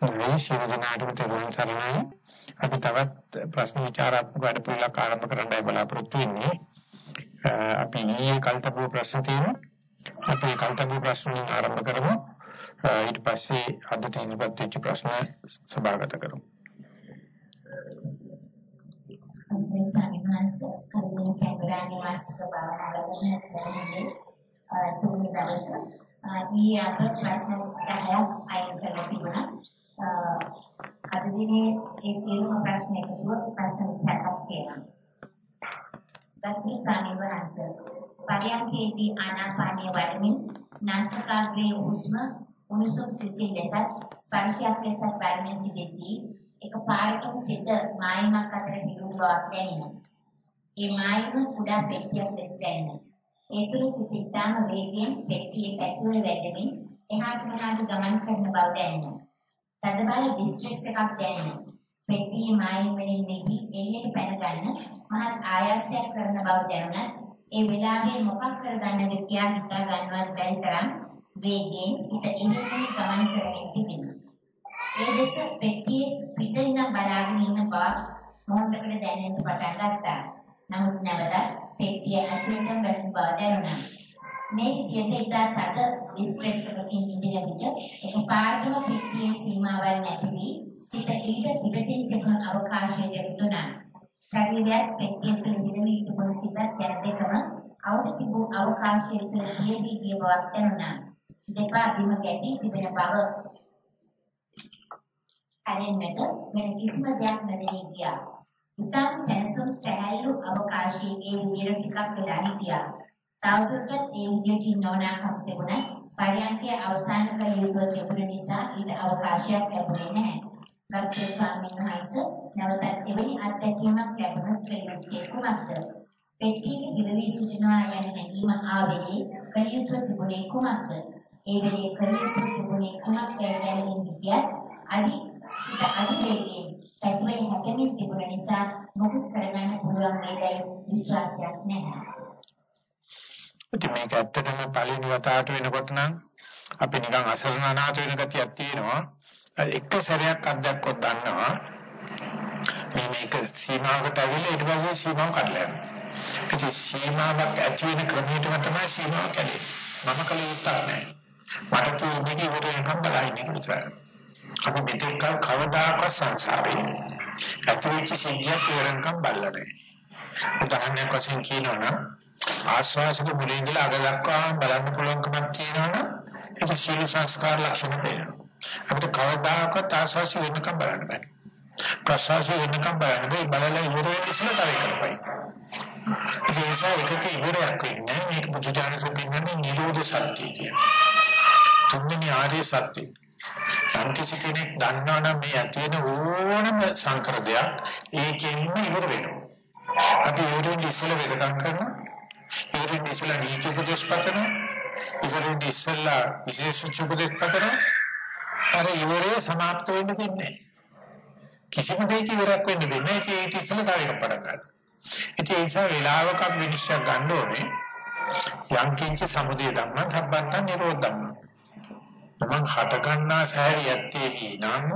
මේ ශිව දිනාටම තෙරුවන් සරණයි. අපි තවත් ප්‍රශ්න විචාරාත්මක වැඩ පිළිවෙලක් ආරම්භ කරන්නයි බලාපොරොත්තු වෙන්නේ. අපි ඊයේ කල්පපුව ප්‍රශ්න තියෙනවා. අපි කල්පපුව ප්‍රශ්න ආරම්භ කරමු. ඊට පස්සේ අදට ඉදිරිපත් වෙච්ච ප්‍රශ්න සභාගත කරමු. අන්තිම ස්වාමීන් වහන්සේ කලින් කැමරාවේ වාසික භාවනාවල දැනෙන්නේ තුන්වෙනි දවසේ ඊයේ අප ප්‍රශ්න 10ක් අයින් කරලා තිබුණා. අද දිනේ ඒ සියලුම ප්‍රශ්න එකතුව ප්‍රශ්න 20ක් තියෙනවා. ගත්‍රි ස්ථානයේ වහන්ස පරයන්කේදී ආනාපානිය වඩමින් නාසිකාග්‍රේ හුස්ම උණුසුම් සිසිල් ලෙස ස්පර්ශයක් ලෙස වඩමින් සිටිද්දී එක පාරටම සිත මායිමක් අතර පිරුණු බවක් දැනෙනවා. ඒ මායිම කුඩා පෙට්ටියක් ලෙස දැනෙනවා. ඒ තුළ සිත ඉතාම වේගයෙන් පෙට්ටියේ පැතුල වැටෙමින් එහාට මෙහාට ගමන් කරන බව දැනෙනවා. තදබල ඩිස්ට්‍රෙස් එකක් දැනෙනවා. පෙට්ටියේ මායිම් වලින් නිදි එළියට පැන ගන්න මහත් ආයාසයක් කරන බව දැනුණත් ඒ වෙලාවේ මොකක් කරගන්නද කියා හිතා ගන්නවත් බැරි තරම් වේගයෙන් හිත ඉහළින් ගමන් කරමින් තිබෙනවා. ඒ දෙස පෙට්ටියේ පිටින් බලාගෙන ඉන්න බව මොහොතකට දැනෙන්න පටන් ගත්තා. නමුත් නැවතත් පෙට්ටිය ඇතුළට වැටෙන බව දැනුණා. මේ විදිහට ඉතා තද ඩිස්ට්‍රෙස් එකකින් ඉඳින විට එකපාරටම පෙට්ටියේ සීමාවල් නැති වී සිත ඊට පිටින් තිබුණ අවකාශයට යොදුනා. ශරීරයත් පෙට්ටිය තුළ ඉඳින තිබුණ සිතත් යන දෙකම අවුට තිබූ අවකාශයේ තුළ ගියදී ගිය බවක් දැනුණා. දෙපා බිම ගැටි තිබෙන බව ඇරෙන්නට වෙන කිසිම දෙයක් නැදෙන්නේ ගියා. ඉතාම සැනසුම් සැහැල්ලු අවකාශයේ ඒ විදිහට ටිකක් වෙලා හිටියා. තවදුරටත් ඒ විදිහට ඉන්නවනම් තිබුණා පරියන්කේ අවසන් කළ යුතු තිබුණ නිසා ඊට අවකාශයක් ලැබුණේ නැහැ. ගෞතම ස්වාමීන් වහන්සේ නැවතත් එවැනි අත්දැකීමක් ලැබුණ ක්‍රියාවේ කුමක්ද? පෙට්ටියේ ඉරවි සුචිනවා යන හැඟීම ආවේ කළ යුතු තිබුණේ කුමක්ද? ඒ වෙලේ කළ යුතු තිබුණේ කුමක්ද දැනගෙන හිටියත් අදි අදිවේගයෙන් පැතුමේ හැකමින් තිබුණ නිසා මොකද කරගන්න පුළුවන් වේදයි විශ්වාසයක් නැහැ. ඉතින් මේක ඇත්තටම පළවෙනි වතාවට වෙනකොට නම් අපි නිකන් අසරණ අනාථ වෙන ගතියක් තියෙනවා. එක සැරයක් අත්දැක්කොත් දන්නවා. මේ මේක සීමාවකට ඇවිල්ලා ඊට පස්සේ සීමාව කඩලා යනවා. ඉතින් සීමාවක් ඇති වෙන ක්‍රමයටම තමයි සීමාව කැඩෙන්නේ. මම කල යුත්තක් නැහැ. මට තියෙන්නේ ඉවරයකම් බලන්නේ විතරයි. අපි මෙතෙක් කල කවදාකවත් සංසාරේ ඇතුළේ සිද්ධිය ඉවරනකම් බලලා නැහැ. උදාහරණයක් වශයෙන් කියනවනම් ආස්වාසික මුලින් ඉඳලා අග දක්වා බලන්න පුළුවන්කමක් තියෙනවනම් ඒක සීල සංස්කාර ලක්ෂණ තියෙනවා. අපිට කවදාකවත් ආස්වාසි වෙනකම් බලන්න බෑ. ප්‍රසවාසි වෙනකම් බලන්න බෑ. බලලා ඉවර වෙන්න ඉස්සෙල්ලා තව එකක් පයි. ඒ නිසා එකක ඉවරයක් වෙන්නේ මේක බුදුජානක සම්පූර්ණ නිරෝධ සත්‍ය කියන. තුන්වෙනි ආර්ය සත්‍ය. සංකේත කෙනෙක් දන්නවනම් මේ ඇති වෙන ඕනම සංකර දෙයක් ඒකෙන්ම ඉවර වෙනවා. අපි ඉවරින් ඉස්සෙල්ලා වෙදකම් කරනවා. ඉවරින් ඉස්සෙල්ලා නීති උපදේශ පතන. ඉවරින් ඉස්සෙල්ලා විශේෂ උපදේශ පතන. අර ඉවරේ સમાપ્ત වෙන්න දෙන්නේ කිසිම දෙයක ඉවරක් වෙන්න දෙන්නේ නැහැ. ඒක ඉස්සෙල්ලා තව එකක් පටන් ගන්නවා. ඉතින් ඒ නිසා වේලාවක විනිශ්චය ගන්න ඕනේ. යම් කිංච සමුදය ධම්ම සම්බන්ත නිරෝධ ධම්ම. තමන් හට ගන්නා සෑරියත්තේහි නම්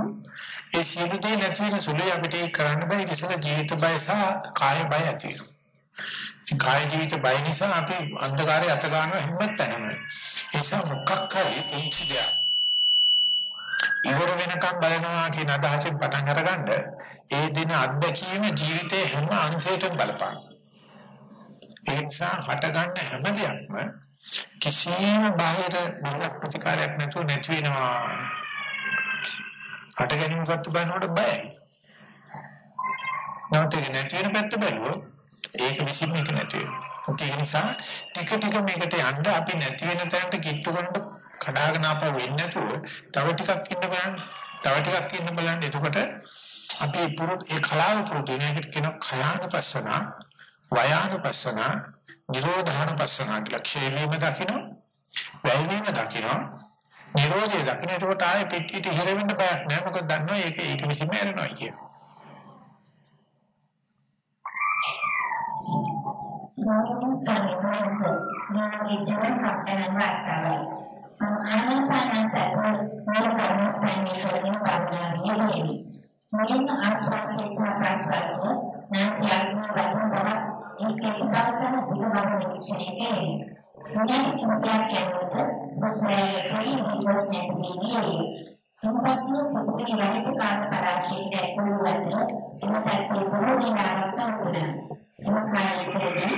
ඒ සියලු දේ නැති වෙන සුළුයි අපිට ඒක කරන්න බෑ ඒක ඉස්සෙල්ලා ජීවිත බය සහ කාය බය ඇති වෙනවා. ඉතින් කාය ජීවිත බය නිසා අපි අන්ධකාරයේ අත ගන්නවා හිම්මත් තැනම. ඒ නිසා මොකක් හරි පුංචි දෙයක්. ඉවර වෙනකම් බලනවා කියන අදහසෙන් පටන් අරගන්න ඒ දින අත්දැකීම ජීවිතේ හැම අංශයකම බලපාන. ඒ නිසා හට ගන්න හැම දෙයක්ම කිසියම් බාහිර බාහිර ප්‍රතිකාරයක් නැතුව නැති වෙනවා. හට ගැනීමකට බලනකොට බයයි. නැවත නැති වෙන පැත්ත බැලුවොත් ඒක විසින් මේක නැති වෙනවා. ඒක නිසා ටික ටික මේකට යන්න අපි නැති වෙන තැනට කිට්ටු කරන්න කඩාගෙන ආපහු වෙන්නේ නැතුව තව ටිකක් ඉන්න බලන්න. තව ටිකක් ඉන්න බලන්න. එතකොට අපි පුරුදු ඒ කලාව පුරුදු වෙන එකට කියන khයානුපස්සන, වයානුපස්සන, නිරෝධානුපස්සන කියලා ක්ෂේමීම දකින්න, වැයවීම දකින්න, නිරෝධය දකින්න. එතකොට ආයේ පිටිට හිර වෙන්න බයක් නෑ. මොකද දන්නවා ඒක ඒක විසින්ම යනවා කියන. ගෞරවනීය ස්වාමීන් වහන්සේ මම ඉදන් කප්පන වාර්තාවයි ආනාපානසති මූල කර්මස්ථානයේ කරගෙන භාවනාවේ යෙදෙමි. මුලින්ම ආස්වාදයේ සහ ප්‍රාස්වාදයේ නැසියාත්ම වදින බව ඒකේ විකාශන පිළිබඳව නිරීක්ෂණය කෙරේ. මුලින් කිමතියක් කියනකොට ප්‍රශ්නයේ කලින් ප්‍රශ්නයක් දෙන්නේ. ඉන්පසු සිතුවිලි රහිත කාර්ය පරාශයෙන් දැක්වූ අතර එමතත් බොහෝ දිනාවක් වුණා. එම කාර්යයේදී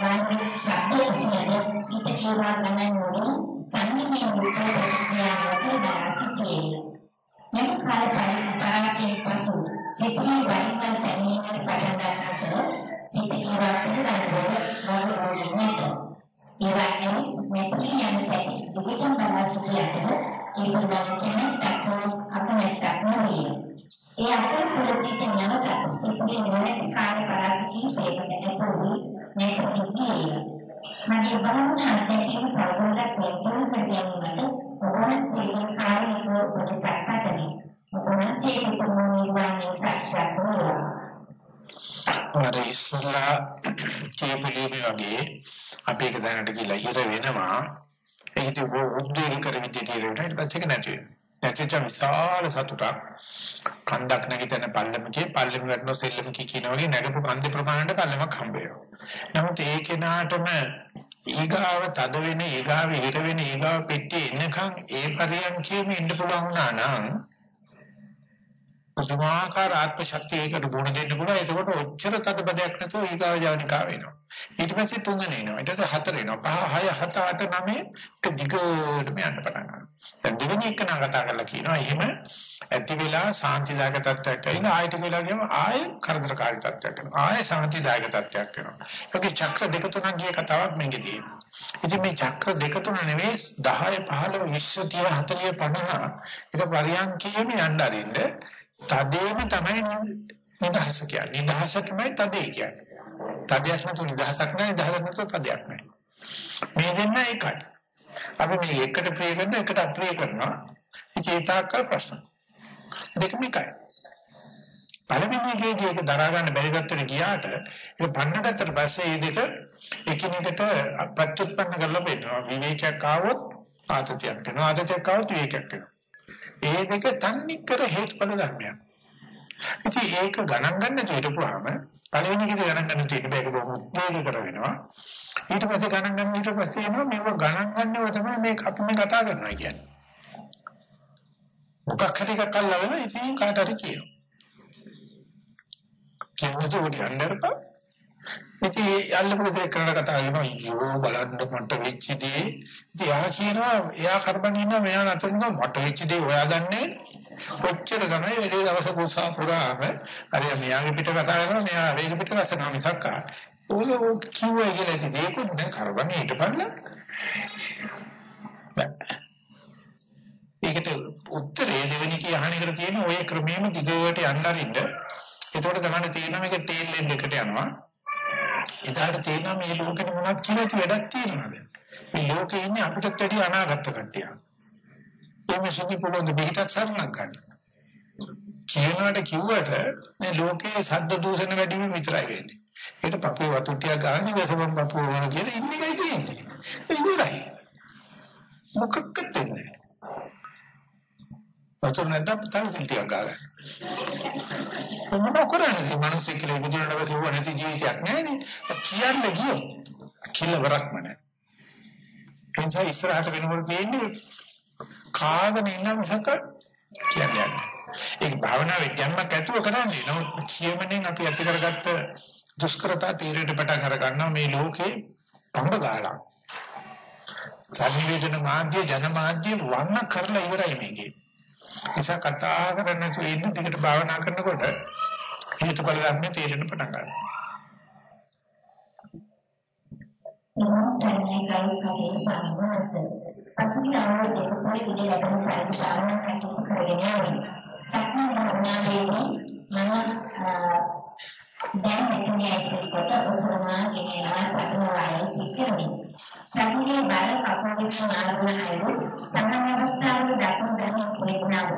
වාගේ ශබ්දයේ ඉත කියවා ගන්න ඕනේ සංයමයේ මුල් ප්‍රතික්‍රියාවට දාසිතියේ. මෙම කාල පරාසයෙන් පසු සිතේ වරින් පැමිණීමට පටන් ගන්න අතර සිතේ වර්තන ගන්නකොට වල නැත. ඒ වගේම මෙතන යන සැටි දුකෙන් බලා සිටියට ඒ පිළිබඳව කැමැත්තක් අකමැත්තක් නොවේ. ඒ අතර පුර සිට නැවත සිතේ නැවත කාල පරාසකින් ප්‍රේමයට ඇතුළු මේ ප්‍රතික්‍රියාව. මගේ භාවනා අධ්‍යයනය ප්‍රවෘත්ති වෙනතුරු ගැනීමට ඔබවහන්සේගේ කාර්යය උපදෙසක් පතමි. ඔබවහන්සේගේ ප්‍රමෝණීවානේ සාක්ෂාත් වේවා. අර ඉස්සලා කේපලීමේ වගේ අපි එක දැනට කියලා හිර වෙනවා. ඒක තිබු උද්දේශ කර විදිහට ඉරවට ඊට පස්සේ නැති වෙනවා. නැතිච විශාල සතුටක් කන්දක් නැගිටින පල්ලමකේ පල්ලම වැටෙන සෙල්ලමකේ කියන වගේ නැගපු කන්දේ ප්‍රමාණයට පල්ලමක් හම්බ වෙනවා. නමුත් ඒ කෙනාටම ඊගාව තද වෙන ඊගාව හිර වෙන ඊගාව පෙට්ටිය එනකන් ඒ පරියන්කේම ඉන්න පුළුවන් වුණා නම් පුදුමාකාර ආත්ම ශක්තියකට බුණ දෙන්න පුළුවන්. එතකොට ඔච්චර තදබදයක් නැතුව ඊගාව ජවනිකා වෙනවා. ඊට පස්සේ තුන්වෙනි එනවා. ඊට පස්සේ හතර එනවා. පහ, හය, හත, අට, නවය එක දිගටම යන්න පටන් ගන්නවා. දැන් දෙවෙනි එක නම් කතා කරලා කියනවා. එහෙම ඇති වෙලා සාන්තිදායක තත්ත්වයක් ඇවිල්ලා ආයෙත් වෙලා ගියම ආයෙ කරදරකාරී තත්ත්වයක් වෙනවා. ආයෙ සාන්තිදායක තත්ත්වයක් වෙනවා. ඒකේ චක්‍ර දෙක තුනක් ගිය කතාවක් මේකේ ඉතින් මේ චක්‍ර දෙක තුන නෙවෙයි 10 15 20 30 40 50 එක පරියන්කේම යන්න අරින්න තදේම තමයි නිදහස කියන්නේ. නිදහස තමයි තදේ කියන්නේ. තදයක් නැතුව නිදහසක් නැහැ, නිදහසක් නැතුව තදයක් නැහැ. මේ දෙන්න එකයි. අපි මේ එකට ප්‍රිය කරන එකට අප්‍රිය කරනවා. ඉතින් ඒ තාක්කල් ප්‍රශ්න. දෙකම එකයි. පළවෙනි එකේදී ඒක දරා ගන්න බැරි තත්ත්වෙට ගියාට ඒක පන්නගත්තට පස්සේ මේ දෙක එකිනෙකට ප්‍රත්‍යুৎපන්න කරලා බලනවා. විවේකයක් ආවොත් ආතතියක් වෙනවා. ආතතියක් ආවොත් විවේකයක් වෙනවා. ඒ දෙක තන්නේ කර හේතුඵල ධර්මයක්. ඉතින් ඒක ගණන් ගන්න හිටපුවාම පළවෙනි කිසි ගණන් ගන්න තියෙන බෑක බොහොම උත්තේජ කර වෙනවා. ඊට පස්සේ ගණන් ගන්න ඊට පස්සේ එනවා මේව ගණන් ගන්නව තමයි මේ අපි මේ කතා කරනවා කියන්නේ. මොකක් හරි එකක් අල්ලගෙන ඉතින් කාට හරි කියනවා. කියනකොට උඩ යන්නරපා ඉතින් යල්ලපු විතර කරන කතා කරනවා අයියෝ බලන්න මට වෙච්ච දේ. ඉතින් යා කියනවා එයා කරබන් ඉන්නවා මෙයා නතර ඉන්නවා මට වෙච්ච දේ ඔයා දන්නේ කොච්චර තමයි වැඩි දවස කුසා පුරාම. අර මෙයාගේ පිට කතා කරනවා මෙයා වේග පිට කසනවා මිසක් ඕල කිව්වා කියලා ඉතින් ඒකුත් දැන් කරබන් හිටපන්න ඒකට උත්තරේ දෙවෙනි කී අහන එකට තියෙන ඔය ක්‍රමෙම දිගට යන්න අරින්න. එතකොට තමයි තේරෙනවා මේක ටේල් එන්ඩ් එකට යනවා. එදාට තේරෙනවා මේ ලෝකෙට මොනවද කියලා ඇති වැඩක් තියෙනවද? මේ ලෝකේ ඉන්නේ අපිටත් වැඩි අනාගත කට්ටිය. ඒ මිනිස්සුන්ගේ පුළුවන් දෙහිතක් සරණක් ගන්න. කියනකට කිව්වට මේ ලෝකේ ශබ්ද දූෂණ වැඩි වීම විතරයි වෙන්නේ. ඒකට පපුව වතුට්ටිය ගන්න ඉවසමන් පපුව වුණා කියලා ඉන්නේ එකයි තියෙන්නේ. ඒ ඉවරයි. මොකක්ද දෙන්නේ? වතුර නැත්නම් තව ටිකක් ගන්න. මොන කරන්නේ මිනිස්සු කියලා බුදුරණ වශයෙන් වුණ නැති ජීවිතයක් නෑනේ. කියන්න ගියොත් කිලවරක්ම නෑ. ඒ නිසා ඉස්සරහට වෙනකොට තියෙන්නේ කාගෙන ඉන්න මිසක කියන්නේ නෑ. ඒක භාවනාවේ ගැම්මක් ඇතුව කරන්නේ. නමුත් කියමනෙන් අපි ඇති කරගත්ත දුෂ්කරතා තීරයට පටන් අර ගන්නවා මේ ලෝකේ පඹ ගාලා. සංවේදන මාධ්‍ය ජන මාධ්‍ය වන්න කරලා ඉවරයි මේකේ. නිසා කතා කරන්න තු ඉන්න දිගට භාවනා කරනකොට හේතුඵල ධර්මයේ තේරෙන්න පටන් ගන්නවා. ඉමස්සන්නේ කල්පයේ සම්මාස. පසුගිය අවුරුද්දේ පොඩි විදිහට ලැබෙන පරිශාවන කටයුතු කරගෙන යනවා. සක්මන් භාවනාවේදී මම දැන් මෙතන ඇසිකොට ඔසවනවා කියනවා පටලවායි සිද්ධ සතියේ බල කපෝවිස් නාලුන අයු සමාන අවස්ථාවල දක්වන ධර්ම ස්වේදනාව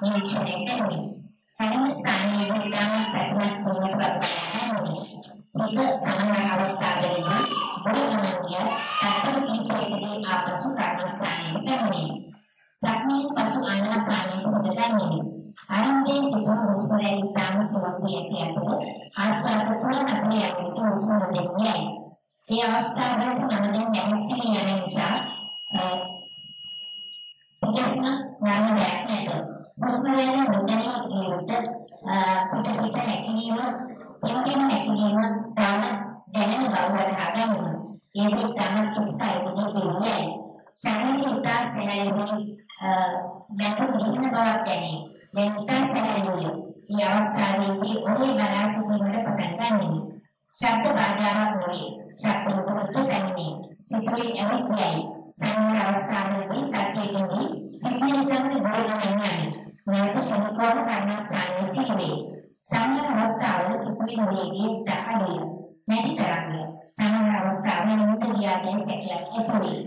නිරීක්ෂණය කරමි. හැම ස්ථානයකම ඉතාම සතුටක් වුණා ප්‍රකාශනය. මේක සමාන අවස්ථාවලදී ගොඩනගිය තත්පර කිහිපයකදී ආපසු කර්මස්ථානයේ පැමිණේ. සක්මන් පසු ආනාපානයේ හොදගන්නේ. ආරම්භයේ සිදුවන හුස්ම රැලි තාම සුවපිය ඇති අතර ආස්වාස තුන නතර යන්නට හුස්ම දෙන්නේ. ඒ අවස්ථාවලදී මම දැන් දැස්තිලි යන නිසා ප්‍රශ්න නරඹයක් නැත. හුස්ම රැලි මුදනේ කියුත් පිට පිට හැකිලිම පිටින් හැකිලිම තාම දැනෙන බව වටහා ගන්නවා. ඒකේ තාම චුට්ටයි දෙන්නේ. ශරීරය උදා සැහැල්ලුවේ නැතු නිහින බවක් දැනේ. දැන් උදා සැහැල්ලුවේ. මේ අවස්ථාවේදී ඔහේ බලා සිටීමට පටන් ගන්නෙමි. ශබ්ද බාධාවක් නොවේ. ශබ්ද උපුරුදු දැනෙන්නේ. සිතුවේ ඇවිත්යයි. සංවර අවස්ථාවේදී සත්‍යයෙන්දී සිටින සමග ගොඩනගන යන්නේ. මේක සම්පූර්ණ කර්මස්ථානයේ සිටවේ. සංවර අවස්ථාවල සිටින වේගයේ දහඩිය. නැති තරම්ය. සංවර අවස්ථාවේ නිමිත ගියාගේ සැකයක් ඇතිවේ.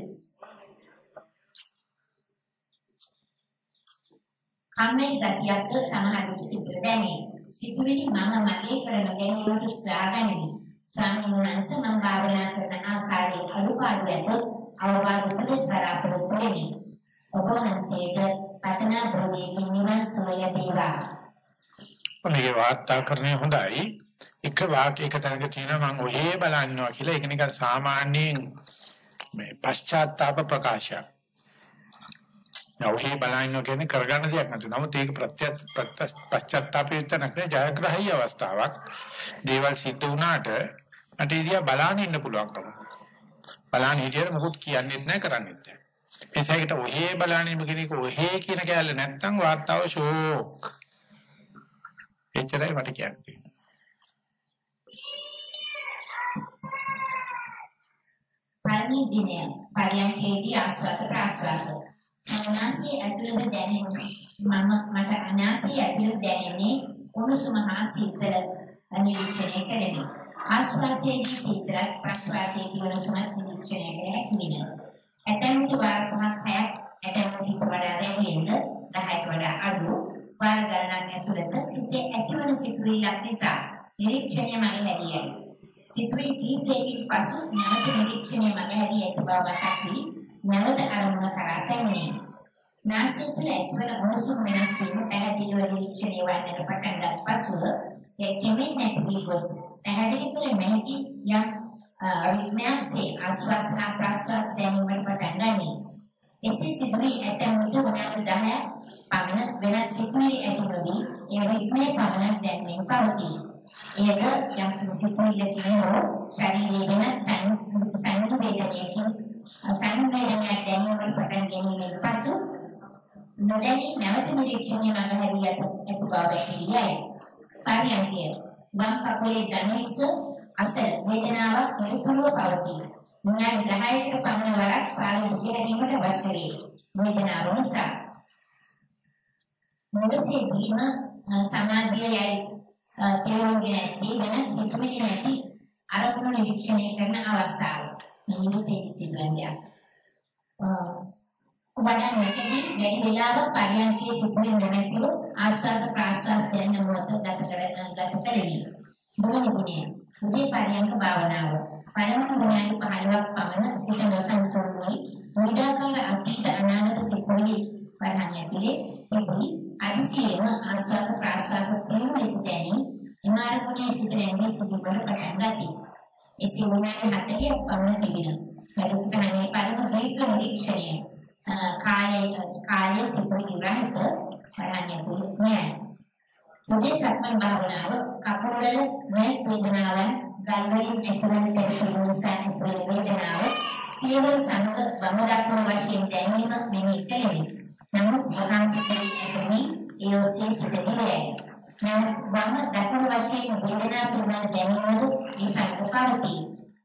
කම්මැලි ගතියක්ද සමහර විට සිද්ධ දැනේ. සිතුවිලි මම මගේ කරන ගැනීමට උත්සාහ ගනිමි. ස්වාමීන් වහන්සේ මම භාවනා කරන ආකාරයේ අනුපාඩුවට අවවාද උපදෙස් බලාපොරොත්තු වෙමි. ඔබ වහන්සේට පතනා බෝධියකින් නිවන් සුවය වේවා. මේකේ වාර්තාකරණය හොඳයි. එක වාක්‍යයක තැනක තියෙනවා මම ඔහේ බලන්නවා කියලා ඒක නිකන් සාමාන්‍යයෙන් මේ පශ්චාත්තාප ප්‍රකාශයක්. ඔහේ බලන්න කියන්නේ කරගන්න දෙයක් නැතු. නමුත් ඒක ප්‍රත්‍යත් පශ්චාත්තාපේ තැනක ජයග්‍රහී අවස්ථාවක්. දේවල් සිද්ධ වුණාට මට ඉතියා බලන්න ඉන්න පුළුවන්කම. බලන්න හිටියට මොකුත් කියන්නෙත් නැහැ කරන්නෙත් නැහැ. ඒසයකට ඔහේ බලන්නේ කෙනෙක් ඔහේ කියන කැලේ නැත්තම් වාර්තාව ෂෝක්. එච්චරයි මට කියන්නේ. පළවෙනි දිනය පරියන්කේදී ආස්වාස ප්‍රාස්වාස අනාසී ඇතුළත දැනෙන්නේ මම මට අනාසී ඇතුළත දැනෙන්නේ උණුසුම හා සීතල නිරීක්ෂණය කෙරෙමි. ආස්වාසයේදී සීතල ප්‍රස්වාසයේදී උණුසුම නිරීක්ෂණය කර හැකියි. ඇතැම් විට වාර පහක් හයක් ඇතැම් විට වඩා වැඩිෙන්ද 10කට වඩා අඩු වාර ගණනක් ඇතුළත සිතේ ඇතිවන සිතුවිල්ලක් නිසා නිරීක්ෂණය මගේ හැදියයි. සිතුවිලි කීපයකින් පසු නැවත නිරීක්ෂණය මගේ හැදී ඇති බව මතක් වී නැවත අරමුණ කරා පැමිණේ. නාසය තුළ ඇතිවන උණුසුම් වෙනස් වීම පැහැදිලිව නිරීක්ෂණය වන්නට පටන් ගත් පසුව ඒ කෙමෙන් නැති වී ගොස් පැහැදිලි කර නැති යම් රිද්මයන්සේ ආස්වාස හා ප්‍රාස්වාස දැනීමට පටන් ගනී. එසේ සිදුවී ඇතැම් විට විනාඩි 10ක් පමණ වෙනත් සිතුවිලි ඇති නොවී ඒ රිද්මයේ පමණක් දැනෙමින් පවතී. එයද යම් සිතුවිල්ලකින් හෝ ශරීරයේ වෙනත් සංවේදනයකින් සංවේදනයක් දැනීමට පටන් ගැනීමෙන් පසු නොදැනී නැවත නිරීක්ෂණය මඟ හැරී ඇති බව වැටහියයි. පරියන්කය වම් කකුලේ ධනහිස අසල වේදනාවක් නිරුතුරුව පවතී. විනාඩි 10කට පමණ වරක් පාළු විදිහට අවශ්‍ය වේ. වේදනාව නිසා. මොළසේදීම සමාධියයි තේරුම්ගෙන ඇති වෙන සිතුවිලි නැති අරමුණු නිරීක්ෂණය කරන අවස්ථාව. මේ මොළසේදී සිදුවන්නේ. වඩාමැටි වැඩි වෙලාවක් පරියන්කේ සිටින නැතිව ආස්වාස ප්‍රාස්වාස දැනෙන මොහොත ගත කරගෙන ගත කරමි. මොනිකුනේ උදේ පරියන්ක භාවනාව. පළමුව විනාඩි 15ක් පමණ සිත නොසන්සුන්වී විඩාකාර අතීත අනාගත සිතුවිලි වරහන් ඇතුලේ එහි අදිසියම ආස්වාස ප්‍රාස්වාස ප්‍රේම සිතෙනි ඉමාරකුණේ සිතෙන්නේ සිදුවන පටන් ගති. එසේ විනාඩි 40ක් පමණ තිබෙනවා. වැඩසටහනේ පළමු දීර්ඝ නිරීක්ෂණය කාලයේ කාලයේ සිදුවී රහිත කරන්නේ නෑ. මුදේ සක්මන් භාවනාව කකුල් වල මේ වේදනාවන් ගල්වලින් ඇතුළට දැනෙන නිසා ඇතිවන වේදනාව පියවර සමග වම දක්වන වශයෙන් දැනීම මෙහි කෙරෙහි. නමුත් වහන්සේ ඇතුළේ ඒ ඔස්සේ සිටිනේ නමුත් වම දක්වන වශයෙන් වේදනාව පිළිබඳ දැනීමද ඒ සංකප්පවතී.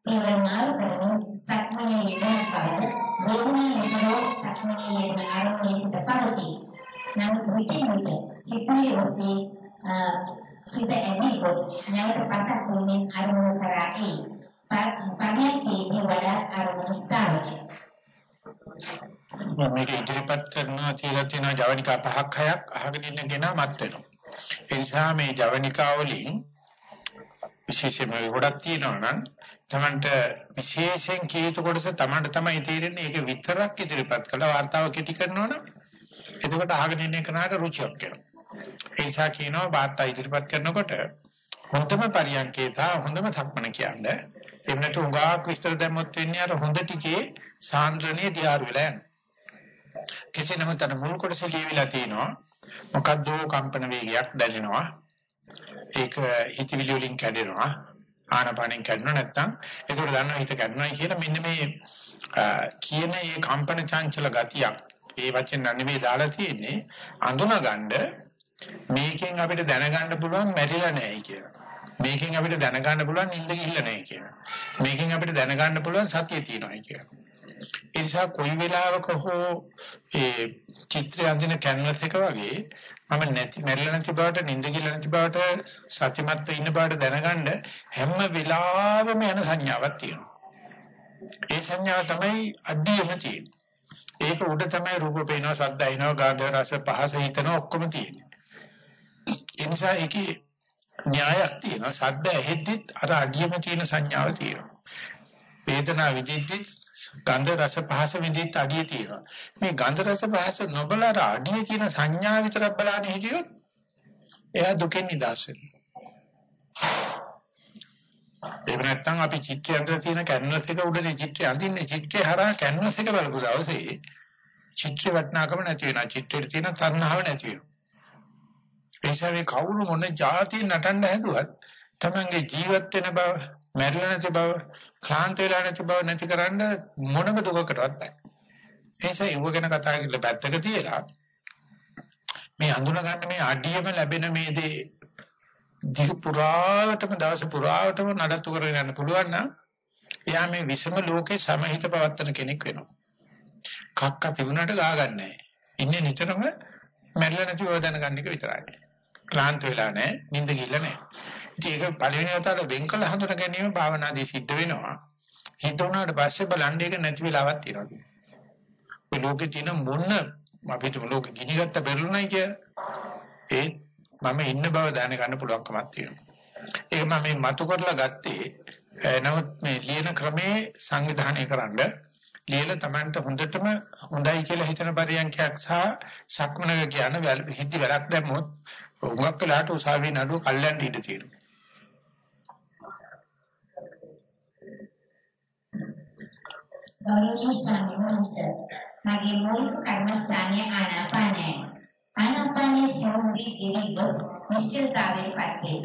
පියවර නාල කරමින් සක්මනේ යෙදෙන බවද වේදනා ලෙසෝ සක්මනේ යෙදෙන ආරම්භයේ සිට පවතී. නමුත් විටින් විට සිතුවේ ඔස්සේ සිත ඇදී ගොස් නැවත පසක් වීමෙන් අරමුණු කරා ඒ පරියන්කේදී වඩා අරමුණු ස්ථාවරයි. මේක ඉදිරිපත් කරනවා කියලා තියෙන ජවනිකා පහක් හයක් අහගෙන ඉන්න කෙනා මත් වෙනවා. ඒ නිසා මේ ජවනිකා වලින් විශේෂයෙන්ම ගොඩක් තියෙනවා නම් තමන්ට විශේෂයෙන් කීිත කොටස තමන්ට තමයි තේරෙන්නේ. ඒක විතරක් ඉදිරිපත් කළා වார்த்தාව කෙටි කරනවනම් එතකොට අහගෙන ඉන්න කෙනාට රුචියක් වෙනවා ඒ නිසා කියනවා වார்த்தා ඉදිරිපත් කරනකොට හොඳම පරියන්කේ තා හොඳම සක්මන කියන්නේ. එහෙම නැතු උගාක් විස්තර දැම්මොත් වෙන්නේ අර හොඳ ටිකේ සාන්ද්‍රණයේ දියාරු වෙලා යනවා. කෙසේ නමුත් අර මුල් කොටස ලියවිලා තිනවා මොකද්ද කම්පන වේගයක් දැනෙනවා. ඒක හිතවිලි වලින් කැඩෙනවා. ආනපනෙන් කැඩෙනවා නැත්නම් ඒකට දන්නවා හිත කැඩෙනවා කියලා මෙන්න මේ කියන මේ කම්පන චංචල ගතියක් ඒ වචෙන් නෙවෙයි දාලා තියෙන්නේ අඳුනගන්න මේකෙන් අපිට දැනගන්න පුළුවන් මැරිලා නැහැ කියලා. මේකෙන් අපිට දැනගන්න පුළුවන් නිින්ද ගිහිල්ලා නැහැ කියලා. මේකෙන් අපිට දැනගන්න පුළුවන් සතිය තියෙනවා කියලා. ඒ නිසා කොයි වෙලාවක හෝ ඒ චිත්‍රය අඳින කැන්වස් එක වගේ මම නැති මැරිලා නැති බවට නිින්ද ගිහිල්ලා නැති බවට සතිමත්ව ඉන්න බවට දැනගන්න හැම වෙලාවෙම යන සංඥාවක් තියෙනවා. ඒ සංඥාව තමයි අඩියම තියෙන්නේ. ඒක උඩ තමයි රූප පේනවා, ශබ්ද ඇහෙනවා, ගාධ රස පහස හිතනවා ඔක්කොම තියෙන්නේ. ඒ නිසා ඒකේ න්‍යායක් තියෙනවා. ශබ්ද ඇහෙද්දිත් අර අඩියම තියෙන සංඥාව තියෙනවා. වේදනා විදිද්දි ගන්ධ රස පහස විදිද්දි අඩිය තියෙනවා. මේ ගන්ධ රස පහස නොබලර අඩිය තියෙන සංඥා විතරක් බලන්න හිටියොත් එයා දුකෙන් නිදහස් එහෙම නැත්නම් අපි චිත්‍රය අතර තියෙන කැන්වස් එක උඩනේ චිත්‍රය අඳින්නේ. චිත්‍රය හරහා කැන්වස් එක බලපු දවසේ චිත්‍ර වටනාකම නැති වෙනවා. චිත්‍රෙට තියෙන තණ්හාව නැති වෙනවා. ඒ නිසා මේ කවුරු මොන જાති නටන්න හැදුවත් තමන්ගේ ජීවත් වෙන බව මැරෙලා නැති බව, ක්ලාන්ත වෙලා නැති බව නැතිකරන්න මොනම දුකකටවත් බෑ. එيشා ඒව ගැන කතා කරලා පැත්තක තියලා මේ අඳුන ගන්න මේ අඩියම ලැබෙන මේ දේ දිග පුරාවටම දවස පුරාවටම නඩත්තු කරගෙන යන්න පුළුවන් නම් එයා මේ විසම ලෝකේ සමහිත පවත්තන කෙනෙක් වෙනවා. කක්ක තිබුණාට ගා ගන්නෑ. ඉන්නේ නිතරම මැරෙලා නැති බව දැනගන්න එක විතරයි. ක්ලාන්ත වෙලා නැහැ, නිින්ද ගිල්ල නැහැ. ඉතින් ඒක පළවෙනි වතාවට වෙන් කළ හඳුන ගැනීම භාවනාදී සිද්ධ වෙනවා. හිත උනාට පස්සේ බලන්න ඒක නැති වෙලාවක් තියෙනවා. මේ ලෝකේ තියෙන මොන අපිට ලෝක ගිනිගත්ත බැලුණයි කිය. ඒ මම ඉන්න බව දැනගන්න පුළුවන්කමක් තියෙනවා. ඒක මම මේ මතු කරලා ගත්තේ නමුත් මේ ලියන ක්‍රමේ සංවිධානය කරන්න ලියලා Tamanට හොඳටම හොඳයි කියලා හිතන පරියන්ඛයක් සහ සක්මනක කියන හිද්දි වැඩක් දැම්මොත් උඟක් වෙලාට උසාවියේ නඩුව කල්යන්න ඉඩ තියෙනවා. ගෞරවනීය ස්වාමීන් වහන්සේ මගේ මූලික කර්මස්ථානය ආනාපානයයි. ආනාපානයේ සියුම්වී ඉරි ගොස් නිශ්චලතාවයේ පත්වේ.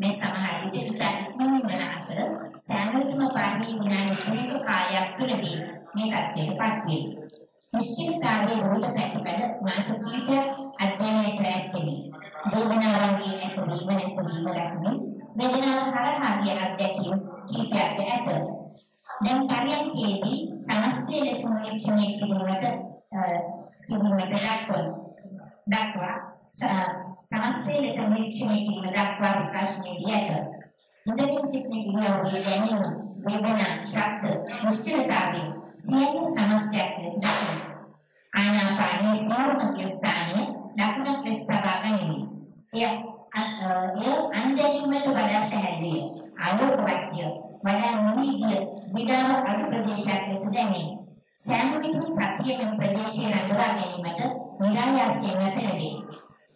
මේ සමහර විට ඉතාලිස්මන වන අතර සෑමවිටම පාඩී විනාඩි 3ක කාලයක් තුළදී මේ තත්ත්වයට පත්වේ. නිශ්චලතාවයේ මූල පැතිකඩ මාස කිහිපයක් අධ්‍යයනය කර ඇත්තේ. වේදනාවන්ගේ නැතිවීම නැතිවීම දක්වමින් වේදනාව හරහා ගිය අත්දැකීම් කිහිපයක් ඇත. දැන් පරියන්කේදී සමස්තය ලෙස නිරීක්ෂණය කිරීමට කිරීමට දක්වන දක්වා සමස්තය ලෙස නිරීක්ෂණය කිරීම දක්වා ප්‍රකාශනයේදී ඇත. මුදලින් සිටින ඉරියව්වේ දැනීම වේදනා ශබ්ද නිශ්චලතාවය සියලු සමස්තයක් ලෙස දක්වන ආනාපානයේ ස්වરૂපික ස්ථානයේ දක්නක් ලෙස තබා ගැනීම. එය එය අන්දරින්මට වඩා සැහැල්ලුය. ආලෝකවත්ය. වඩා නිවිදිය විඩාව අඩු ප්‍රදේශයක් ලෙස දැනේ. සෑම විටම සතිය වෙන ප්‍රදේශයේ රඳවා ගැනීමට නිරායාසයෙන් නැතෙන්නේ.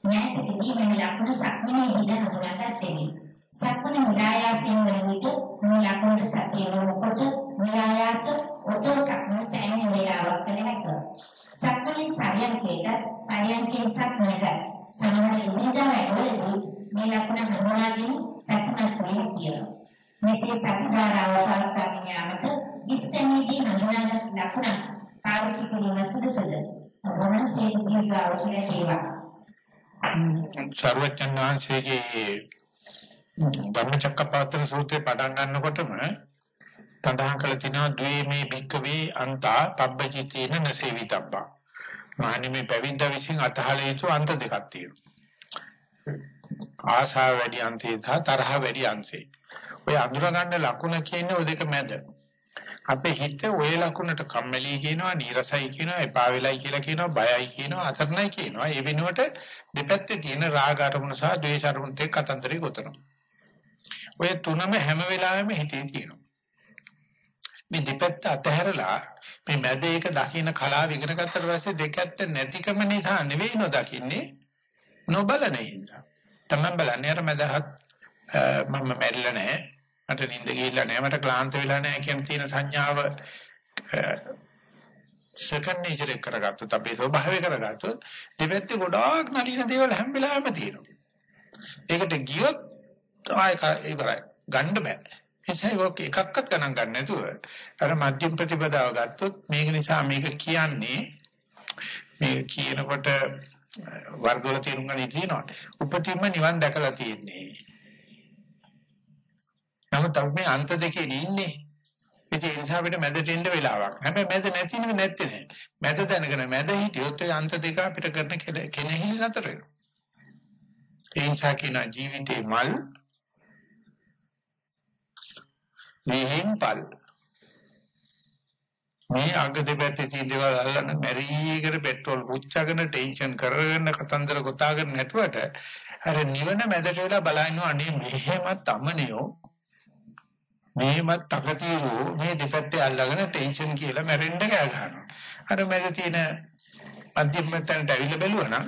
ඥාතිදී මෙන්න ලක්ෂණ සක්මනේ හිද හඳුනාගත්තේ. සක්මන නිරායාසයෙන් වන විට මේ ලක්ෂණ සතිය වනකොට නිරායාස ඔතෝ සක්මන සෑම වේලාවක් කළ හැකියි. සක්මනේ පරියන්කේට පරියන්කේ සක්මනට සමහර ඉරිදා වැඩවලදී මේ ලක්ෂණ හඳුනාගෙන සක්මන් ක්‍රියා කියනවා. මෙසේ සතිධාරාව සලකාගෙන යාමට ඉස්තමේදී හඳුනාගත් ලක්ෂණ පාවිච්චි කිරීම සුදුසුද? වහන්සේ දීර්ඝායුෂ ලැබේවා. සර්වඥාන්සේගේ ධම්මචක්කපවත්තන සූත්‍රය පටන් ගන්නකොටම සඳහන් කළ තිනවා ද්වේමේ භික්කවේ අන්තා පබ්බචිතේන නසේවිතබ්බා. මානි මේ පැවිද්ද විසින් අතහල යුතු අන්ත දෙකක් තියෙනවා. ආශාව වැඩි අන්තේ සහ තරහ වැඩි අංශේ. ඔය අඳුර ගන්න ලකුණ කියන්නේ ඔය දෙක මැද. අපේ හිත ඔය ලකුණට කම්මැලි කියනවා, නීරසයි කියනවා, එපා වෙලයි කියලා කියනවා, බයයි කියනවා, අසරණයි කියනවා. ඒ වෙනුවට දෙපැත්තේ තියෙන රාග අරමුණ සහ ද්වේෂ අරමුණ දෙක අතන්තරේ ගොතනවා. ඔය තුනම හැම වෙලාවෙම හිතේ තියෙනවා. මේ දෙපැත්ත අතහැරලා මේ මැද එක දකින්න කලාව ඉගෙන ගත්තට පස්සේ දෙකැත්ත නැතිකම නිසා නෙවෙයි නොදකින්නේ නොබලන ඉඳා. තමයි බලන්නේ අර මැදහත් මම මැරිලා නැහැ. මට නිින්ද ගිහිල්ලා නැහැ. මට ක්ලාන්ත වෙලා නැහැ කියන තියෙන සංඥාව සෙකන්ඩ් නේචර් එක කරගත්තොත් අපේ ස්වභාවය කරගත්තොත් දෙපැත්තේ ගොඩාක් නලින දේවල් හැම වෙලාවෙම තියෙනවා. ඒකට ගියොත් ආයෙ ඉවරයි. ගන්න බෑ. එසයි ඔක එකක්වත් ගණන් ගන්න නැතුව අර මධ්‍යම ප්‍රතිපදාව ගත්තොත් මේක නිසා මේක කියන්නේ මේ කියනකොට වර්ගවල තේරුම් ගන්න තියෙනවා. උපතින්ම නිවන් දැකලා තියෙන්නේ. නමුත් අපි මේ අන්ත දෙකේ ඉන්නේ. ඒ නිසා අපිට මැදට එන්න වෙලාවක්. හැබැයි මැද නැතිනෙම නැත්තේ නෑ. මැද දැනගෙන මැද හිටියොත් ඒ අන්ත දෙක අපිට කරන කෙනෙහිලි නතර වෙනවා. ඒ නිසා කියන ජීවිතේ මල් මෙහෙම්පල් මේ අග දෙපැත්තේ තියෙන දේවල් අල්ලන්න මැරීගෙන පෙට්‍රෝල් පුච්චගෙන ටෙන්ෂන් කරගෙන කතන්දර ගොතාගෙන නැටුවට අර නිවන මැදට වෙලා බලනවා අනේ මෙහෙමත් අමනියෝ මෙහෙමත් තකතිරෝ මේ දෙපැත්තේ අල්ලගෙන ටෙන්ෂන් කියලා මැරෙන්න ගෑ ගන්නවා අර මැද තියෙන මධ්‍යම තැනට ඇවිල්ලා බැලුවා නම්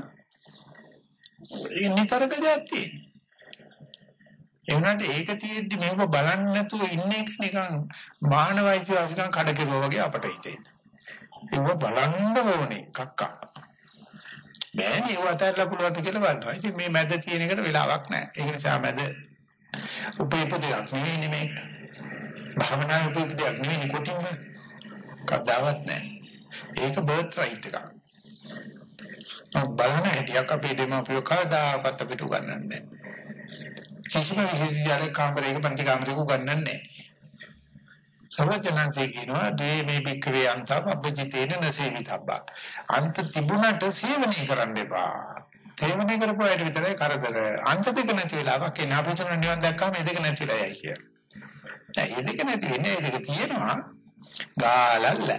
ඒ නිතරක જાතියි ඒ වුණාට ඒක තියෙද්දි මේක බලන්නේ නැතුව ඉන්න එක නිකන් මානවයිති වාසිකම් කඩ කෙරුවා වගේ අපට හිතෙන්නේ. ඒක බලන්න ඕනේ කක්කා. බෑනේ ඒව අතහැරලා පුළුවන්ද කියලා බලනවා. ඉතින් මේ මැද තියෙන එකට වෙලාවක් නැහැ. ඒ නිසා මැද උපේපදයක් නෙවෙයි මේක. භවනා උපේපදයක් නෙවෙයි කොටින්ම කවදාවත් නැහැ. ඒක බර්ත් රයිට් එකක්. බලන හැටියක් අපේ දෙමාපියෝ කවදාකවත් අපිට උගන්වන්නේ නැහැ. කිසිම විශේෂ කාමරයක පන්ති කාමරයක උගන්වන්නේ නැහැ. සර්වඥාන්සේ කියනවා දේ මේ බික්කවේ අන්ත පබ්බජිතේන නසේවිතබ්බා. අන්ත තිබුණට සේවනය කරන්න එපා. සේවනය කරපුවාට විතරයි කරදර. අන්ත දෙක නැති වෙලාවක් එන අපිටන නිවන් දැක්කම මේ දෙක නැතිලා යයි කියලා. දැන් මේ දෙක නැති වෙන්නේ මේ දෙක තියෙනවා. ගාලල්ල.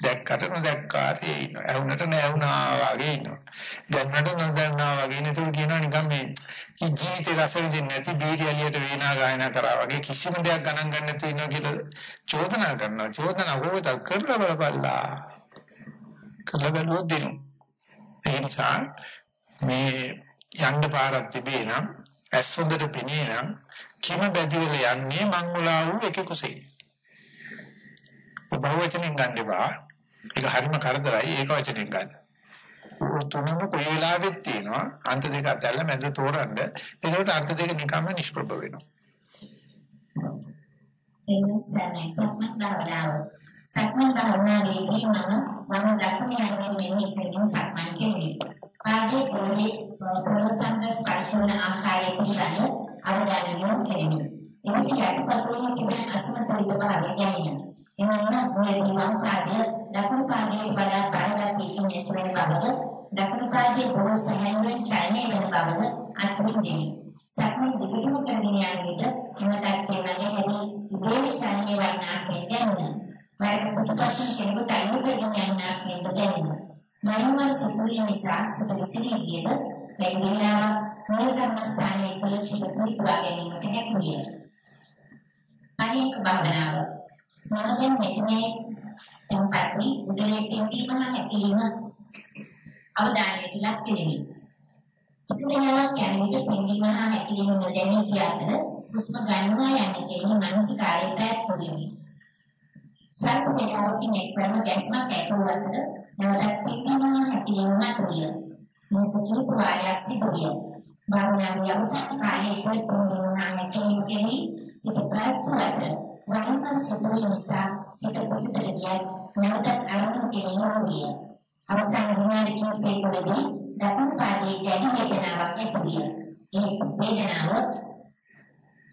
දැක්කට නොදැක්කාට ඉන්නවා. ඇහුනට නැහුණා වගේ ඉන්නවා. දැන්නට නොදන්නා වගේ නේතුල් කියනවා නිකන් මේ ජීවිතේ රස විඳින්නේ නැති බීරියලියට වේනා ගායනා කරා වගේ කිසිම දෙයක් ගණන් ගන්න නැතුව ඉන්නවා කියලා චෝදනා කරනවා. චෝදනා හොවත කරලා බලපල්ලා. කරලා බලුවොත් දෙනු. ඒ නිසා මේ යන්න පාරක් තිබේ නම් ඇස් හොඳට පෙනේ නම් කිම බැදිවල යන්නේ මංගුලා වූ එක කුසේ. බහුවචනෙන් ගන්න එපා. ඒක හරිම කරදරයි ඒක වචනෙන් ගන්න. තුනම කොයි වෙලාවෙත් තියෙනවා අන්ත දෙක අතල්ලා මැද තෝරන්න. ඒකට අන්ත දෙක නිකම්ම නිෂ්ප්‍රභ වෙනවා. එන්නේ සක්මන් භාවනාව. සක්මන් භාවනාවේදී මම මම දක්වන යන්නේ මෙන්න ඉතින් සක්මන් කියන්නේ. පාදයේ පොළේ ප්‍රසන්න ස්පර්ශන ආකාරයේ පිළිබඳ අවධානය යොමු කෙරෙමි. එවිට යටිපතුලේ තිබෙන අසමතුලිත භාවය දැනෙනවා. එවනම් මුලදී වම් පාදය දකුණු පාදයේ වඩා බරවත් වීම නැසෙන බවද දකුණු පාදයේ බොහෝ සැහැල්ලුවෙන් චලනය වෙන බවද අත්විඳිමි. සක්මන් දිගටම කරගෙන යන විට එම තත්ත්වය මගේ හැදී ඉබේම චලනය වන්නා කියන්නේ මම පිටපසින් කෙනෙකුට අයින් කරගෙන යන්නා කියන දැනෙනවා. මනෝමය සුපුරිය නිසා සුප විසිරීගියද වැඩි වෙලාවක් මූල කර්මස්ථානයේ පොලිසියට පිටුවා ගැනීමට හැකියි. අනේක භාවනාව මනෝමය මෙතනේ tempati උදේ පිම්බීම හැකිලිම අවධානයට ලක් කෙරෙමි. ඉතිරියලා කැමීට පිම්බීම හැකිලිම නොදැනී ගිය අතර හුස්ම ගන්නවා යන්නේ කියන මානසික කාර්යය පැවැත්වෙමි. සල්පේතාවකින් එක්වම ගැස්මක් ඇතුළු අතර නැවතත් පිම්බීම හැකිලිම මතුවිය. මේ සතුරු ප්‍රායයක් සිදුවිය. භාවනාවේ අවසන් කාලයේ පිම්බීම හැකිලිම සිට පැවැත්වුව අතර වරන්පන් සිදුවීම නිසා සිත පිටතට ගියත් නැවතත් අරමුණු කිරීම විය. අවසාන විනාඩි කිහිපයකදී දකුණු පාදයේ දැඩි වේදනාවක් ඇතිවිය. ඒ වේදනාව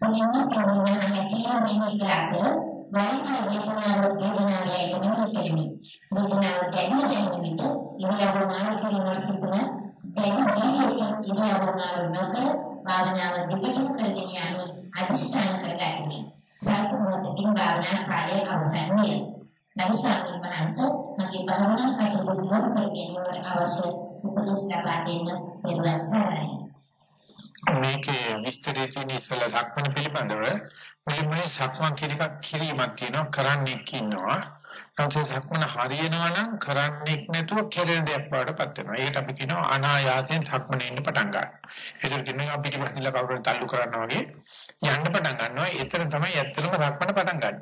මොනින්ම කෙනෙකුට හැකියාව මෙහි කරාද වරිණ වේදනාව වේදනාව යැයි කෙනෙමි. වේදනාව දැනෙන දැනෙන විට ඉරියව්ව මාරු කිරීම සිදුවන දැන් දීර්ඝ ඉරියව්ව මාරු නොකර භාවනාව දිගටම කරගෙන යන්න අධිෂ්ඨාන කරගන්න. සල්ප මොහොතකින් භාවනා කාර්යය අවසන් විය. නමුසාමි මහන්ස මගේ භාවනා කටයුතු දියුණු කර ගැනීමට අවශ්‍ය උපදෙස් ලබා දෙන්න පෙරවන් සරණයි. මේකේ විස්තරයේ තියෙන ඉස්සලා සක්මන පිළිබඳව මුලින්ම සක්මන් කිරිකක් කිරීමක් තියෙනවා කරන්නෙක් ඉන්නවා. නැත්නම් සක්මන හරියනවා නම් කරන්නෙක් නැතුව කෙරෙන දෙයක් වඩපත් වෙනවා. ඒකට අපි කියනවා අනායාසයෙන් සක්මනේ ඉන්න පටන් ගන්නවා. ඒකට කියනවා අපිට පිටිපස්සින්ලා කවුරුන් තල්ලු කරනවා වගේ යන්න පටන් ගන්නවා. එතන තමයි ඇත්තටම සක්මන පටන් ගන්න.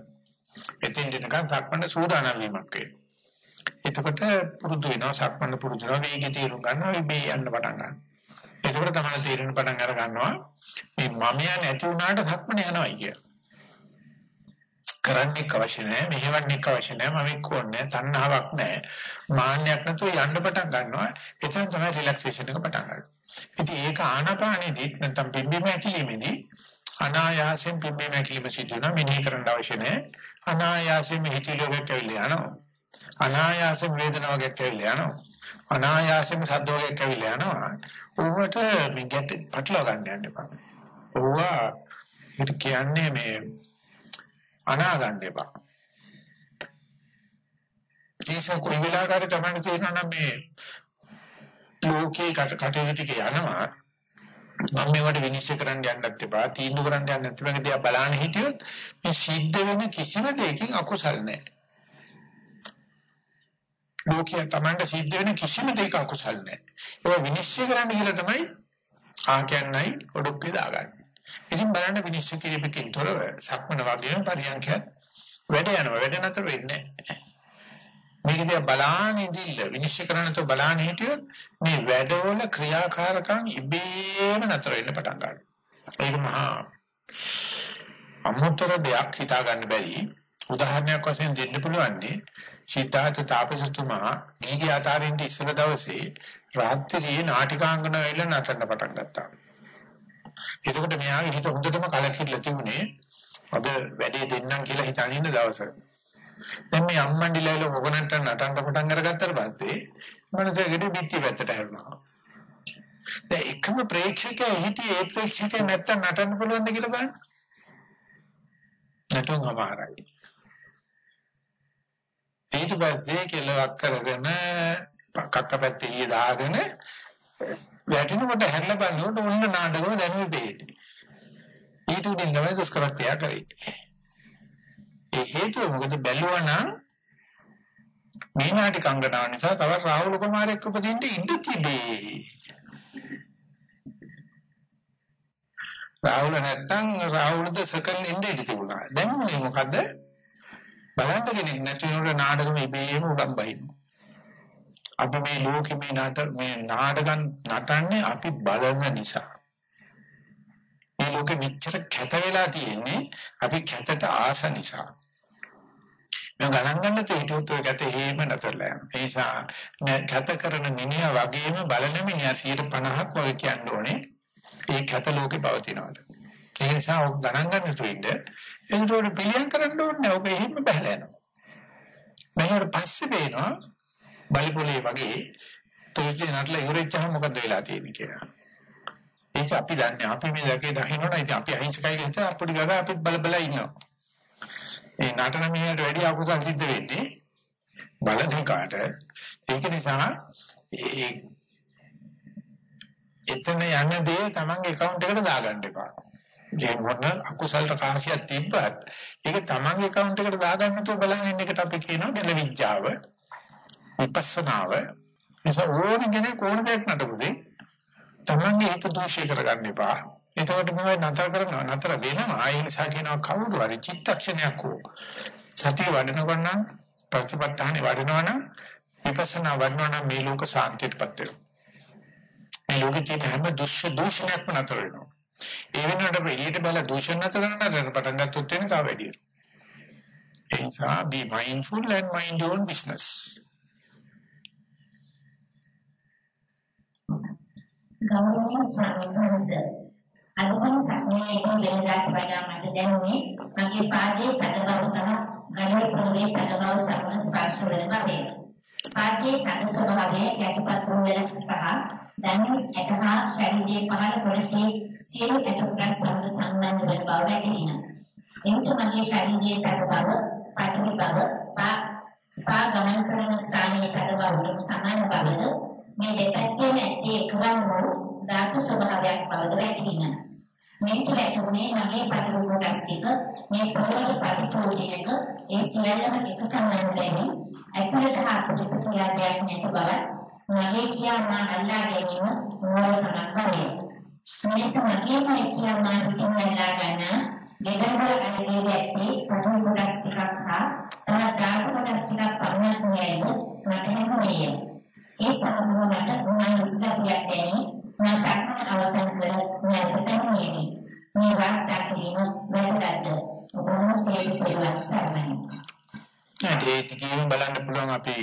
එතෙන් දෙනකන් සක්මන සූදානම් වීමක් වෙනවා. එතකොට පුරුදු වෙනවා සක්මන පුරුදු වෙනවා වේගය තීරු ගන්නවා මේ යන්න පටන් ගන්නවා. එතකොට තමයි තීරණ පටන් අර ගන්නවා මේ මමයා නැති වුණාට සක්මන යනවායි කිය. කරන්නේ අවශ්‍ය නැහැ මෙහෙවන්නේ අවශ්‍ය නැහැ මම එක්කෝන්නේ තණ්හාවක් නැහැ. මාන්නයක් නැතුව යන්න පටන් ගන්නවා. එතන තමයි රිලැක්සේෂන් එක පටන් ගන්න. ඉතින් ඒක ආනාපානෙදී නැත්නම් පිම්බීම ඇකිලිමේදී අනායාසයෙන් පිම්බීම ඇකිලිම සිදු වෙනවා. මෙනෙහි කරන්න අවශ්‍ය නැහැ. අනායාසයෙන් හිතිලෝකයක් ඇවිල්ලා යනවා. අනායාසයෙන් වේදනාවක් ඇවිල්ලා යනවා. අනායාසයෙන් සද්ද වර්ගයක් ඇවිල්ලා යනවා. ඕවට මේ ගැට පටලවා ගන්න යන්න එපා. ඕවා හිත කියන්නේ මේ අනා ගන්න එපා. ඒක කොයි වෙලාවකරි තමයි තේරෙනවා නම් මේ ලෝකේ කටයුතු ටික යනවා මම මේවට විනිශ්චය කරන්න යන්නත් එපා තීන්දුව කරන්න යන්නත් එපා කියලා බලන්න හිටියොත් මේ සිද්ධ වෙන කිසිම දෙයකින් අකුසල් නැහැ. ලෝකයේ Tamanට සිද්ධ වෙන කිසිම දෙයක අකුසල් නැහැ. ඒක විනිශ්චය කරන්න කියලා තමයි ආ කියන්නයි ඔඩොක්කේ දාගන්නේ. ඉතින් බලන්න විනිශ්චය කිරීමකින් තොරව සක්මන වගේම පරියන්ඛයත් වැඩ යනවා වැඩ නතර වෙන්නේ නැහැ. මේක දිහා බලාන ඉඳිල්ල විනිශ්චය කරන්න තෝ බලාන හිටියොත් මේ වැඩවල ක්‍රියාකාරකම් ඉබේම නතර වෙන්න පටන් ගන්නවා. ඒක මහා අමුතර දෙයක් හිතා ගන්න බැරි උදාහරණයක් වශයෙන් දෙන්න පුළුවන් නේ සිතාත තාපසතුමා ගිහි ආතාරින්ට ඉස්සර දවසේ රාත්‍රියේ නාටිකාංගන වෙලා නටන්න පටන් ගත්තා. එතකොට මෙයාගේ හිත හොඳටම කලකිරලා තිබුණේ අද වැඩේ දෙන්නම් කියලා හිතාගෙන ඉන්න දවසක. දැන් මේ අම්මන්ඩිලාල මොකනට නටන්න පටන් අරගත්තාට පස්සේ මනසෙකට පිටි පැත්තට හැරුණා. දැන් එකම ප්‍රේක්ෂකයා හිටියේ ඒ ප්‍රේක්ෂකයා නැත්තම් නටන්න පුළුවන්ද කියලා බලන්න. නටුම් අමාරයි. ඊට පස්සේ කෙලවක් කරගෙන කක්ක පැත්තේ ඊය දාගෙන වැටෙනකොට හැරලා බලනකොට ඔන්න නාඩගම දැනුනේ දෙන්නේ. ඊට උඩින් තමයි දුෂ්කරත්වය කරේ. ඒ හේතුව මොකද බැලුවා නම් මේ නාටි කංගනාව නිසා තවත් රාහුල කුමාරයෙක් උපදින්න ඉඩ තිබේ. රාහුල නැත්තම් රාහුලද සකන් ඉන්න ඉඩ තිබුණා. දැන් මොකද බලන්න කෙනෙක් නැති වෙනකොට නාටකෙ ඉබේම උඩම් බහිනවා. අපි මේ ලෝකෙ මේ නාටක මේ නාටකම් නටන්නේ අපි බලන නිසා. මේ ලෝකෙ මෙච්චර කැත වෙලා තියෙන්නේ අපි කැතට ආස නිසා. මම ගණන් ගන්න තේටුත් ඔය කැත හේම නැතරලා යනවා. ඒ නිසා කැත කරන මිනිහා වගේම බලන මිනිහා 50ක් වගේ කියන්න ඕනේ. ඒ කැත ලෝකේ පවතිනවාද. ඒ නිසා ඔක් ගණන් ගන්න තුින්ද එතකොට පිළියම් කරන්න ඕනේ ඔබ එහෙම බහලා යනවා. බහලා පස්සේ වෙනවා බලපොලේ වගේ තොජේ නටලා ඉවරෙච්චාම මොකද වෙලා තියෙන්නේ කියලා. ඒක අපි දන්නේ අපි මේ දැකේ දකින්නොත් ඉතින් අපි අහිංසකයි කියලා අපිට ගගා අපිත් බල බල ඉන්නවා. ඒ නටන මිනිහට වැඩි අකුසල් සිද්ධ වෙන්නේ බලන කාට. ඒක නිසා ඒ එතන යන දේ තමන්ගේ account එකට දාගන්න එපා. ඒ මොන අකුසල කාර්යයක් තිබ්බත් ඒක තමන්ගේ account එකට දාගන්න තු බලන්න ඉන්න එකට අපි කියනවා ගැලවිඥාව විපස්සනාව. නිසා ඕන කෙනෙක් ඕන දෙයක් නටපුදී තමන්ගේ හිත දෝෂය කරගන්න එපා. එතකොට මොනවද නතර කරනවා. නතර වෙනවා. ඒ නිසා කියනවා කවුරු හරි චිත්තක්ෂණයක් හෝ සතිය වඩනකොට නම් ප්‍රතිපත්තහනේ වඩනවා නම් විපස්සනා වඩනවා නම් මේ ලෝක සාන්තියටපත් වෙනවා. මේ ලෝකේ තියෙන හැම දුෂ්ෂ දෝෂණයක්ම නතර වෙනවා. ඒ වෙනුවට අපි එළියට බල දූෂණ නැතර නතර පටන් ගත්තොත් වෙන තව වැඩි වෙනවා. ඒ නිසා be mindful and mind your own business. ගෞරවනීය ස්වාමීන් වහන්සේ අනුගම සක්මනේදී වෙනදාට වඩා මට දැනුනේ මගේ පාදයේ තද බව සහ ගඩොල් පොළවේ තද බව සමන ස්පර්ශ වන බවය. පාදයේ තද ස්වභාවය යටිපත් වූ වෙනස සහ ධනුස් එකහා ශරීරයේ පහළ කොටසේ සියලු ඇටකොටස් සමග සම්බන්ධ වන බව වැටහිණ. එවිට මගේ ශරීරයේ තද බව, පටවි බව, පා පා ගමන් කරන ස්ථානයේ තද බව සමාන බවද මේ දෙපැත්තේම ඇත්තේ එකවර වූ ධාතු ස්වභාවයක් බවද වැටහිණ. මේක වැටුනේ මගේ පටු කොටස් ටික මේ පොළොවට පරිපූර්ණයක ඒ සියල්ලම එක සමාන දෙමින් ඇතුළත හාපුට ක්‍රියාදයක් නැති බව මගේ කියා මා අල්ලා ගැනීම මෝරකමක් වගේ. මෙලෙස මගේම කියා මා පිටින් අල්ලා ගන්න දෙගොල්ල අඩේ වැටි පටු කොටස් ටිකක් හා තවත් ධාතු කොටස් ටිකක් පමණක් නෑද මට හැමුණේ. ඒ සමගමට මා ඉස්ලාපියක් දැනි මා සක්මන අවසන් කර නැවතම නෙමි. මේ වාර්තා කිරීම වැදගත්. ඔබ වහන්සේ පිළිවන් සරණයි. ඒ ටිකේම බලන්න පුළුවන් අපි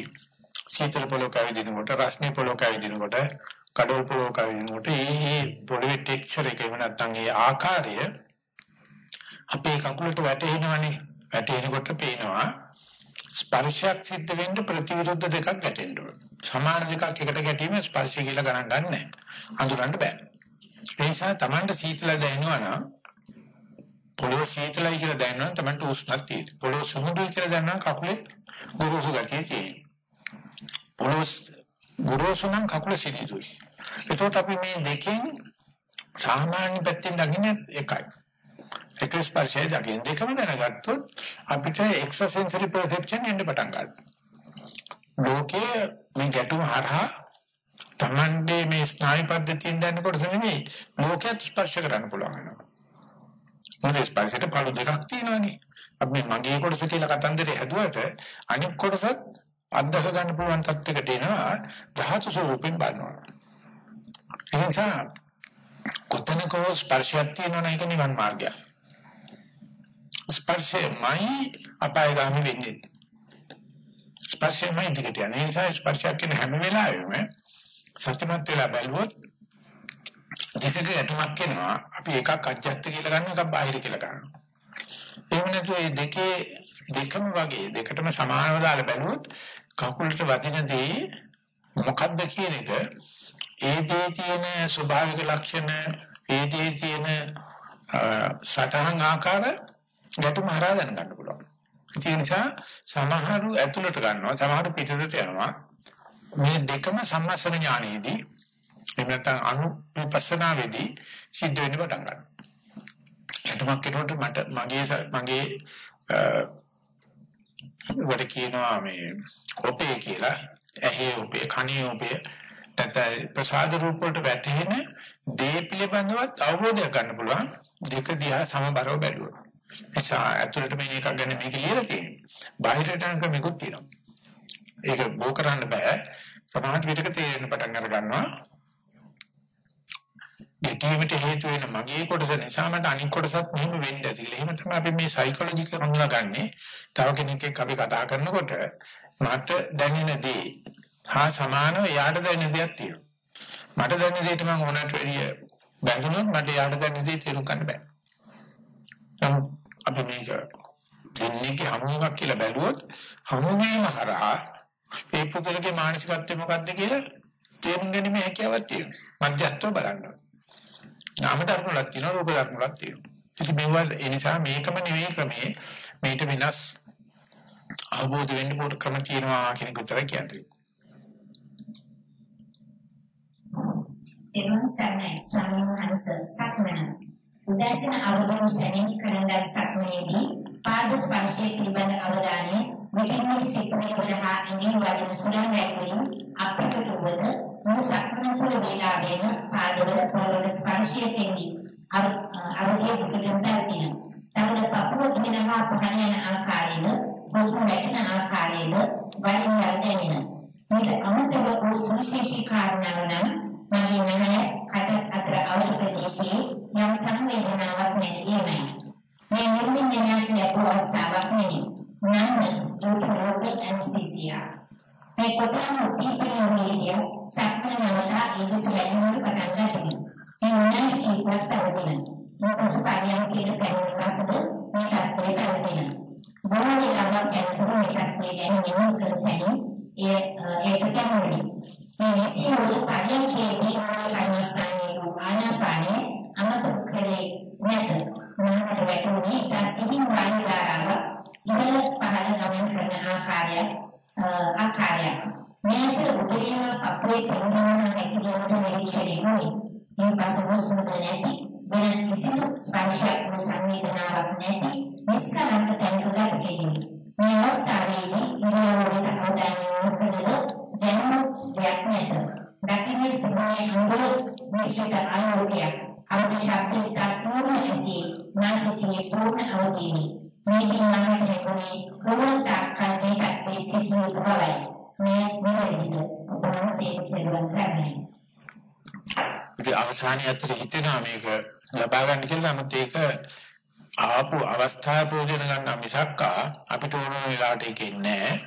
සීතල පොලොක ඇවිදිනකොට රස්නේ පොලොක ඇවිදිනකොට කඩොල් පොලොක ඇවිදිනකොට ඒ පොළවේ ටෙක්ස්චර් එක එහෙම නැත්නම් ඒ ආකාරය අපේ කකුලට වැටෙනවනේ වැටෙනකොට පේනවා ස්පර්ශයක් සිද්ධ වෙන්න ප්‍රතිවිරුද්ධ දෙකක් ගැටෙන්න ඕන. සමාන දෙකක් එකට ගැටීම ස්පර්ශය කියලා ගණන් ගන්න නැහැ. අඳුරන්න බෑ. ඒ නිසා Tamanට සීතල දැනෙනවා නම් පොළොව සීතලයි කියලා දැනනවා නම් Tamanට උෂ්ණක් තියෙනවා. පොළොව සුමුදුයි කියලා දැනනවා කකුලේ ගොරෝසු ගතිය තියෙනවා. පොළොව ගොරෝසු නම් කකුල සිනිදුයි. ඒකත් අපි මේ දෙකෙන් සාමාන්‍ය පැත්තෙන් දකින්නේ එකයි. එක ස්පර්ශය දකින්න දෙකම දැනගත්තොත් අපිට එක්ස්ට්‍රා සෙන්සරි පර්සෙප්ෂන් එන්න පටන් ගන්නවා. ලෝකයේ මේ ගැටුම හරහා Tamande මේ ස්නායු පද්ධතියෙන් දැනන කොටස නෙමෙයි ලෝකයට ස්පර්ශ කරන්න පුළුවන් වෙනවා. මොකද ස්පර්ශයට පළු දෙකක් තියෙනවානේ. අපි මගේ කොටස කියලා කතන්දරේ හැදුවට අනිත් කොටසත් අත්දක ගන්න පුළුවන් තත්යකට එනවා ධාතු ස්වරූපෙන් බලනවා. ඒ නිසා කොතනකෝ ස්පර්ශයක් තියෙනවා නම් ඒක නිවන් මාර්ගයක්. ස්පර්ශයමයි අපායগামী වෙන්නේ. ස්පර්ශයමයි දිගට යන නිසා ස්පර්ශයක් කියන හැම වෙලාවෙම සත්‍යමත් වෙලා බලුවොත් දෙකක යටමක් වෙනවා. අපි එකක් අජ්ජත් කියලා ගන්නවා එකක් බාහිර කියලා ගන්නවා. එහෙම නැතු මේ දෙකේ දෙකම වගේ දෙකටම සමානව දාලා බැලුවොත් කකුලට වදින දේ මොකද්ද කියන එක ඒ දේ තියෙන ස්වභාවික ලක්ෂණ ඒ දේ තියෙන සටහන් ආකාර ගැටුම හරහා දැනගන්න පුළුවන් ඒ නිසා සමහරු ඇතුළට ගන්නවා සමහරු පිටතට යනවා මේ දෙකම සම්මස්සන ඥානයේදී එහෙම නැත්නම් අනුපස්සනාවේදී සිද්ධ වෙන්න පටන් ගන්නවා. එතමක් කෙනෙකුට මට මගේ මගේ වට කියනවා මේ ඔපේ කියලා ඇහි ඔපේ කණේ ඔපේ නැත්නම් ප්‍රසාද රූප වලට වැටෙන දේ පිළිබඳවත් අවබෝධයක් ගන්න පුළුවන් දෙක දිහා සමබරව බැලුවොත්. එසා ඇතුළට මේක එකක් ගන්න මේක ලියලා තියෙනවා. බාහිරට යන ක්‍රමිකුත් තියෙනවා. ඒක බෝ කරන්න බෑ. සමාජ විදක තේරෙන්න පටන් අර ගන්නවා. ගැටීමට හේතු වෙන මගේ කොටස නිසා මට අනිත් කොටසත් මෙහෙම වෙන්න ඇති කියලා. එහෙම තමයි අපි මේ සයිකොලොජි කරනගන්නේ. තව කෙනෙක් එක්ක අපි කතා කරනකොට මට දැනෙන දේ හා සමානව එයාට දැනෙන දෙයක් තියෙනවා. මට දැනෙන දෙයට මම ඕනට වැඩිය බැඳුනොත් මට එයාට දැනෙන දේ තේරුම් ගන්න බෑ. නමුත් අපි මේක දෙන්නේගේ හමුවක් කියලා බැලුවොත් හමුවීම හරහා ඒ පුතලගේ මානසිකත්වය මොකද්ද කියලා තේරුම් ගැනීම හැකියාවක් තියෙනවා. මධ්‍යස්ථව බලන්න. නාම ධර්ම වලක් තියෙනවා රූප ධර්ම වලක් තියෙනවා. ඉතින් මේවා ඒ නිසා මේකම නෙවෙයි ක්‍රමේ මේට වෙනස් අවබෝධ වෙන්න පොඩ ක්‍රම තියෙනවා කියන එක විතරයි කියන්නේ. එවන් සර්ණයි ස්වාමීන් වහන්සේ සක්මන උදෑසන අවබෝධ සැනින් කරන සක්මනේදී පාද ස්පර්ශයේ පිළිබඳ අවධානය මෙතන සිටින උදහා ඉන්නේ වඩන සුලම් වැටුලින් අපට උවද මොසක්මන පුර වේලාවෙම පාදවල පොළොව ස්පර්ශයෙන්දී අරෝග්‍ය පිළිබඳ තියෙන. තවද පපුව දිනනවා පහන යන ආකාරයෙන් හුස්ම වැටෙන ආකාරයෙන් වලින් දැනෙන. මේක අමතක වූ සුවිශේෂී කාරණාව නම් මගේ මනස කට අතර අවශ්‍ය ප්‍රදේශයේ යම් සංවේදනාවක් නැතිවයි. මේ නිර්මිතයක් ලැබුව අවස්ථාවක් නෙවෙයි. numbness due to local anesthesia. මේ කොටන උද්දීපනයේදී සක්මන නවසා ඒකස වැඩිවෙන පටන් ගන්නවා. මේ මොනවායි කියපත් පවතින. මේ පසුකාරයන් කියන පැමිණ පසුද මේ තත්ත්වයට පවතින. බොහෝ වෙලාවක් යනකොට මේ තත්ත්වය ගැන මෙහෙම අවසානයේ අතර හිතෙනවා මේක ලබා ගන්න කියලා නමුත් ඒක ආපු අවස්ථාව ප්‍රයෝජන ගන්න මිසක් අපිට ඕන වෙලාවට ඒක ඉන්නේ නැහැ.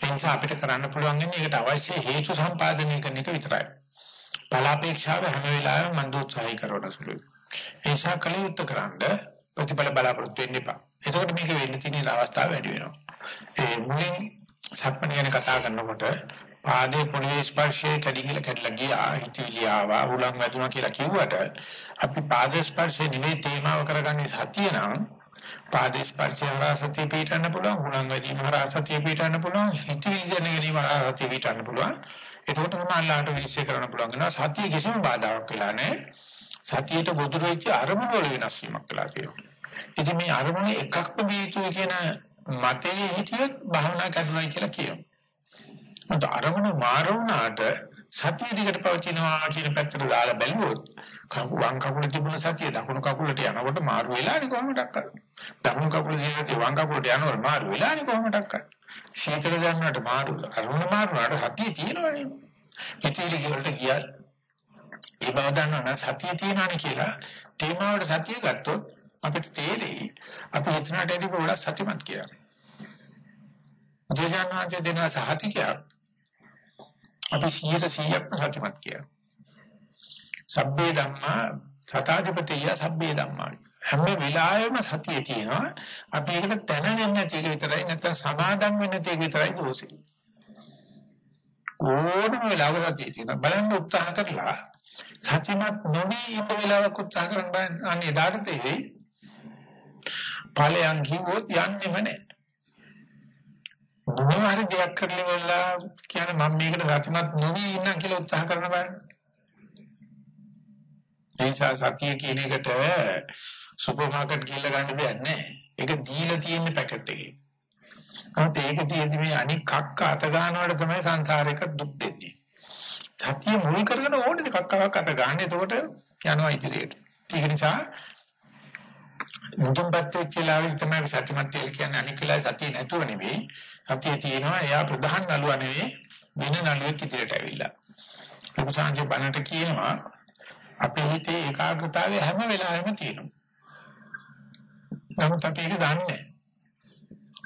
ඒ නිසා අපිට කරන්න පුළුවන් ඉන්නේ ඒකට අවශ්‍ය හේතු සම්පාදනය කරන එක විතරයි. බලාපේක්ෂාව හැම වෙලාවෙම මන් දෝත්සහයි කරන සුළුයි. ඒ නිසා කලියුත් කරන්න ප්‍රතිඵල බලාපොරොත්තු වෙන්න එපා. එතකොට මේක වෙන්න තියෙන අවස්ථාව වැඩි වෙනවා. ඒ මුලින් සක්මණ ගැන කතා කරනකොට පාදයේ පොළවේ ස්පර්ශයේ කැඩිගල කැඩලා ගියා හිතවිලි ආවා උලන් වැදුනා කියලා කිව්වට අපි පාද ස්පර්ශය නෙවෙයි තේමාව කරගන්නේ සතිය නම් පාද ස්පර්ශය හරහා සතිය පිටන්න පුළුවන් උලන් වැදීම හරහා සතිය පිටන්න පුළුවන් හිතවිලි දැනගැනීම හරහා සතිය පිටන්න පුළුවන්. එතකොට තමයි අල්ලාහට විශ්ේ කරන්න පුළුවන් වෙනවා සතිය කිසිම බාධාවක් වෙලා නැහැ. සතියට ගොදුරු වෙච්ච අරමුණු වල වෙනස් වීමක් වෙලා තියෙනවා. ඉතින් මේ අරමුණ එකක්ම දිය යුතුයි කියන මතයේ හිටියොත් භාවනා කරනවා කියලා කියනවා. මොකද අරමුණ මාරුණාට සතිය දිගට පවතිනවා කියන පැත්තට දාලා බැලුවොත් වම් කකුල තිබුණ සතිය දකුණු කකුලට යනකොට මාරු වෙලානේ කොහොමදක් දකුණු කකුල දිහාට වම් කකුලට යනකොට මාරු වෙලානේ කොහොමදක් සීතල දැනනට මාරු අරමුණ මාරුනාට සතිය තියෙනවනේ පිටිවිලි වලට ගියත් ඒ බව දන්නවනම් සතිය තියෙනවනේ කියලා තේමාවට සතිය ගත්තොත් අපිට තේරෙයි. අපි හිතනට එදී පොඩ්ඩක් සතිමත් කියලා. ජයජානනාංශ දෙන සහතිකයක්. අපි 100%ක්ම සත්‍යමත් කියනවා. සබ්බේ ධම්මා සතාධිපතිය සබ්බේ ධම්මා හැම වෙලාවෙම සතිය තියෙනවා. අපි ඒකට දැනගන්නේ නැති එක විතරයි නැත්නම් සමාදම් වෙන්නේ නැති එක විතරයි දෝෂේ. ඕනම වෙලාවක සතිය තියෙනවා. බලන්න උත්සාහ කරලා සත්‍යමත් නොවි ඉන්න වෙලාවක උත්සාහ කරන් බලන්න අනේ දාට තේරෙයි. ඵලයන් කිව්වොත් යන්නේම නැහැ. මොනවා හරි දෙයක් කරලා වෙලා කියන්නේ මම මේකට සතුටුමත් නොවි ඉන්නම් කියලා උත්සාහ කරන බලන්න. ඒසා සතිය කියන එකට සුපර් මාකට් ගිහිල්ලා ගන්න දෙයක් නැහැ. ඒක දීලා තියෙන පැකට් එකේ. නමුත් ඒක තියෙදි මේ අනික් කක්ක අත ගන්නවට තමයි සංසාරේක දුක් දෙන්නේ. සතිය මුල් කරගෙන ඕනේ කක්කවක් අත ගන්න. එතකොට යනවා ඉදිරියට. ඒක නිසා මුදුන්පත් වෙච්ච වෙලාවෙ තමයි සත්‍යමත් කියන්නේ අනික් වෙලාවේ සතිය නැතුව නෙවෙයි සතිය තියෙනවා එයා ප්‍රධාන නළුවා නෙවෙයි වෙන නළුවෙක් ඉදිරියට ඇවිල්ලා. ලොකු සංජය බණට කියනවා අපේ හිතේ ඒකාග්‍රතාවය හැම වෙලාවෙම තියෙනවා. නමුත් අපි ඒක දන්නේ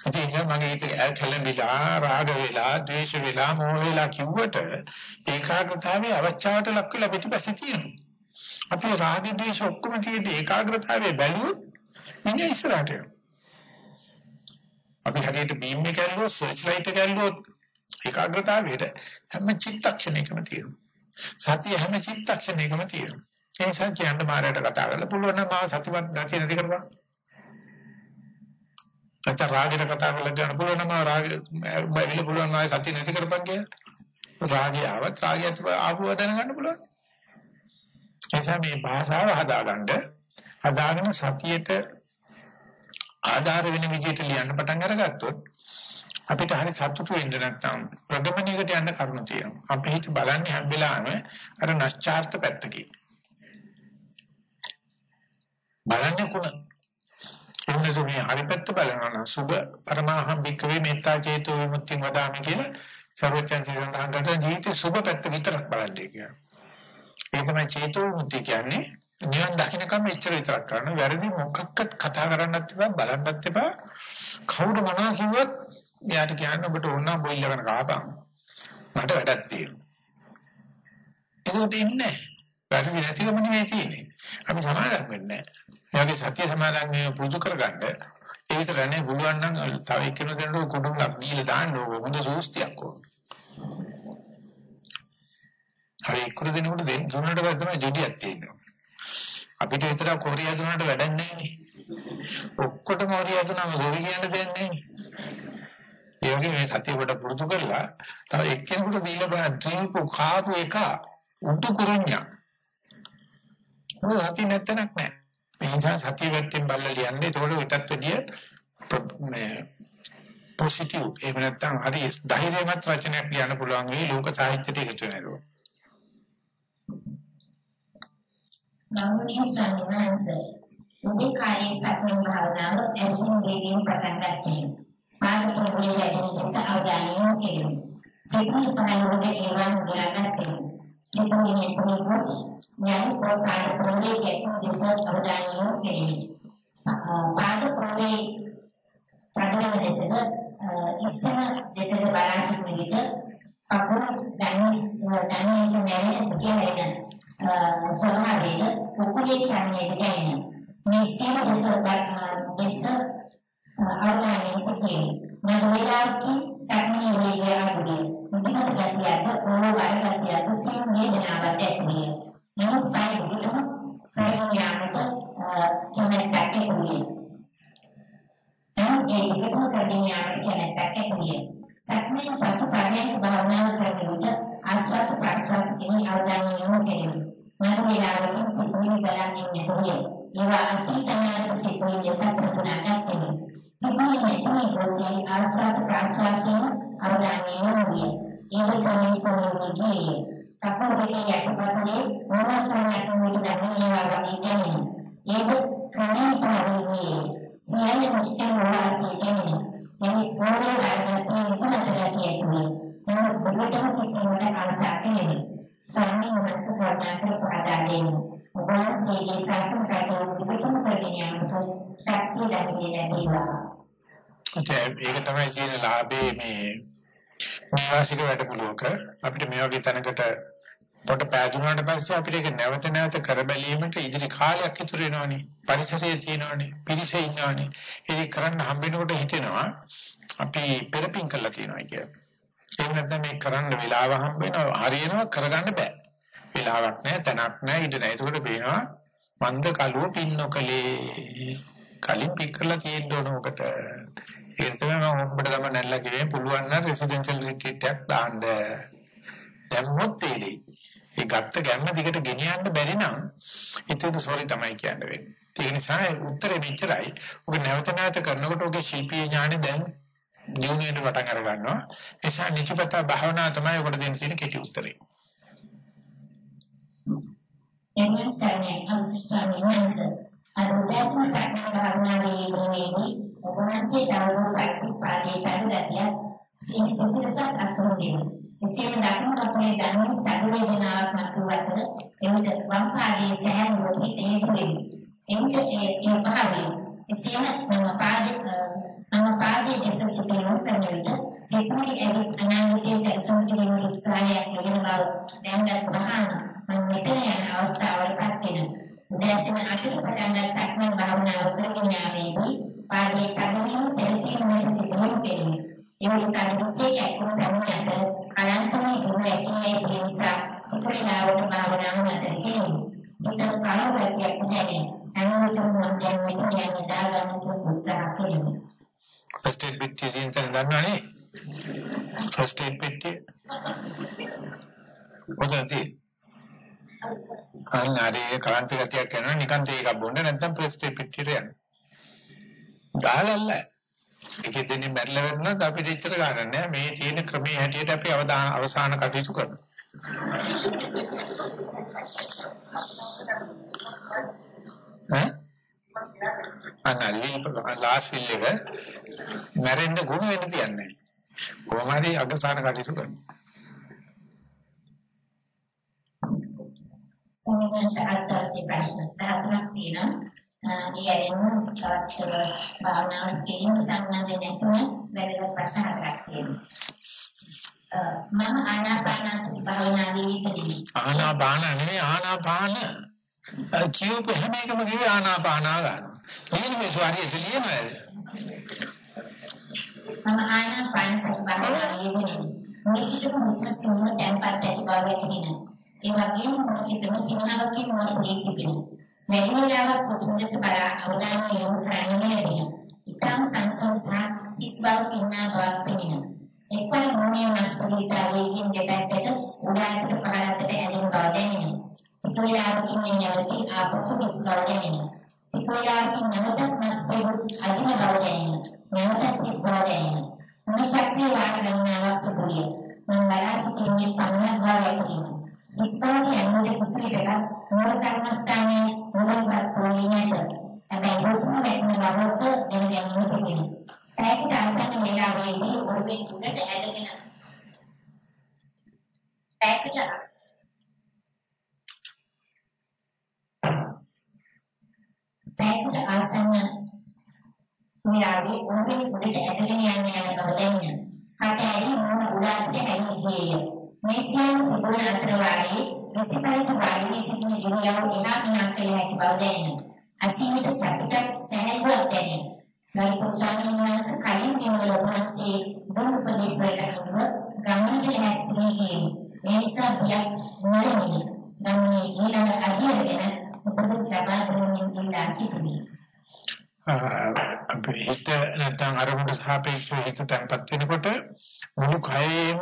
නැහැ. ඒක මගේ හිතේ කැළඹිලා රාග වෙලා, ද්වේෂ වෙලා, මෝහ වෙලා කිව්වට ඒකාග්‍රතාවයේ අවචාවට ලක් වෙලා පිටිපස්සේ තියෙනවා. අපි රාග ද්වේෂ ඔක්කොම තියෙද්දි ඒකාග්‍රතාවයේ බැලුවොත් ඉන්නේ ඉස්සරහට යනවා. අපි හරියට බීම් එක ඇල්ලුවොත් සර්ච් ලයිට් එක ඇල්ලුවොත් ඒකාග්‍රතාවයට හැම චිත්තක්ෂණයකම තියෙනවා. සතිය හැම චිත්තක්ෂණයකම තියෙනවා. ඒ නිසා කියන්න මාරයට කතා කරලා පුළුවන් නම් මාව සතිමත් නැති නැති කරපන්. නැත්නම් රාගයට කතා කරලා ගන්න පුළුවන් නම් රාගය බැවිල පුළුවන් නම් සතිය නැති කරපන් කියලා. රාගය ආවත් රාගයත් ආපුව දැනගන්න පුළුවන්. එනිසා මේ භාෂාව හදාගන්න හදාගෙන සතියට ආධාර වෙන විදිහට ලියන්න පටන් අරගත්තොත් අපිට හරි සතුටු වෙන්න නැත්නම් ප්‍රගමණයකට යන්න කරුණු තියෙනවා. අපි හිත බලන්නේ හැම වෙලාවෙම අර නැස්චාර්ත පැත්තකින්. බලන්නේ කුණ. එන්නතු මේ හරි පැත්ත බලනවා නම් සුබ පරමාහම් භික්කවේ මෙත්තා චේතෝ විමුක්තිය වදාමි කියලා සර්වචන් සඳහන් කරන ජීවිතේ සුබ පැත්ත විතරක් බලන්නේ කියලා. ඒ තමයි චේතෝ විමුක්තිය කියන්නේ නිවන් දකින්නකම් එච්චර විතරක් කරන්න. වැරදි මොකක්වත් කතා කරන්නත් එපා බලන්නත් එපා. කවුරු මොනවා කිව්වත් එයාට කියන්න ඔබට ඕන නම් බොයිල් කරන කහපන් මට වැඩක් තියෙනවා. ඒක ඉන්නේ වැරදි නැතිකම නෙමෙයි තියෙන්නේ. අපි සමාදම් වෙන්නේ නැහැ. එයාගේ සත්‍ය සමාදම් මේ පුරුදු කරගන්න ඒ විතර නේ පුළුවන් නම් තව එක්කෙනෙක් දෙන්නු කුඩුම්ලක් දීලා දාන්න ඕක හොඳ සූස්තියක් ඕන. හරි එක්කෙනෙක් දෙනකොට දෙන්න දුන්නට පස්සේ තමයි ජොඩියක් තියෙන්නේ. අපිට විතර කොරිය දුන්නට වැඩක් නැහැ නේ. ඔක්කොටම කොරිය දුන්නම සොරි කියන්න දෙයක් නැහැ නේ. ඒ වගේ මේ සතිය කොට පුරුදු කරලා තව එක්කෙනෙකුට දීලා බලන්න දීපු කාපු එක උඩු කුරුඤ්ඤා. ඔය සතිය නැත්තනක් නැහැ. මේ නිසා සතිය වැත්තෙන් බල්ල ලියන්නේ ඒතකොට විතත් වැඩිය මේ පොසිටිව් එහෙම නැත්නම් හරි ධෛර්යමත් රචනයක් ලියන්න පුළුවන් වෙයි ලෝක සාහිත්‍යයට එකතු වෙනවා. ගෞරවනීය ස්වාමීන් වහන්සේ උදේ කාලේ සක්මන් භාවනාව ඇසින් දෙවියන් පටන් ගත්තා. පාද ප්‍රබෝධය වැඩි ලෙස අවධානය යොමු කෙරේ. සිතේ පහළොව ඒවන් ගියාගත්තේ. සිතේ පොළොස් ඥාන ප්‍රකාර ප්‍රබෝධය ගැටුම් දෙස අවධානය යොමු කෙරේ. පාද ප්‍රබෝධය ප්‍රබෝධය දෙසද ඉස්සම දෙසද බලා සිටින විට අපර දැනීස් දැනීස් නැරෙන කියන ස්වභාවයෙන් උපලේ චානයේ ගැන මේ සියලු දෙස අවධානය සිටියේ නඩවේලාවකි සක්මණේ වේගය අඩුවේ මුදිනට ගැටියද ඕන වර ගැටියද සියලු වේදනාවක් ඇතිවේ නමුත් සාය විතම කරගෙන යාමට කැමැත්තක් ඇතිවේ නමුත් ඒ විකටම කරගෙන යාමට කැමැත්තක් ඇතිවේ සක්මණේ පසු පරයන්ක භාවනාව කරන විට ආස්වාස ප්‍රාස්වාස කියන අවධානය යොමු කෙරේ නඩවේලාවකින් සිටිනේ බලන්නේ නැතුවේ ඒවා අතීතනාට සිදුවී ලෙස ප්‍රගුණාගත් වෙනවා. සිදුවී නැති ගොස්ගේ ආස්වාස ප්‍රාස්වාසයෙන් අවධානය යොමු විය. ඒක තමයි කොහොමදදී කපුරේ යටපතේ මොනතරම් මුළු දැනෙනවා වගේ දැනෙන. ඒක ක්‍රමයෙන් පාරේ සියල්ල නිශ්චය වවාසී දැනෙන. මේ පොරේ ආයතනයේ ඉක්මනට කියතුනේ. නමුත් බුදුටම සිටිනවට ආසා කෙරේ. ස්වාමීන් වහන්සේ ප්‍රඥා කර පහදා දෙන්නේ. වහන්සේගේ ශාසන කටයුතු පිටුම කරගෙන යනකොට ශක්තිය ලැබෙන්නේ නැතිවා. ඒක තමයි කියන ලාභේ මේ නිවාසික වැඩමුළුවක අපිට මේ වගේ තැනකට පොට පෑදුනාට පස්සේ අපිට ඒක නැවත නැවත කර බැලීමට ඉදිරි කාලයක් ඉතුරු වෙනවනේ පරිසරයේ තියෙනවනේ පිරිසේ ඉන්නවනේ ඒක කරන්න හම්බෙනකොට හිතෙනවා අපි පෙරපින් කරලා තියෙනවා කියලා. ඒක නැත්නම් මේ කරන්න වෙලාව හම්බ වෙනවා හරියනවා කරගන්න බෑ. වෙලාවක් නැහැ, තැනක් නැහැ, ඉඳ නැහැ. ඒකට පේනවා මන්ද කලුව පින් නොකලේ. කලින් පින් කරලා තියෙන්න ඕන ඔකට. ඒක තමයි මම ඔබට තමයි නැල්ලා කිව්වේ පුළුවන් නම් රෙසිඩෙන්ෂල් රිට්‍රීට් එකක් දාන්න. දැම්මොත් තේරෙයි. ඒ ගත්ත ගැම්ම දිගට ගෙනියන්න බැරි නම් ඉතින් සෝරි තමයි කියන්න වෙන්නේ. ඒ නිසා උත්තරේ මෙච්චරයි. ඔබ නැවත නැවත කරනකොට ඔබේ ශිල්පීය ඥානෙ දැන් දියුණුවෙන් පටන් අර ගන්නවා. ඒ නිසා නිචපත භාවනා තමයි ඔබට දෙන්න තියෙන කෙටි උත්තරේ. එමන් සරණයි අවසර ස්වාමීන් වහන්සේ අද උදෑසන සක්මන් භාවනාවේ යෙදීමේදී ඔබ වහන්සේ දවල් ප්‍රතිපාදයේ තදගතිය සිසිලසක් අත්දැකීම. එසේම දක්න කපේ ධර්ම ස්ථාන වේදනාවක් මතුව අතර එවිට වම් පාදයේ සෑම රෝගී තේරුවේ. එවිට ඒ ඒ භාවයේ එසේම මම පාදයේ මම පාදයේ දෙස සිටිනු කරන විට සිතුවිලි එවි අනාගතයේ සැසුම් කිරීමේ උත්සාහයක් ලැබෙන බව දැනගත් වහාම මම මෙතන යන අවස්ථාවලපත් වෙන උදෑසන අටට පටන් ගන්න සක්මන් භාවනාව කරගෙන යාමේදී පාදයේ තදවීම තෙරපීම වලට සිදුවන කෙරේ. ඒ වගේ කල්පසේ යකුණු තමයි අතර කලන්තමේ දුර ඇතිනේ පිළිසා උපරිණාමක භාවනාව නැතේ. උත්තර පාරවත්යක් නැහැ. හැමෝටම මම දැන් මෙතන යන දාගන්න උත්සාහ කරනවා. ෆස්ට් එඩ් පිටිය තියෙන තැන දන්නවනේ. ෆස්ට් එඩ් පිටිය. මොකද අන්නරේ කාන්ත ගතියක් කරනවා නිකන් තේ එකක් බොන්න නැත්නම් ප්‍රෙස්ටේ පිටියට යන්න. ගහලල්ල. ඒකෙ දෙන්නේ මැරිලා වෙනනම් අපිට ඉච්චර ගන්න නෑ මේ තියෙන ක්‍රමයේ හැටියට අපි අවදාන අවසාන කටයුතු කරනවා. ඈ? අන්නරේ ලාස් විල් එක මැරෙන්න ගුණ වෙන්න තියන්නේ. කොහොම හරි අවසාන කටයුතු කරනවා. සමහරවිට අත්දැකී ප්‍රශ්න තාක්ෂණක් තියෙනවා. ඒ ඇරෙන්න තවත් භාවනාවක් කිරීම සම්බන්ධ නැතුව වැදගත් ප්‍රශ්න හතරක් තියෙනවා. මම ආනාපානසති භාවනාවේ ඉපදෙමි. ආනාපාන නෙවෙයි ආනාපාන. කියූප හැම එකම කිව්වේ ආනාපානා ගන්නවා. මේක මේ ස්වාරිය දෙලියමද? මම ආනාපානසති භාවනාවේ ඉපදෙමි. මේ සිට හුස්ම සිහින tempat ඇති බව වැටහෙනවා. ඒ වගේම මොහොතේම සිනහවකින් මොහොතේ තිබෙන. වැඩි වේලාවක් හුස්ම දෙස බලා අවධානය යොමු කරන්න ලැබෙන. ඊටම සංසෝසහ ඉස් බව ඉන්නා බවක් පෙනෙන. එක්වර මොහේ මස්පලිතා වේගින් දෙපැත්තට උඩාට පහළට ඇදෙන බව දැනෙන. ටිකලාවකින් නැවති ආපසු විශ්වාස දැනෙනවා. ටිකලාවකින් නැවතත් මස්පෙඩු අදින බව දැනෙනවා. නැවතත් විශ්වාස දැනෙනවා. මේ චක්‍රය වාර ගන්න අවශ්‍යයි. මම බලා සිටින්නේ පමණක් බව ඇතිවෙනවා. විශ්වාස යන්නේ කිසිවිටක මූල කර්මස්ථානයේ මුලින්ම පොලිනේද. හැබැයි හුස්ම වැටෙන බවට දැනගන්න තිබෙනවා. ඒකට ආසන්න වේලාවේදී ඔරුවේ උඩට ඇදගෙන පැයකට පැයකට ආසන්න වේලාවේ ඔරුවේ උඩට ඇදගෙන යන්න යන බව දැනෙන. කට ඇරි මොන උඩට ඇවිල්ලා මේ සියලු සිදුවන අතර වාගේ රිසිපරිත වාගේ සිටින ජීවිතය එහා මෙහා කියලා හැකි බව දැනෙන. අසීමිත සතුටක් සැහැල්ලුවක් දැනෙන. ගරුතර ස්වාමීන් වහන්සේ කලින් කියන ලෝකන්සේ දුන් උපදේශ වලට අනුව ගමනට හැස්තිරී ගියේ. ඒ නිසා බියක් නොලෙමි. ගමනේ ඊළඟ අධ්‍යයනය උපදෙස් ලබා දුන්නින් ඉල්ලා සිටිනේ. අපේ හිත නැත්නම් අරමුණට සාපේක්ෂව හිත තැම්පත් වෙනකොට මුළු කයෙම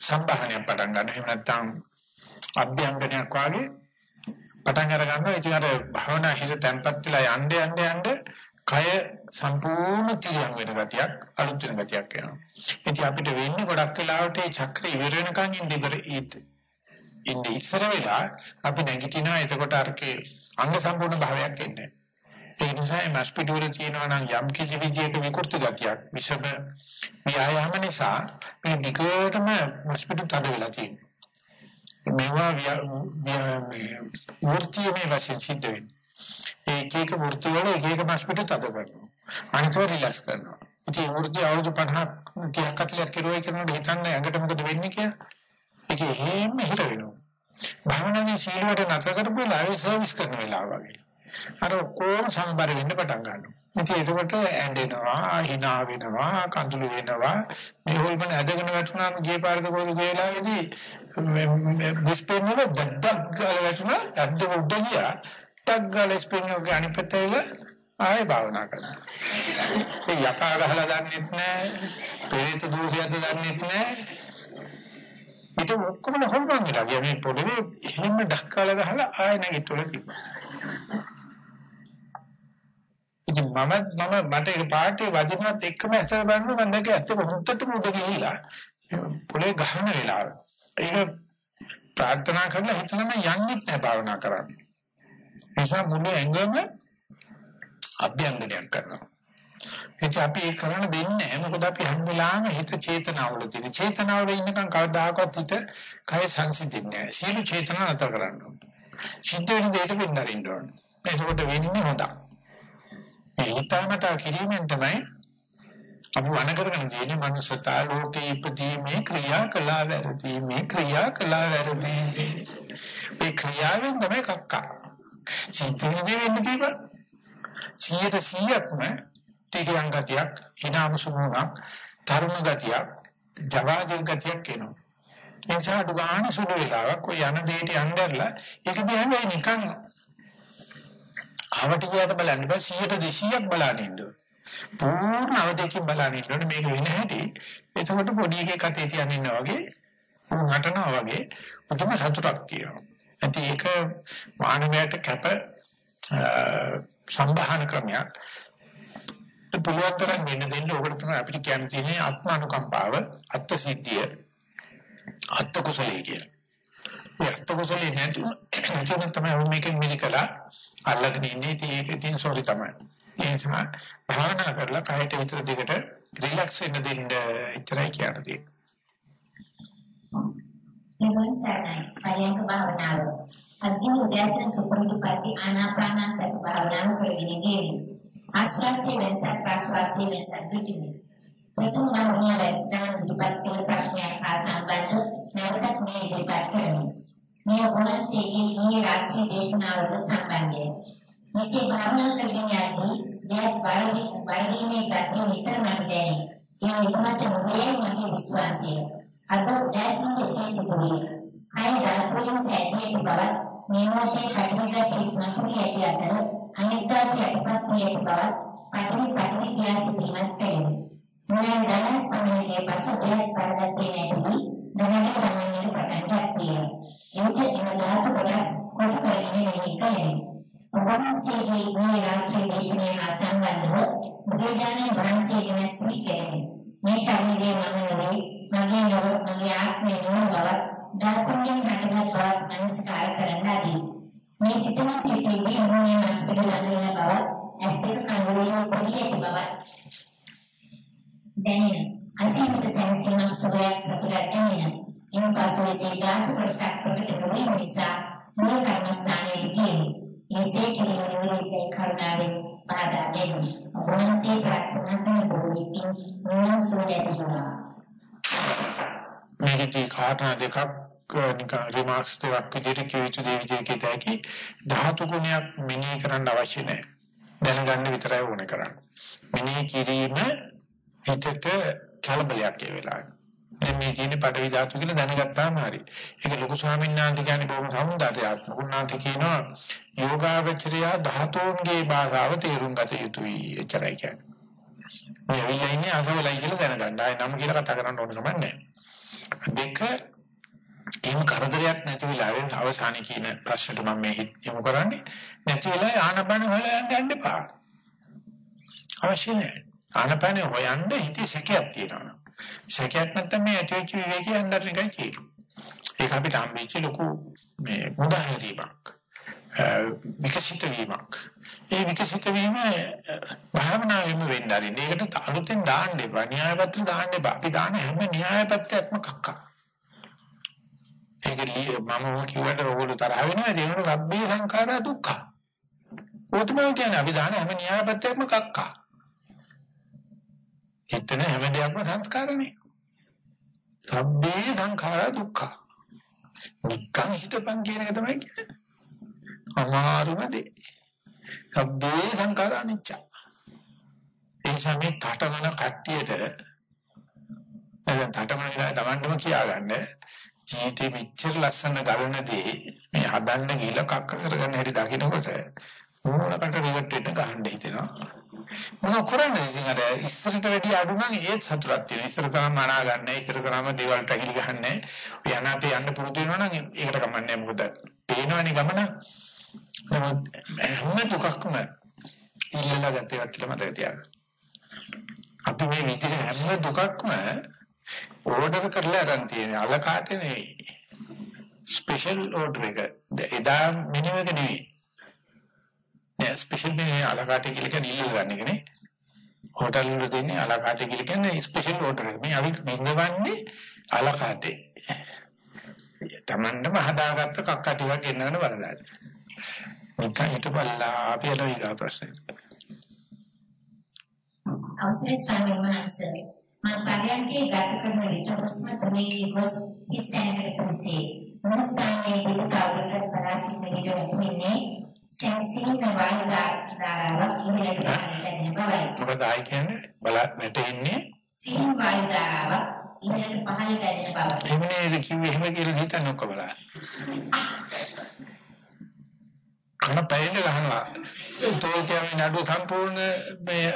සම්බාහනයක් පටන් ගන්නවා. එහෙම නැත්නම් අභ්‍යංගනයක් වාගේ පටන් අර ගන්නවා. ඉතින් අර භවනා හිත තැම්පත් වෙලා යන්න යන්න යන්න කය සම්පූර්ණ තියම් වෙන ගතියක් අලුත් වෙන ගතියක් එනවා. ඉතින් අපිට වෙන්නේ ගොඩක් වෙලාවට මේ චක්‍රය ඉවර වෙනකන් ඉඳිබර ඊත් ඉන්නේ ඉස්සර වෙලා අපි නැගිටිනවා එතකොට අරකේ අංග සම්පූර්ණ භාවයක් එන්නේ. ඒ නිසා මේ මස්පිඩුවල තියෙනවා නම් යම් කිසි විදියක විකෘති ගතියක් විෂම ව්‍යායාම නිසා මේ දිගටම මස්පිඩු තද වෙලා තියෙනවා. මේවා වෘත්තීය වශයෙන් සිද්ධ වෙන්නේ. ඒක එක වෘත්ති වල එක එක මාස්පිට තද කරනවා. අනිතෝ රිලැක්ස් කරනවා. ඉතින් වෘත්ති අවුරුදු 50 30ක් 40ක් කෙරුවයි කියනකොට හිතන්නේ ඇඟට මොකද වෙන්නේ කියලා. ඒක හේම හිර වෙනවා. භාවනාවේ සීලවට නතර කරපු වෙලාවේ සර්විස් කරන වෙලාව වගේ. අර කොහොම සම්බර වෙන්න පටන් ගන්නවා. ඉතින් ඒකට ඇඬෙනවා, hina වෙනවා, කඳුළු වෙනවා. මේ හොල්මන ඇදගෙන වැටුණාම ගියේ පාරද කොහොමද කියලා ඉතින් විස්පෙන්නව දඩක් ගාලා වැටුණා. අද්ද උඩ ගියා. ටක් ගාලා ස්ප්‍රින්ග් එක අනිත් පැත්තේ ආයෙ භාවනා කරනවා. ඒ යකා ගහලා දන්නෙත් නැහැ. පෙරිත දෝෂයක්ද දන්නෙත් නැහැ. ඊට ඔක්කොම හොල්මන් වෙලා ගියා මේ පොළවේ එහෙම ඩක්කාලා ගහලා ආයෙ නැගිටලා තිබ්බා. ඉතින් මම මම මට ඒ පාටේ වදිනවත් එක්කම ඇස්සර බලනවා මම දැක්ක ඇත්ත හොද්දටම උඩ ගිහිල්ලා පොළවේ ගහන වෙලාව. ඒක ප්‍රාර්ථනා කරලා හිතනම යන්නෙත් නැහැ භාවනා කරන්නේ. නිසා මුළු ඇඟම අභ්‍යංගනයක් කරනවා. ඒක අපි ඒක කරන්න දෙන්නේ නැහැ. මොකද අපි හැම වෙලාවෙම හිත චේතනාවල තියෙන. චේතනාවල ඉන්නකම් කවදාකවත් හිත කය සංසිඳින්නේ නැහැ. සියලු චේතනා නතර කරන්න ඕනේ. සිද්ධ වෙන දෙයට වෙන්නරින්න ඕනේ. ඒකකොට වෙන්නේ හොඳයි. මේ හිතාමතා කිරීමෙන් තමයි අපි වණ කරගෙන තියෙන්නේ මනුස්සතා ලෝකේ ඉපදීමේ ක්‍රියා කළා වැරදි මේ ක්‍රියා කළා වැරදි මේ ක්‍රියාවෙන් තමයි කක්කා. සිද්ධියදී වෙන්න තිබා 100ට 100ක්ම තිරියන් ගතියක් හිනාම සුමුණක් තරුණ ගතියක් ජවාජල් ගතියක් එනවා. ඒ නිසා දුගාන සුළු වෙලාවක් ඔය යන දෙයට යnderලා ඒක දිහා මේ නිකන් ආවට ගියාට බලන්න බෑ. 100ට 200ක් බලන්න ඉන්න. පූර්ණ අවදීකින් බලන්න ඉන්න. මේක වෙන හැටි. එතකොට පොඩි එකේ කතේ තියන් ඉන්නා වගේ නටනවා වගේ මුතුම සතුටක් තියෙනවා. ඇති ඒක මානවයට කැප සම්බහන ක්‍රමයක්. පුළුවන් තරම් වෙන දෙන්න. ඕකට තමයි අපිට කියන්න තියෙන්නේ ආත්මානුකම්පාව, අත්ත් සිද්ධිය, අත්ත් කුසලයේ කියලා. ඒ අත්ත් කුසලයේ නැති නැතිනම් තමයි මේකෙන් මිලිකලා අල්ලගෙන ඉන්නේ ඒක ඉතින් සෝරි තමයි. ඒ නිසා භාවනා කරලා කයට විතර දෙකට රිලැක්ස් වෙන්න දෙන්න ඉතරයි කියන්නේ. නිවන් සරණයි පරයන්ක භාවනාව. අධ්‍යයන උදෑසන සුපුරුදු පරිදි ආනාපානසති භාවනාව කරගෙන ගියේ. ආශ්වාසයේ වෙනසක් ප්‍රශ්වාසයේ වෙනසක් දුටිමි. ප්‍රථම ගමනිය වැස්තන ඉදිරිපත් කළ ප්‍රශ්නයක් හා සම්බන්ධ නැවතත් මේ ඉදිරිපත් කරමි. මේ වහන්සේගේ ඊයේ රාත්‍රී දේශනාවට සම්බන්ධය. මෙසේ භාවනා කරගෙන යද්දී දැන් බලවි බලවීමේ ගතිය නිතරම දැනේ. ඒ නිතරම නොවේ මගේ විශ්වාසය. අද දැස්ම එසේ සිදුවේ. අය දල්පොලින් සැදී බවත් මේ මොහොතේ කටුමක කිස්මකුයි ඇති අතර අනිත්‍යයට යටපත් වී බවත් පටවි පටවි කියා සිටීමත් පෙරේ. මොනවාද දැන පමණේ පසු දෙයක් පරදත්තේ නැති දැනට ගමන්නේ පටන් ගන්නවා. එවිට එන ධාතු කොටස් වහන්සේගේ මේ රාත්‍රී දේශනාව සම්බන්ධව බුදුරජාණන් වහන්සේගෙන් සිහි කෙරෙමි. මේ ශරීරයේ මම නෙවෙයි, මගේ නොව, මගේ ආත්මය නොව බව ධර්මයෙන් හටගත් බව මනස්කාර කරන්න ආදී. මේ සිතන සිතේදී මොනේ මස්පිට ළඟින බව, ඇස් දෙක කඳුලේ පොඩි බව දැනෙන. අසීමිත සංසිමක් සුවයක් සතුටක් දැනෙන. ඉන් පසු ඒ ධාතු ප්‍රසක් ප්‍රකට නොවන නිසා මූල කර්මස්ථානයේ තියෙන්නේ. එසේ කිරීම නිරෝධය කරුණාවෙන් පාදා දෙමු. ඔබවහන්සේ ප්‍රාර්ථනා කරන බෝධිකින් නිවන් සුව ලැබේවා. මේකේ කාරණා දෙකක් නිකන් රිමාක්ස් දෙකක් විදිහට කිය යුතු දේ විදිහට කියතයි ධාතු ගුණයක් මෙනෙහි කරන්න අවශ්‍ය නැහැ. දැනගන්න විතරයි ඕනේ කරන්නේ. මෙනෙහි කිරීම හිතට කලබලයක් ඒ වෙලාවේ. දැන් මේ තියෙන පඩවි ධාතු කියලා දැනගත්තාම හරි. ඒක ලොකු ස්වාමීන් වහන්සේ කියන්නේ බොහොම සමුදායාත්මක. උන්වහන්සේ කියනවා යෝගාවචරය ධාතුන්ගේ භාෂාව තේරුම් ගත යුතුයි. එච්චරයි කියන්නේ. මේ ඇවිල්ලා ඉන්නේ අසවලයි කියලා දැනගන්න. ආයේ නම කියලා කතා කරන්න ඕන කමක් නැහැ. දෙක එහෙම කරදරයක් නැති වෙලාවෙ අවසානයේ කියන ප්‍රශ්නට මම මේ යොමු කරන්නේ නැති වෙලාවේ ආනපන හොයන්න යන්න එපා. අවශ්‍ය නැහැ. ආනපන හොයන්න හිතේ සැකයක් තියෙනවා. සැකයක් නැත්නම් මේ ඇතිවෙච්ච විවේකී යන්නත් එකයි තියෙන්නේ. ඒක අපිට හම්බෙච්ච ලොකු මේ මුදාහැරීමක්. විකසිත වීමක්. ඒ විකසිත වීම භාවනාවෙම වෙන්න ආරින්න. ඒකට අලුතෙන් දාන්න එපා. න්‍යායපත්‍ර දාන්න එපා. අපි දාන හැම න්‍යායපත්‍රයක්ම කක්කා. ඒක මම කිව්වට ඕගොල්ලෝ තරහ වෙනවා. ඒ වෙනුවට රබ්බේ සංඛාරා දුක්ඛ. ඕතම කියන්නේ අපි දාන හැම න්‍යායපත්‍රයක්ම කක්කා. එතන හැම දෙයක්ම සංස්කාරනේ. සබ්බේ සංඛාර දුක්ඛ. නිකන් හිතපන් කියන එක තමයි කියන්නේ. අමාරුම දේ. සබ්බේ සංඛාර අනිච්ච. ඒ සමේ තටමන කට්ටියට දැන් තටමන විලා Tamandම කියාගන්න ජීවිතේ මෙච්චර ලස්සන ගලනදී මේ හදන්න ගිහලා කක්ක කරගන්න හැටි දකිනකොට මොනකට රිවර්ට් වෙන්න ගහන්න හිතෙනවා. මොන කරන්නේ ඉතින් අර ඉස්සරට වැඩි අඩු නම් ඒත් සතුටක් තියෙනවා. ඉස්සර තරම් මනා ගන්න, ඉස්සර තරම් දේවල් ටැගිලි ගහන්නේ. ඔය අනාතේ යන්න පුරුදු වෙනවා නම් ඒකට කමන්නේ මොකද? පේනවනේ ගමන. නමුත් හැම දුකක්ම ඉල්ලලා ගත එකක් කියලා මතක තියාගන්න. අපි මේ විදිහට හැම දුකක්ම ඕඩර් කරලා අරන් තියෙන අලකාටේ නෙවෙයි. ස්පෙෂල් ඕඩර් එක. එදා මිනිම එක නෙවෙයි. නෑ ස්පෙෂල් මේ අලකාටි කියලා කියන්නේ ඊළඟ ගන්න එකනේ. හෝටල් වල දෙන්නේ අලකාටි කියලා කියන්නේ ස්පෙෂල් ඕඩර් එක. මේ අපි බින්දවන්නේ අලකාටි. තමන්ටම හදාගත්ත කක්ක ටිකක් ගෙන්නගෙන වරදාන්න. මොකක්ද හිටපල්ලා අපි අර ඊගා ප්‍රශ්නේ. අවසරයි ස්වාමීන් වහන්සේ. මම පරයන්කේ ගත කරන විට හුස්ම තුනේ හොස් ඉස්තැනකට කුසේ. මොස්තානේ දිගට අවුලට පරාසින් මෙහෙට වෙන්නේ සැනසීම වායුදාරාවක් ඉහළට පහළට බවයි. මොකද ආයි කියන්නේ බල වැටෙන්නේ සීම වායුදාරාවක් ඉහළට පහළට යන බවයි. එන්නේ කිව්වේ එහෙම කියලා හිතන්න ඔක්කො බලන්න. කන පැයෙන් ගහනවා. ඒ කියන්නේ නඩුව සම්පූර්ණ මේ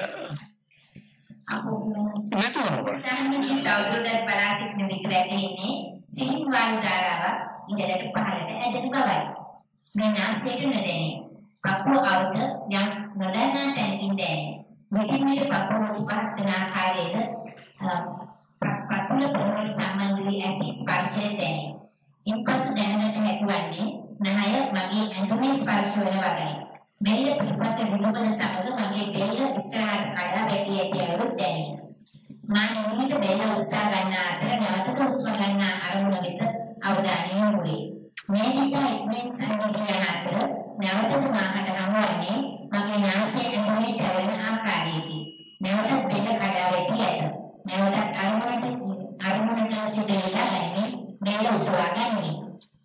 අපෝ නේද? සාමාන්‍යයෙන් තවදුරටත් බලා සිටින විට වැටෙන්නේ සීම වායුදාරාවක් ඉහළට පහළට ඇදෙන බවයි. මේ නාසයට නොදැනේ. පපුව අවට යම් නොදන්නා තැනකින් දැනේ. මෙකින් මේ පපුව ස්පර්ශ කරන ආකාරයට පපුව ප්‍රවල සම්බන්ධ වී ඇති ස්පර්ශය දැනේ. ඉන්පසු දැනගත හැකි වන්නේ නහය මගේ ඇඟේ ස්පර්ශ වන වගේයි. මෙල්ල පිටපස විලවන සමග මගේ බෙල්ල ඉස්සරහට කඩා වැටි ඇති අයුරු දැනේ. මා නිමිට බෙල්ල උස්සා ගන්න අතර නැවත හුස්ම ගන්න අරමුණ වෙත අවධානය යොමු වේ. මේ විට ඉක්මනින් සංගීතය අතර නැවතත් මාකට හමුවන්නේ මගේ නාසයේ ඇඟේ තැවෙන ආකාරයේදී. නැවතත් බෙල්ල කඩා වැටි ඇත. නැවතත් අරමුණට අරමුණට සිදෙලා දැනෙන්නේ බෙල්ල උස්වා ගන්නේ.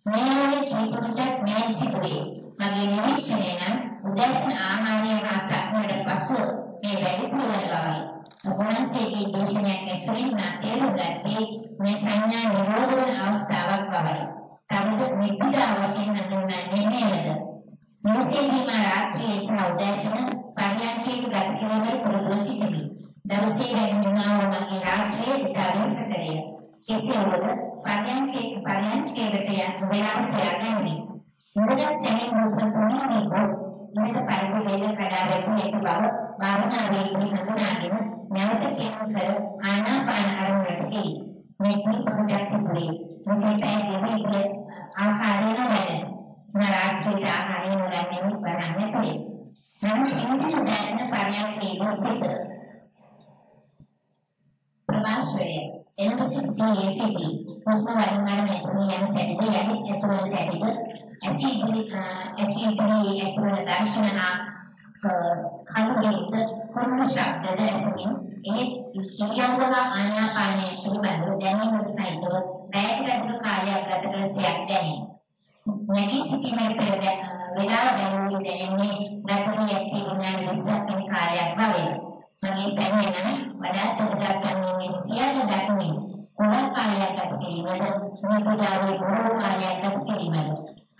මේ කීපකට මේ සිදුවේ. මගේ නිරීක්ෂණය නම් උදැසන ආහාරය රසක්මඩ පසුව මේ වැඩිපුර වන බවයි. ඔබවහන්සේගේ දේශනාවක් ඇසුරින් මා තේරුම් ගත්තේ මේ සංඥා නිරෝධ වන අවස්ථාවක් බවයි. තවද නිබ්බිදා වශයෙන් හඳුන්වන්නේ නේද? මොහොතේදී මා රාත්‍රියේ සහ උදෑසන පරියන්කේ ගත කිරීමට පුරුදු සිටිමි. දවසේ වැඩිමනාව මගේ රාත්‍රියේ විතාවෙන් සැකරේ. කෙසේ වුවද පරියන්කේ පරියන්කේ වෙත යන වේලාව සොයාගන්නේ. මුදල් සැමින් හොස්පිටල් පොණියේ ගොස් ඉඳ ඇති බව භාවනාවේදී හඳුනාගෙන නැවත කියන කර ආනාපාන අරමුණට එයි. මේ පිළිපොඩක් සිදුවේ. මෙසේපෑදී ආකාරයෙන් වැඩ. නරාත්‍රි ආකාරයෙන් වැඩන්නේ බලන්න පුළුවන්. නමුත් ඉන්දිය දැසන පරියන්කේ සිට ප්‍රවාසයේ එළඹ සිටියේ සිටි හුස්ම වරින් වර යන සැටිද යටි ඇතුළේ සැටිද ඇසිඩි ඇසිඩි ඇතුළේ දර්ශනා කනුගෙට කොන්න ශබ්දද ඇසෙමින් ඒ ඉරියව්ව ආනාපානයේ පිළිබඳව දැනීමට සහිතව පැයකට කාලයක් ගත කර සියක් දැනේ. නැගී සිටීමේ පෙර වෙලාව දැනුනේ දැනෙන්නේ රැකගෙන යති උනාන විශ්වාසන කාලයක් බවේ. මගේ පැමිණෙන වඩාත් උදා ගන්න සියල්ල දක්වමින් උනා කාලයක් ගත කිරීමද මේ පුදාවේ බොහෝ කාලයක් ගත කිරීමද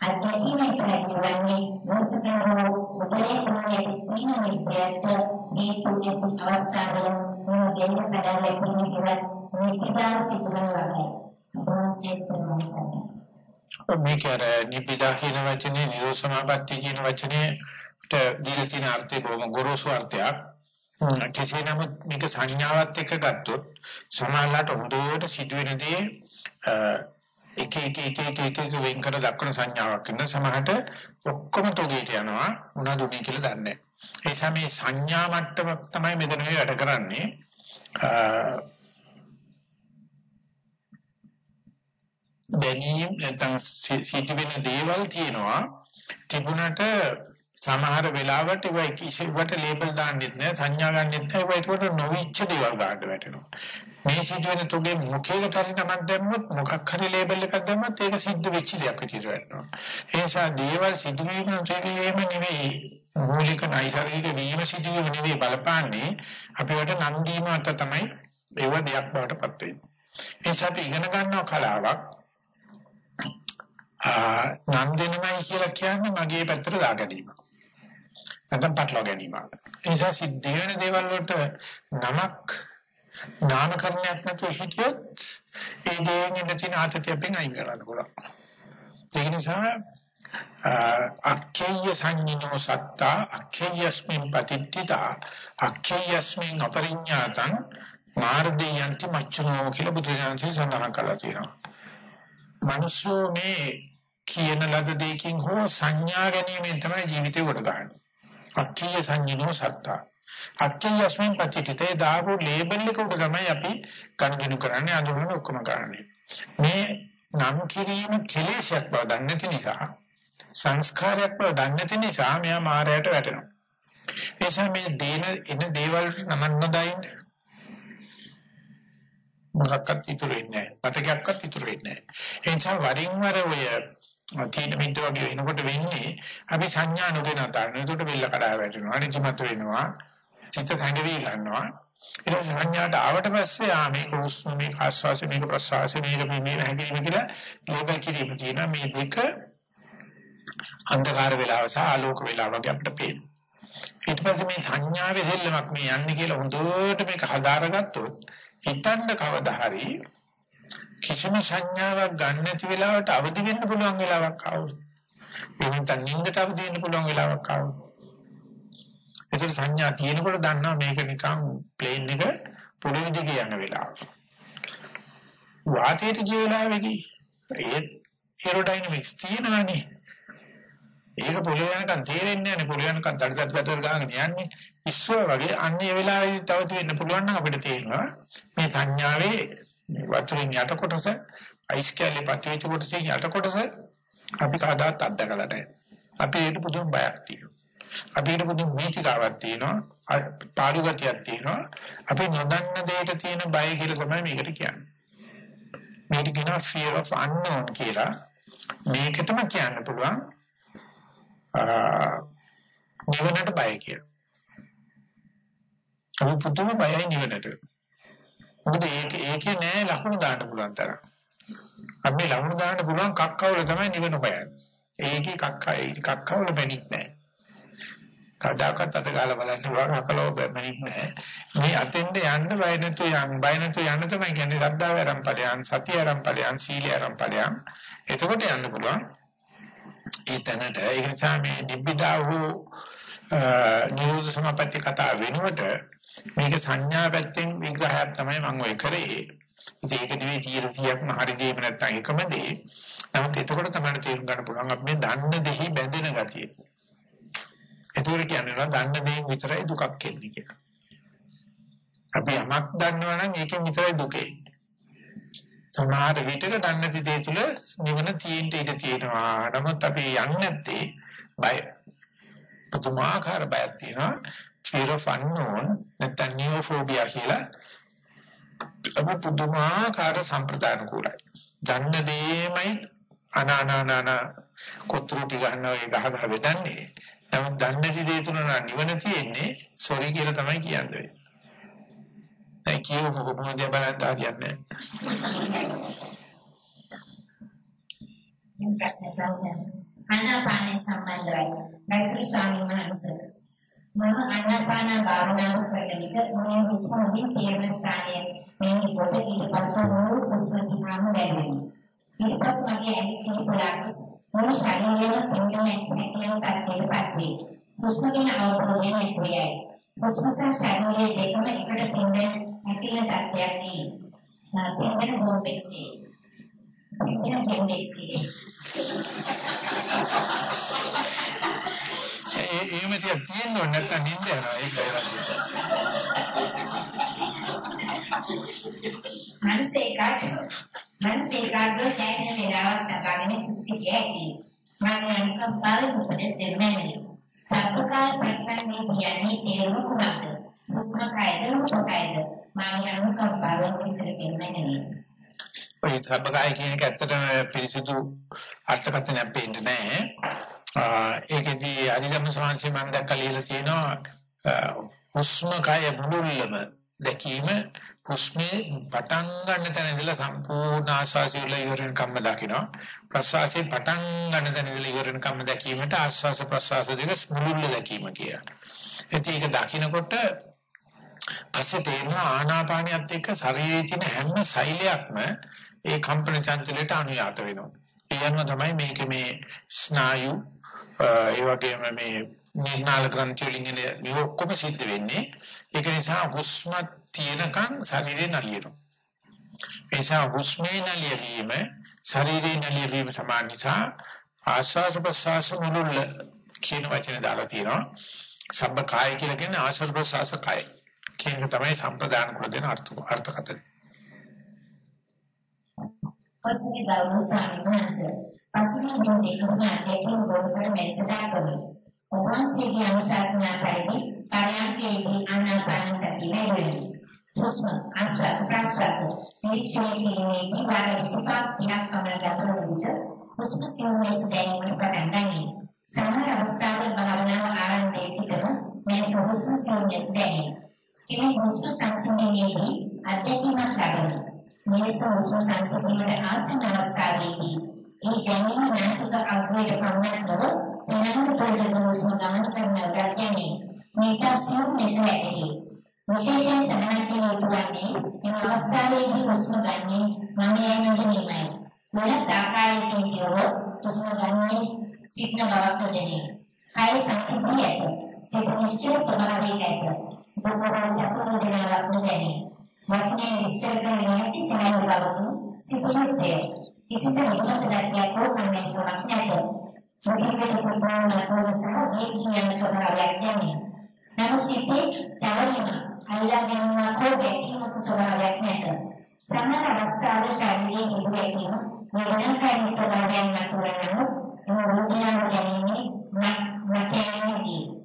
අධ්‍යක්ෂණය කරන්නේ මොසකරෝ උදේ කුණේ පින විද්‍යාවට මේ තුනේ අවස්ථාවල මේ දෙන්න පදවල පිළිගන්න මේ පිටාර සිදුවන වගේ. අපෝසෙත් කරනවා. මේක අර නිබ්බිදා කියන වචනේ නිරෝසමාපatti කියන වචනේට දීලා තියෙන අර්ථය බොහොම ගොරෝසු අර්ථයක්. කෙසේ නමුත් මේක සංඥාවත් එක්ක ගත්තොත් සමානලට හොඳට සිදුවෙන දේ එක එක එක එක එක එක වෙන් කර දක්වන සංඥාවක් වෙන සමහරට ඔක්කොම තොගේට යනවා මොනවද උනේ කියලා දන්නේ නැහැ. ඒ නිසා මේ සංඥා මට්ටම තමයි මෙතන වැඩ කරන්නේ. දැනීම් නැත්නම් සිටින දේවල් තියෙනවා. තිබුණට සමහර වෙලාවට ඒවා කිසිවට ලේබල් දාන්නෙත් නෑ සංඥා ගන්නෙත් නෑ. ඒවා ඒකට නොවිච්ච දේවල් ගන්න වැටෙනවා. මේ සිදුවෙන තුගේ මුඛයකට හරි නමක් දැම්මොත් මොකක් හරි ලේබල් එකක් දැම්මොත් ඒක සිද්ධ වෙච්ච දෙයක් විදිහට වැටෙනවා. ඒ නිසා දේවල් සිදුවීම නෙවෙයිම නෙවෙයි මූලික නයිසර්ගික වීම සිදුවීම නෙවෙයි බලපාන්නේ. අපිට නම් දීම අත තමයි ඒව දෙයක් බවට පත් වෙන්නේ. ඒ නිසා අපි ඉගෙන ගන්නවා කලාවක්. නම් දෙනමයි කියලා කියන්නේ මගේ පැත්තට දාගැනීම. නැත්නම් පටලවා ගැනීම. ඒ නිසා සිද්ධ වෙන දේවල් වලට නමක් නාමකරණයක් නැතුව හිටියොත් ඒ දේෙන් තියෙන ආතතිය අපෙන් අයින් කරන්න පුළුවන්. ඒ නිසා අක්ඛේය සංඤ්ඤෝ සත්තා අක්ඛේයස්මින් පතිත්‍තිතා අක්ඛේයස්මින් අපරිඤ්ඤාතං මාර්ගයන්ති මච්චනෝ කියලා බුදුරජාණන් සඳහන් කළා තියෙනවා. මිනිස්සු මේ කියන ලද දෙයකින් හෝ සංඥා ගැනීමෙන් තමයි ජීවිතේ කොට ගන්න. අක්ඛිය සංඥෝ සත්තා. අක්ඛියස්මින් පචිතේ දාපු ලේබල් එක උඩ තමයි අපි ගණන් කරන්නේ අඳුරන ඔක්කොම කරන්නේ. මේ නම් කිරීම කෙලෙසයක් බව දන්නේ නැති නිසා සංස්කාරයක් බව දන්නේ නැති නිසා මෙයා මායයට වැටෙනවා. එيشා මේ දේන එන දේවල් නමන්න නොදයින් මොකක්වත් ඉතුරු වෙන්නේ නැහැ. පතකයක්වත් ඉතුරු වෙන්නේ නැහැ. ඒ නිසා වරින් වර ඔය තීන මිද්ද වගේ වෙනකොට වෙන්නේ අපි සංඥා නොගෙන තාන. ඒකට බෙල්ල කඩා වැටෙනවා. අනිත්‍යමත් වෙනවා. චිත්ත සංගවි ගන්නවා. ඊට පස්සේ සංඥාට ආවට පස්සේ ආ මේක උස්ම මේක ආස්වාස මේක ප්‍රසවාස මේක මේ හැදීම කියලා ලේබල් කිරීම තියෙනවා. මේ දෙක අන්ධකාර වේලාව සහ ආලෝක වේලාව වගේ අපිට පේනවා. ඊට පස්සේ මේ සංඥාවේ දෙල්ලමක් මේ යන්නේ කියලා හොඳට මේක හදාරගත්තොත් හිතන්න කවදා හරි කිසිම සංඥාවක් ගන්න නැති වෙලාවට අවදි වෙන්න පුළුවන් වෙලාවක් ආවොත්. එහෙනම් තන් නින්දට අවදි වෙන්න පුළුවන් වෙලාවක් ආවොත්. ඒසර සංඥා තියෙනකොට දන්නවා මේක නිකන් ප්ලේන් එක පොළොවේ දිගේ යන වෙලාව. වාතයට ගිය වෙලාවේදී ඒ ඒරෝඩයිනමික්ස් තියෙනවනේ. ඒක පොළොවේ යනකම් තේරෙන්නේ නැහැ පොළොවේ යනකම් දඩ දඩ දඩ ගාගෙන යන්නේ ඉස්සුව වගේ අන්නේ වෙලාවේදී තවත් වෙන්න පුළුවන් නම් අපිට තේරෙනවා මේ සංඥාවේ වතුරින් යට කොටස අයිස් කැලේ පත්වෙච්ච කොටසේ යට කොටස අපි කවදාත් අත්දකලා නැහැ. අපි ඒක පුදුම බයක් තියෙනවා. අපි ඒක පුදුම වීතිකාවක් තියෙනවා. පාළු ගතියක් තියෙනවා. අපි නොදන්න දෙයට තියෙන බය කියලා තමයි මේකට කියන්නේ. මේකට කියනවා fear of unknown කියලා. මේකටම කියන්න පුළුවන් නිවනට බය කියලා. අපි පුදුම බයයි නිවනට. මොකද ඒක ඒකේ නෑ ලකුණු දාන්න පුළුවන් තරම්. අපි ලකුණු දාන්න පුළුවන් කක්කවල තමයි නිවන හොයන්නේ. ඒකේ කක්කා ඒ කක්කවල බැනික් නෑ. කදාකත් අත ගාලා බලන්න පුළුවන් අකලව බැනික් නෑ. මේ අතෙන්ද යන්න බය නැතු යන්න බය නැතු යන්න තමයි කියන්නේ සද්ධාව ආරම් ඵලයන් සතිය ආරම් ඵලයන් සීල ආරම් ඵලයන්. එතකොට යන්න පුළුවන්. ඒ තැනට ඒ නිසා මේ නිබ්බිදා වූ නිරෝධ සමාපatti කතා වෙනුවට මේක සංඥා පැත්තෙන් විග්‍රහයක් තමයි මම ඔය කරේ. ඉතින් ඒක නෙවෙයි 100%ක්ම හරි දෙයක් නැත්තම් එකම දේ. නමුත් එතකොට තමයි තේරුම් ගන්න පුළුවන් අපි මේ දන්න දෙහි බැඳෙන ගතිය. ඒකෝර කියන්නේ දන්න දෙයින් විතරයි දුකක් එන්නේ කියලා. අපි යමක් දන්නවා නම් ඒකෙන් විතරයි දුකේ. සමහර විටක දන්න දේ තුල නිවන තියෙන්න ඉඩ තියෙනවා. නමුත් අපි යන්නේ නැත්තේ බය. පුදුමාකාර බයක් තියෙනවා. fear of unknown නැත්නම් neophobia කියලා. අපි පුදුමාකාර සම්ප්‍රදාන කුලයි. දන්න දේමයි අනානානාන කොත්රුටි ගන්නවා ඒ ගහ ගහ වෙදන්නේ. නමුත් දන්නේ දේ තුල නිවන තියෙන්නේ සොරි කියලා තමයි කියන්නේ. දැන් කියව මොකද බලන්න හරියන්නේ නැහැ. ප්‍රශ්න සාකච්ඡා. ආනාපාන සම්බන්ධයි. ගෛත්‍රී ස්වාමීන් වහන්සේ මම ආනාපාන භාවනාව කරන විට මම හුස්ම වලින් තේරෙන ස්ථානයේ මේ කොට ඊට පස්ව මුළු හුස්ම දිහාම දැනෙනවා. ඊට පස්ව මගේ ඇඟිලි පොළාක්ස් මුළු ශරීරයම පින්ගෙන හැකියන තරමට පත්වේ. හුස්ම ගැන අවබෝධය නැතිවයි. හුස්ම සහ ශරීරයේ දෙකම එකට පින්ගෙන හැකියන තත්ත්වයක් නේ. පින්ගෙන හොම්බෙක්සි. පින්ගෙන හොම්බෙක්සි. ඒ එහෙම තියක් තියෙන්න ඕනේ නැත්නම් නිින්ද යනවා ඒක මනස ඒකාග්‍ර මනස ඒකාග්‍ර සෑහෙන වේලාවක් තබාගෙන සිටිය හැකි මම අනිකම්පාව උපදෙස් දෙන්නේ සබ්බකාය ප්‍රසන්නේ කියන්නේ තේරුම කුමක්ද හුස්ම කයද රූපකයද මම අනිකම්පාව විස්තර දෙන්නේ ඔය සබ්බකාය කියන එක ඇත්තටම පිරිසිදු අර්ථකථනයක් දෙන්නේ නැහැ ඒකෙදී අනිගම සමාංශය මම දැක්කලා ලියලා තියෙනවා හුස්ම කය මුළුල්ලම දැකීම හුස්මේ පටන් ගන්න තැන ඉඳලා සම්පූර්ණ ආශාසය වල ඉවරන කම්ම දකිනවා ප්‍රසවාසයේ පටන් ගන්න තැන ඉඳලා ඉවරන කම්ම දැකීමට ආශාස ප්‍රසවාස දෙක මුළුල්ල දැකීම කියලා. ඉතින් ඒක දකිනකොට පස්සේ තේරෙනවා ආනාපානියත් එක්ක ශරීරයේ තියෙන හැම සෛලයක්ම ඒ කම්පන චංචලයට අනුයාත වෙනවා. ඒ යනවා තමයි මේක මේ ස්නායු ඒ වගේම මේ නිර්නාල ග්‍රන්ථි වලින් එන මේ ඔක්කොම සිද්ධ වෙන්නේ. ඒක නිසා හුස්ම තියෙනකන් ශරීරේ නලියනවා. ඒ නිසා හුස්මේ නලියවීම ශරීරේ නලියවීම සමාන නිසා ආශ්වාස ප්‍රශ්වාස මුළුල්ල කියන වචන දාලා තියෙනවා. සබ්බ කාය කියලා කියන්නේ ආශ්වාස ප්‍රශ්වාස කාය. කියන තමයි සම්ප්‍රදාන කර දෙන අර්ථ අර්ථකථනය පස්සේ ගෞරව ස්වාමීන් වහන්සේ පසුගිය දින දෙකම අධ්‍යක්ෂක බෝධිපර මෙලෙසදා කළේ. ඔබවහන්සේගේ අනුශාසනා පරිදි පරයන්කේදී ආනාපාන සතිය වැඩි. හුස්ම ආශ්වාස ප්‍රශ්වාස නිරීක්ෂණය කිරීමේදී වාර 25ක් 30ක් පමණ ගත වන විට හුස්ම සියුම් ලෙස දැනීමට පටන් ගනී. සමහර අවස්ථාවල භාවනාව ආරම්භයේ සිටම මේ හුස්ම සියුම් ලෙස දැනේ. කෙනෙක් හුස්ම සංසිඳීමේදී අධ්‍යක්ෂකමක් ලබනවා. මේ හුස්ම සංසිඳීමේ ආසන්න අවස්ථාවේදී ඒ දැනීම මානසික අග්‍රයට පමණක් නොව වෙනම පරිදි හුස්ම ගමන කරන ගතියනේ මේක සියුම් ලෙස වැටේ. විශේෂයෙන් සඳහන් කළ යුතුවන්නේ මේ අවස්ථාවේදී හුස්ම ගන්නේ මම යන නෙමෙයි. වෙනත් ආකාරයකින් කියවොත් හුස්ම ගන්නේ සිටන බවක් නෙමෙයි. කාය සංසිද්ධිය ඇත. සිත නිශ්චල ස්වභාවයක ඇත. බොහෝ සතුරු දෙනාවක් නෙමෙයි. වචනේ විස්තර කරන නැති සෑම බවකින් සිදුුත්තේ කිසිම විපස්සනාවක් හෝ කන්නේකමක් නැත. මොකද සම්පූර්ණ කොටසක් ඒකීය ස්වභාවයක් නෙමෙයි. නමුත් සිතේ තවම අල්ලා ගැනීමක් හෝ ගැටීමක් ස්වභාවයක් නැත. සමහර අවස්ථාවල ශාරීරික නිදුවැටීම වේදනාකාරී ස්වභාවයක් නතරනම එම වේදනාව ගැනීමේ නැතේනදී.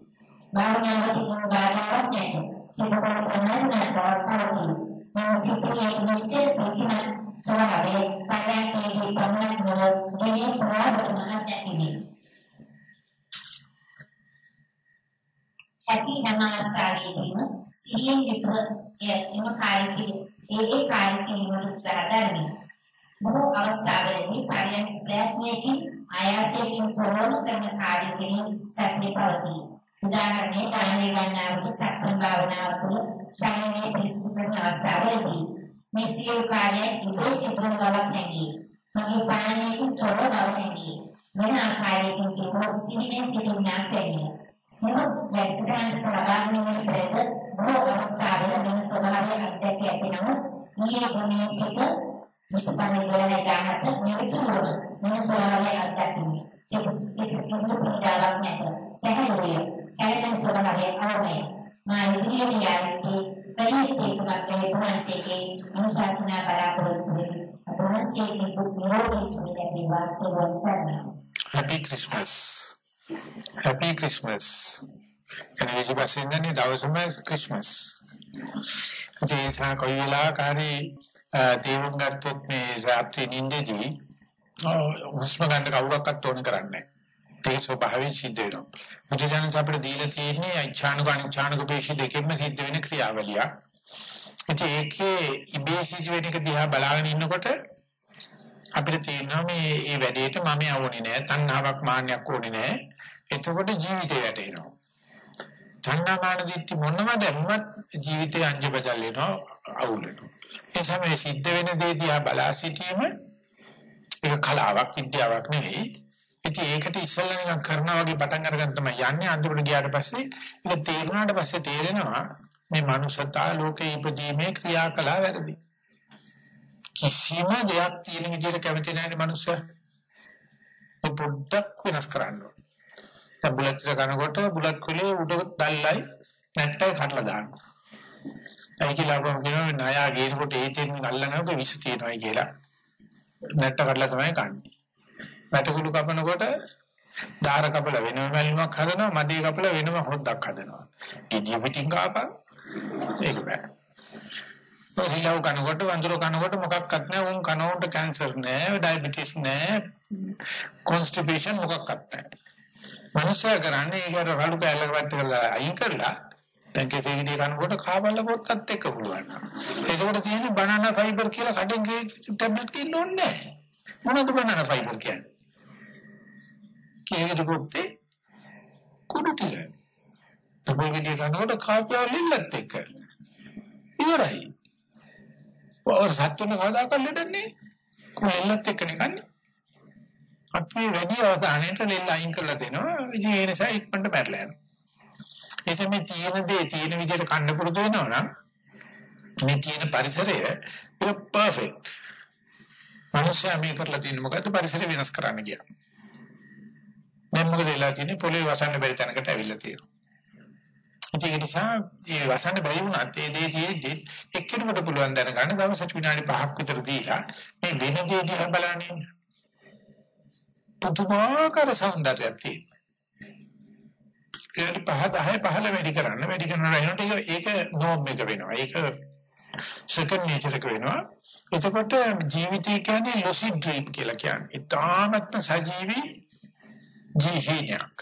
භාවනාවට කිසිම බාධාවක් නැත. සිතේ සමාධියක් පවතින. මම සිතේ නිශ්චය ප්‍රතිමා ස්වභාවයේ පරයන්කේදී පමණක් නොව ගෙනේ ප්‍රාණවම දැකිනේ. ඇති නමාස්කාරයේදීම සිහියෙන් යුතුව එම කාර්යයේ ඒ ඒ කාර්ය කිරීමට උත්සාහ දරමි. බොහෝ අවස්ථාවලදී පරයන්ක ප්‍රයත්නයකින් ආයාසයෙන් තොරව කරන කාර්ය කිරීම සත්‍ය පවතී. උදාහරණයක් කායමේ වන්නාවට සක්මන් භාවනාව තුළ ශරීරයේ පිරිසිදු කරන අවස්ථාවලදී මේ සියලු කාර්යයන් ඉබේ සිදුවන බවක් නැගී. මගේ පාලනයකින් තොර බව නැගී. වෙන ආකාරයකින් කිව්වොත් සිහිනේ සිටින්නා පැමිණ මෙම වැක්සින් සමාගමේ ප්‍රේත බොහෝ අවස්ථාවල මෙම ස්වභාවය අත්දැක ඇතිනම මේ ගුණයේ සිට මුස්පන්නේ වල ගන්නත් නිවිතුන මෙම ස්වභාවය අත්දැකීම. සිත සිත කිසිදු පීඩාවක් නැත සැහැල්ලුවේ කලකන් ස්වභාවය අවමයි මා ඉදිරියට යන්නේ කයිතේ කුමක්කේ පුරන්සේකේ අනුශාසනා බලාපොරොත්තු වෙමි. පුරන්සේකේ දුක් නිරෝධී සුවය ලැබේවා කියලා සරණයි. Happy Christmas. Happy Christmas. කනේජි බසින්දනේ දවසම ක්‍රිස්මස්. ඒ සා කොයි වෙලාවකරි තේරුම් ගත්තොත් මේ රාත්‍රී නිින්දේදී හුස්ම ගන්න කවුරක්වත් ඕන කරන්නේ නැහැ. ඒ ස්වභාවයෙන් සිද්ධ වෙනවා. මුචජනස අපිට දීලා තියෙන්නේ අයිචානුක අනිචානුක පේශි දෙකෙන්ම සිද්ධ වෙන ක්‍රියාවලියක්. ඉතින් ඒකේ ඉබේ සිද්ධ වෙන එක දිහා බලාගෙන ඉන්නකොට අපිට තේරෙනවා මේ මේ වැඩේට මම යවුනේ නෑ, තණ්හාවක් මාන්නයක් ඕනේ නෑ. එතකොට ජීවිතය වැටෙනවා. තණ්හා මාන දිට්ඨි මොනම දැම්මත් ජීවිතේ අංජබජල් වෙනවා, අවුල් වෙනවා. ඒ සමේ සිද්ධ වෙන දේ දිහා බලා සිටීම ඒක කලාවක්, විද්‍යාවක් නෙවෙයි. ඉතින් ඒකට ඉස්සෙල්ලා නිකන් කරනවා වගේ පටන් අරගෙන තමයි යන්නේ අන්තිමට ගියාට පස්සේ ඒක තේරුණාට පස්සේ තේරෙනවා මේ මනුෂ්‍යතා ලෝකේ ඉපදීමේ ක්‍රියාකලා වැරදි. කිසිම දෙයක් තියෙන විදිහට කැමති නැහැ මනුෂ්‍යයා. ඒ පොඩ්ඩක් වෙනස් කරන්න ඕනේ. දැන් බුලත් ටික කනකොට බුලත් කුලේ උඩ දැල්ලයි නැට්ටයි කඩලා දානවා. ඒ කියලා අපම කියනවා ණයා ගේනකොට ඒ තෙන් අල්ලනකොට විස තියෙනවා කියලා. නැට්ට කඩලා තමයි කන්නේ. වැටකුළු කපනකොට දාර කපල වෙනම මැල්ලුමක් හදනවා මදේ කපල වෙනම හොද්දක් හදනවා. ගෙඩිය පිටින් කාපා ඒක බෑ. ඔසිලව කනකොට වඳුර කනකොට මොකක්වත් නැහැ උන් කනෝන්ට කැන්සර් නැහැ ඩයබටිස් නැහැ කොන්ස්ටිපේෂන් මොකක්වත් නැහැ. මනුස්සයා කරන්නේ ඒක අර රළු කැලලක පැත්ත කරලා අයින් කරලා දැන් කෙසේ විදිහ කනකොට කාබල්ල පොත්තත් එක්ක පුළුවන්. ඒකෝට තියෙන බනනා ෆයිබර් කියලා කඩෙන් ගේ ටැබ්ලට් කින්න ඕනේ නැහැ. මොනවද බනනා ෆයිබර් කියන්නේ? කේකට පොත්තේ කුඩු ටික. තමයි විදිහ කනකොට කාපියව ලිල්ලත් එක්ක. ඉවරයි. ඔය සත්තුන කවදා කරලදන්නේ? කුලෙල්ලත් එක්කනේ කන්නේ. අපි වැඩි අවසානයේට ලිල්ල අයින් කරලා දෙනවා. ඉතින් ඒ නිසා ඉක්මනට පැටලලා යනවා. එතෙ මේ තියෙන දේ තියෙන විදිහට කන්න පුරුදු වෙනවා නම් මේ තියෙන පරිසරය පර්ෆෙක්ට්. මිනිස්සයා මේ කරලා තියෙන මොකද්ද පරිසරය වෙනස් කරන්න ගියා. දැන් මොකද වෙලා තියෙන්නේ පොළවේ වසන්න බැරි තැනකට ඇවිල්ලා තියෙනවා. ඒක නිසා ඒ වසන්න බැරි වුණත් ඒ දේ තියෙද්දි එක්කෙනෙකුට පුළුවන් දැනගන්න දවසට විනාඩි 5ක් විතර දීලා මේ වෙන දේ දිහා බලන්නේ. පුදුමාකාර සෞන්දර්යයක් තියෙනවා. ඒකට 5 10 15 වැඩි කරන්න වැඩි කරනවා එනකොට ඒක නෝම් එක වෙනවා. ඒක සෙකන්ඩ් නේචර් එක වෙනවා. එතකොට ජීවිතය කියන්නේ ලොසිඩ් ඩ්‍රීම් කියලා කියන්නේ. ඊටාත්ම සජීවී ජීහිණයක්.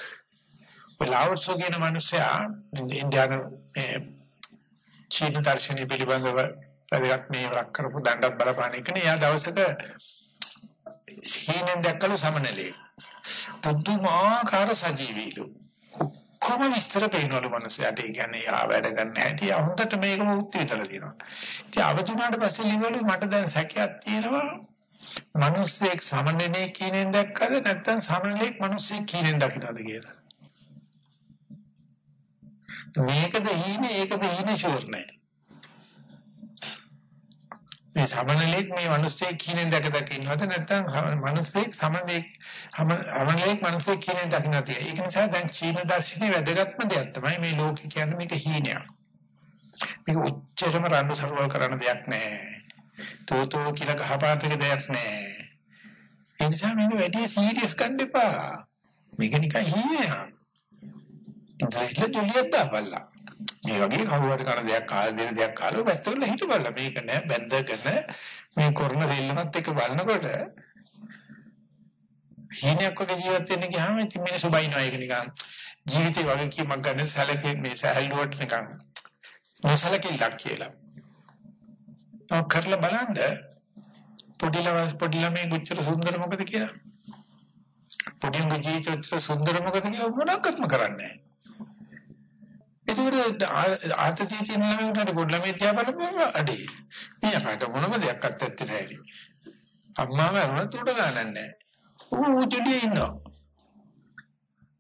වෙලාවසෝ කියන මිනිසයා ඉන්දියානු මේ චීන දර්ශනීය පිළිබඳව වැඩගත් මේ වරක් කරපු දණ්ඩක් බලපාන එකනේ. එයා දවසක හීනෙන් දැක්කලු සමනලේ. පුදුමාකාර සජීවීලු. ඔක්කොම විස්තර පේනවලු මිනිස්සයාට. ඒ කියන්නේ යා වැඩ ගන්න හැටි හොඳට මේක මුක්ති විතර තියෙනවා. ඉතින් අවතුනාට පස්සේ ලිවලු මට දැන් සැකයක් තියෙනවා. මිනිස්සෙක් සමනලේ කියනෙන් දැක්කද නැත්නම් සමනලෙක් මිනිස්සෙක් කියනෙන් දකින්නද කියලා. මේකද හීනේ ඒකද හීනේ ෂුවර් නෑ. මේ සමනලෙක් මේ මිනිස්සෙක් කියනෙන් දැක දැක ඉන්නවද නැත්නම් මිනිස්සෙක් සමනලෙක් සමනලෙක් මිනිස්සෙක් කියනෙන් දකින්නද ඒක නිසා දැන් චීන දර්ශනයේ වැදගත්ම දෙයක් තමයි මේ ලෝකේ කියන්නේ මේක හීනයක්. මේක උච්චරම රණ්ඩු සරවල් කරන දෙයක් නෑ. තෝතෝ කියලා ගහපාතක දෙයක් නෑ. ඒ නිසා මේක වැඩි සීරියස් ගන්න එපා. මේක නිකන් හීනයක්. ඉන්ද්‍රයිල ජොලියක් දාපල්ලා. මේ වගේ කවුරු හරි කරන දෙයක් කාලා දෙන දෙයක් කාලා වැස්තවල හිටපල්ලා. මේක නෑ බැඳගෙන මේ කරන දෙල්ලමත් එක්ක බලනකොට හීනයක් වගේ ජීවත් වෙන්න ගියාම ඉතින් මිනිස්සු බයිනවා ඒක නිකන් ජීවිතේ වගේ කීමක් ගන්න සැලකෙන්නේ මේ සැහැල්ලුවට නිකන් නොසලකිල්ලක් කියලා. ඔව් කරලා බලන්න පොඩි ළමයි පොඩි ළමයි කොච්චර සුන්දර මොකද කියලා. පොඩි උන්ගේ ජීවිතය සුන්දර මොකද කියලා මොනක්වත්ම කරන්නේ නැහැ. ඒකට ආතතිය තියෙන ළමයින්ට පොඩි ළමයි තියා බලපුවම අඩේ. මෙයාට මොනම දෙයක් අත්‍යත් නැහැ. අම්මා මරුණත් උඩ ගන්නෑ නැහැ. ඌ උඩියේ ඉන්නවා.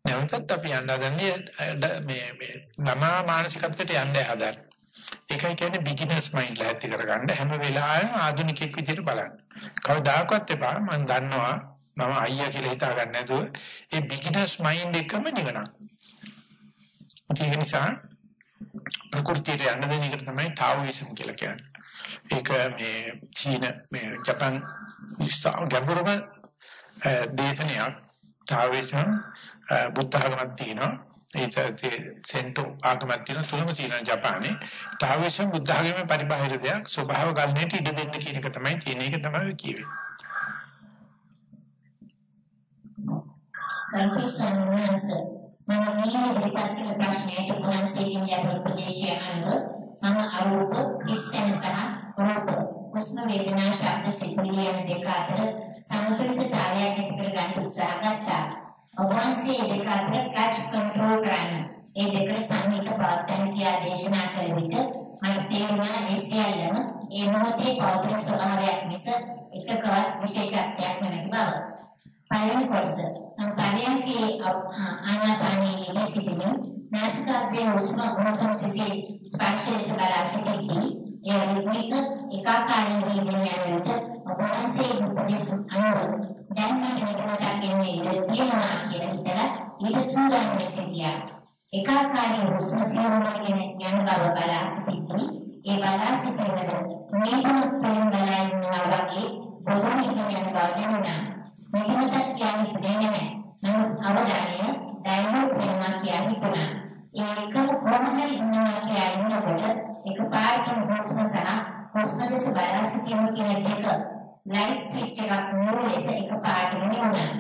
නැවතත් අපි යන්න හදන්නේ මේ මේ නමා මානසිකත්වයට යන්න හදන්නේ. ඒකයි කියන්නේ බිග්ිනර්ස් මයින්ඩ් ලා ඇති කරගන්න හැම වෙලාවෙම ආධුනිකෙක් විදිහට බලන්න. කවදාකවත් එපා මම දන්නවා මම අයියා කියලා හිතා ගන්න නැතුව ඒ බිග්ිනර්ස් මයින්ඩ් එකම නිවනක්. ඒක නිසා ප්‍රകൃතියට යන්න දෙන එක තමයි ටාઓයිසම් කියලා කියන්නේ. ඒක මේ චීන මේ ජපාන් ඉස්තාව ගැඹුරම දේශනයක් තාවේසම් බුද්ධ ආගමක් තියෙනවා ඒතරේ සෙන්ටෝ ආගමක් තියෙනවා. තුනම තියෙනවා ජපානයේ තාවේසම් බුද්ධ ආගමේ පරිබාහිර දෙයක් ස්වභාව ගන්නට ඉඩ දෙන්න කියන එක තමයි තියෙන එක තමයි කියවේ. කල්පිෂන්ස් මම මේ ඉදිරිපත් කළ ප්‍රශ්නයට පුරන්සේකින් යන ප්‍රදේශය අනුව මම අරූප ඉස්තන සහ රූප උෂ්ණ වේදනා ශබ්ද සිතුවිලි යන දෙක අතර සමතුලිතතාවයක් ඇති කර ගන්න උත්සාහ ගත්තා. ඔබවන්සේ දෙක අතර ක්ලච් කන්ට්‍රෝල් කරන්න. ඒ දෙක සංහිත පවත්තන කියා දේශනා කළ විට මට තේරුණා ඒ සියල්ලම ඒ මොහොතේ පවතින ස්වභාවයක් මිස එකකවත් විශේෂත්වයක් නැති බව. පළවෙනි කොටස නම් පරියන්කේ ආනාපානයේ සිටින නාසිකාග්‍රේ හුස්ම උණුසුම් සිසිල් ස්පර්ශයේ බලා සිටිදී ඒ රිද්මික ඒකාකාරී වීම යනකොට ඔබවහන්සේ උපදෙස් අනුව දැන් මට මෙතනට කියන්නේ ඉඳ තියෙනවා කියලා හිතලා ඊට සූදානම් සිටියා. ඒකාකාරී හුස්ම සියුම්ගෙන යන බව බලා සිටින්නේ ඒ බලා සිටිනකොට මේකම ප්‍රේම බලා ඉන්නවා වගේ බොහෝ ඉන්න යන බව දැනුණා. මෙතනට කියන්නේ නැහැ. නමුත් අවධානය දයනෝ ප්‍රේම කියලා හිතුණා. ඒකම කොහොමද ඉන්නවා කියලා ඉන්නකොට එකපාරටම හුස්ම සහ හුස්ම දෙස බලා සිටීම කියන දෙක ලයිට් ස්විච් එකක් නෝ ලෙස එකපාරටම නිවුණා.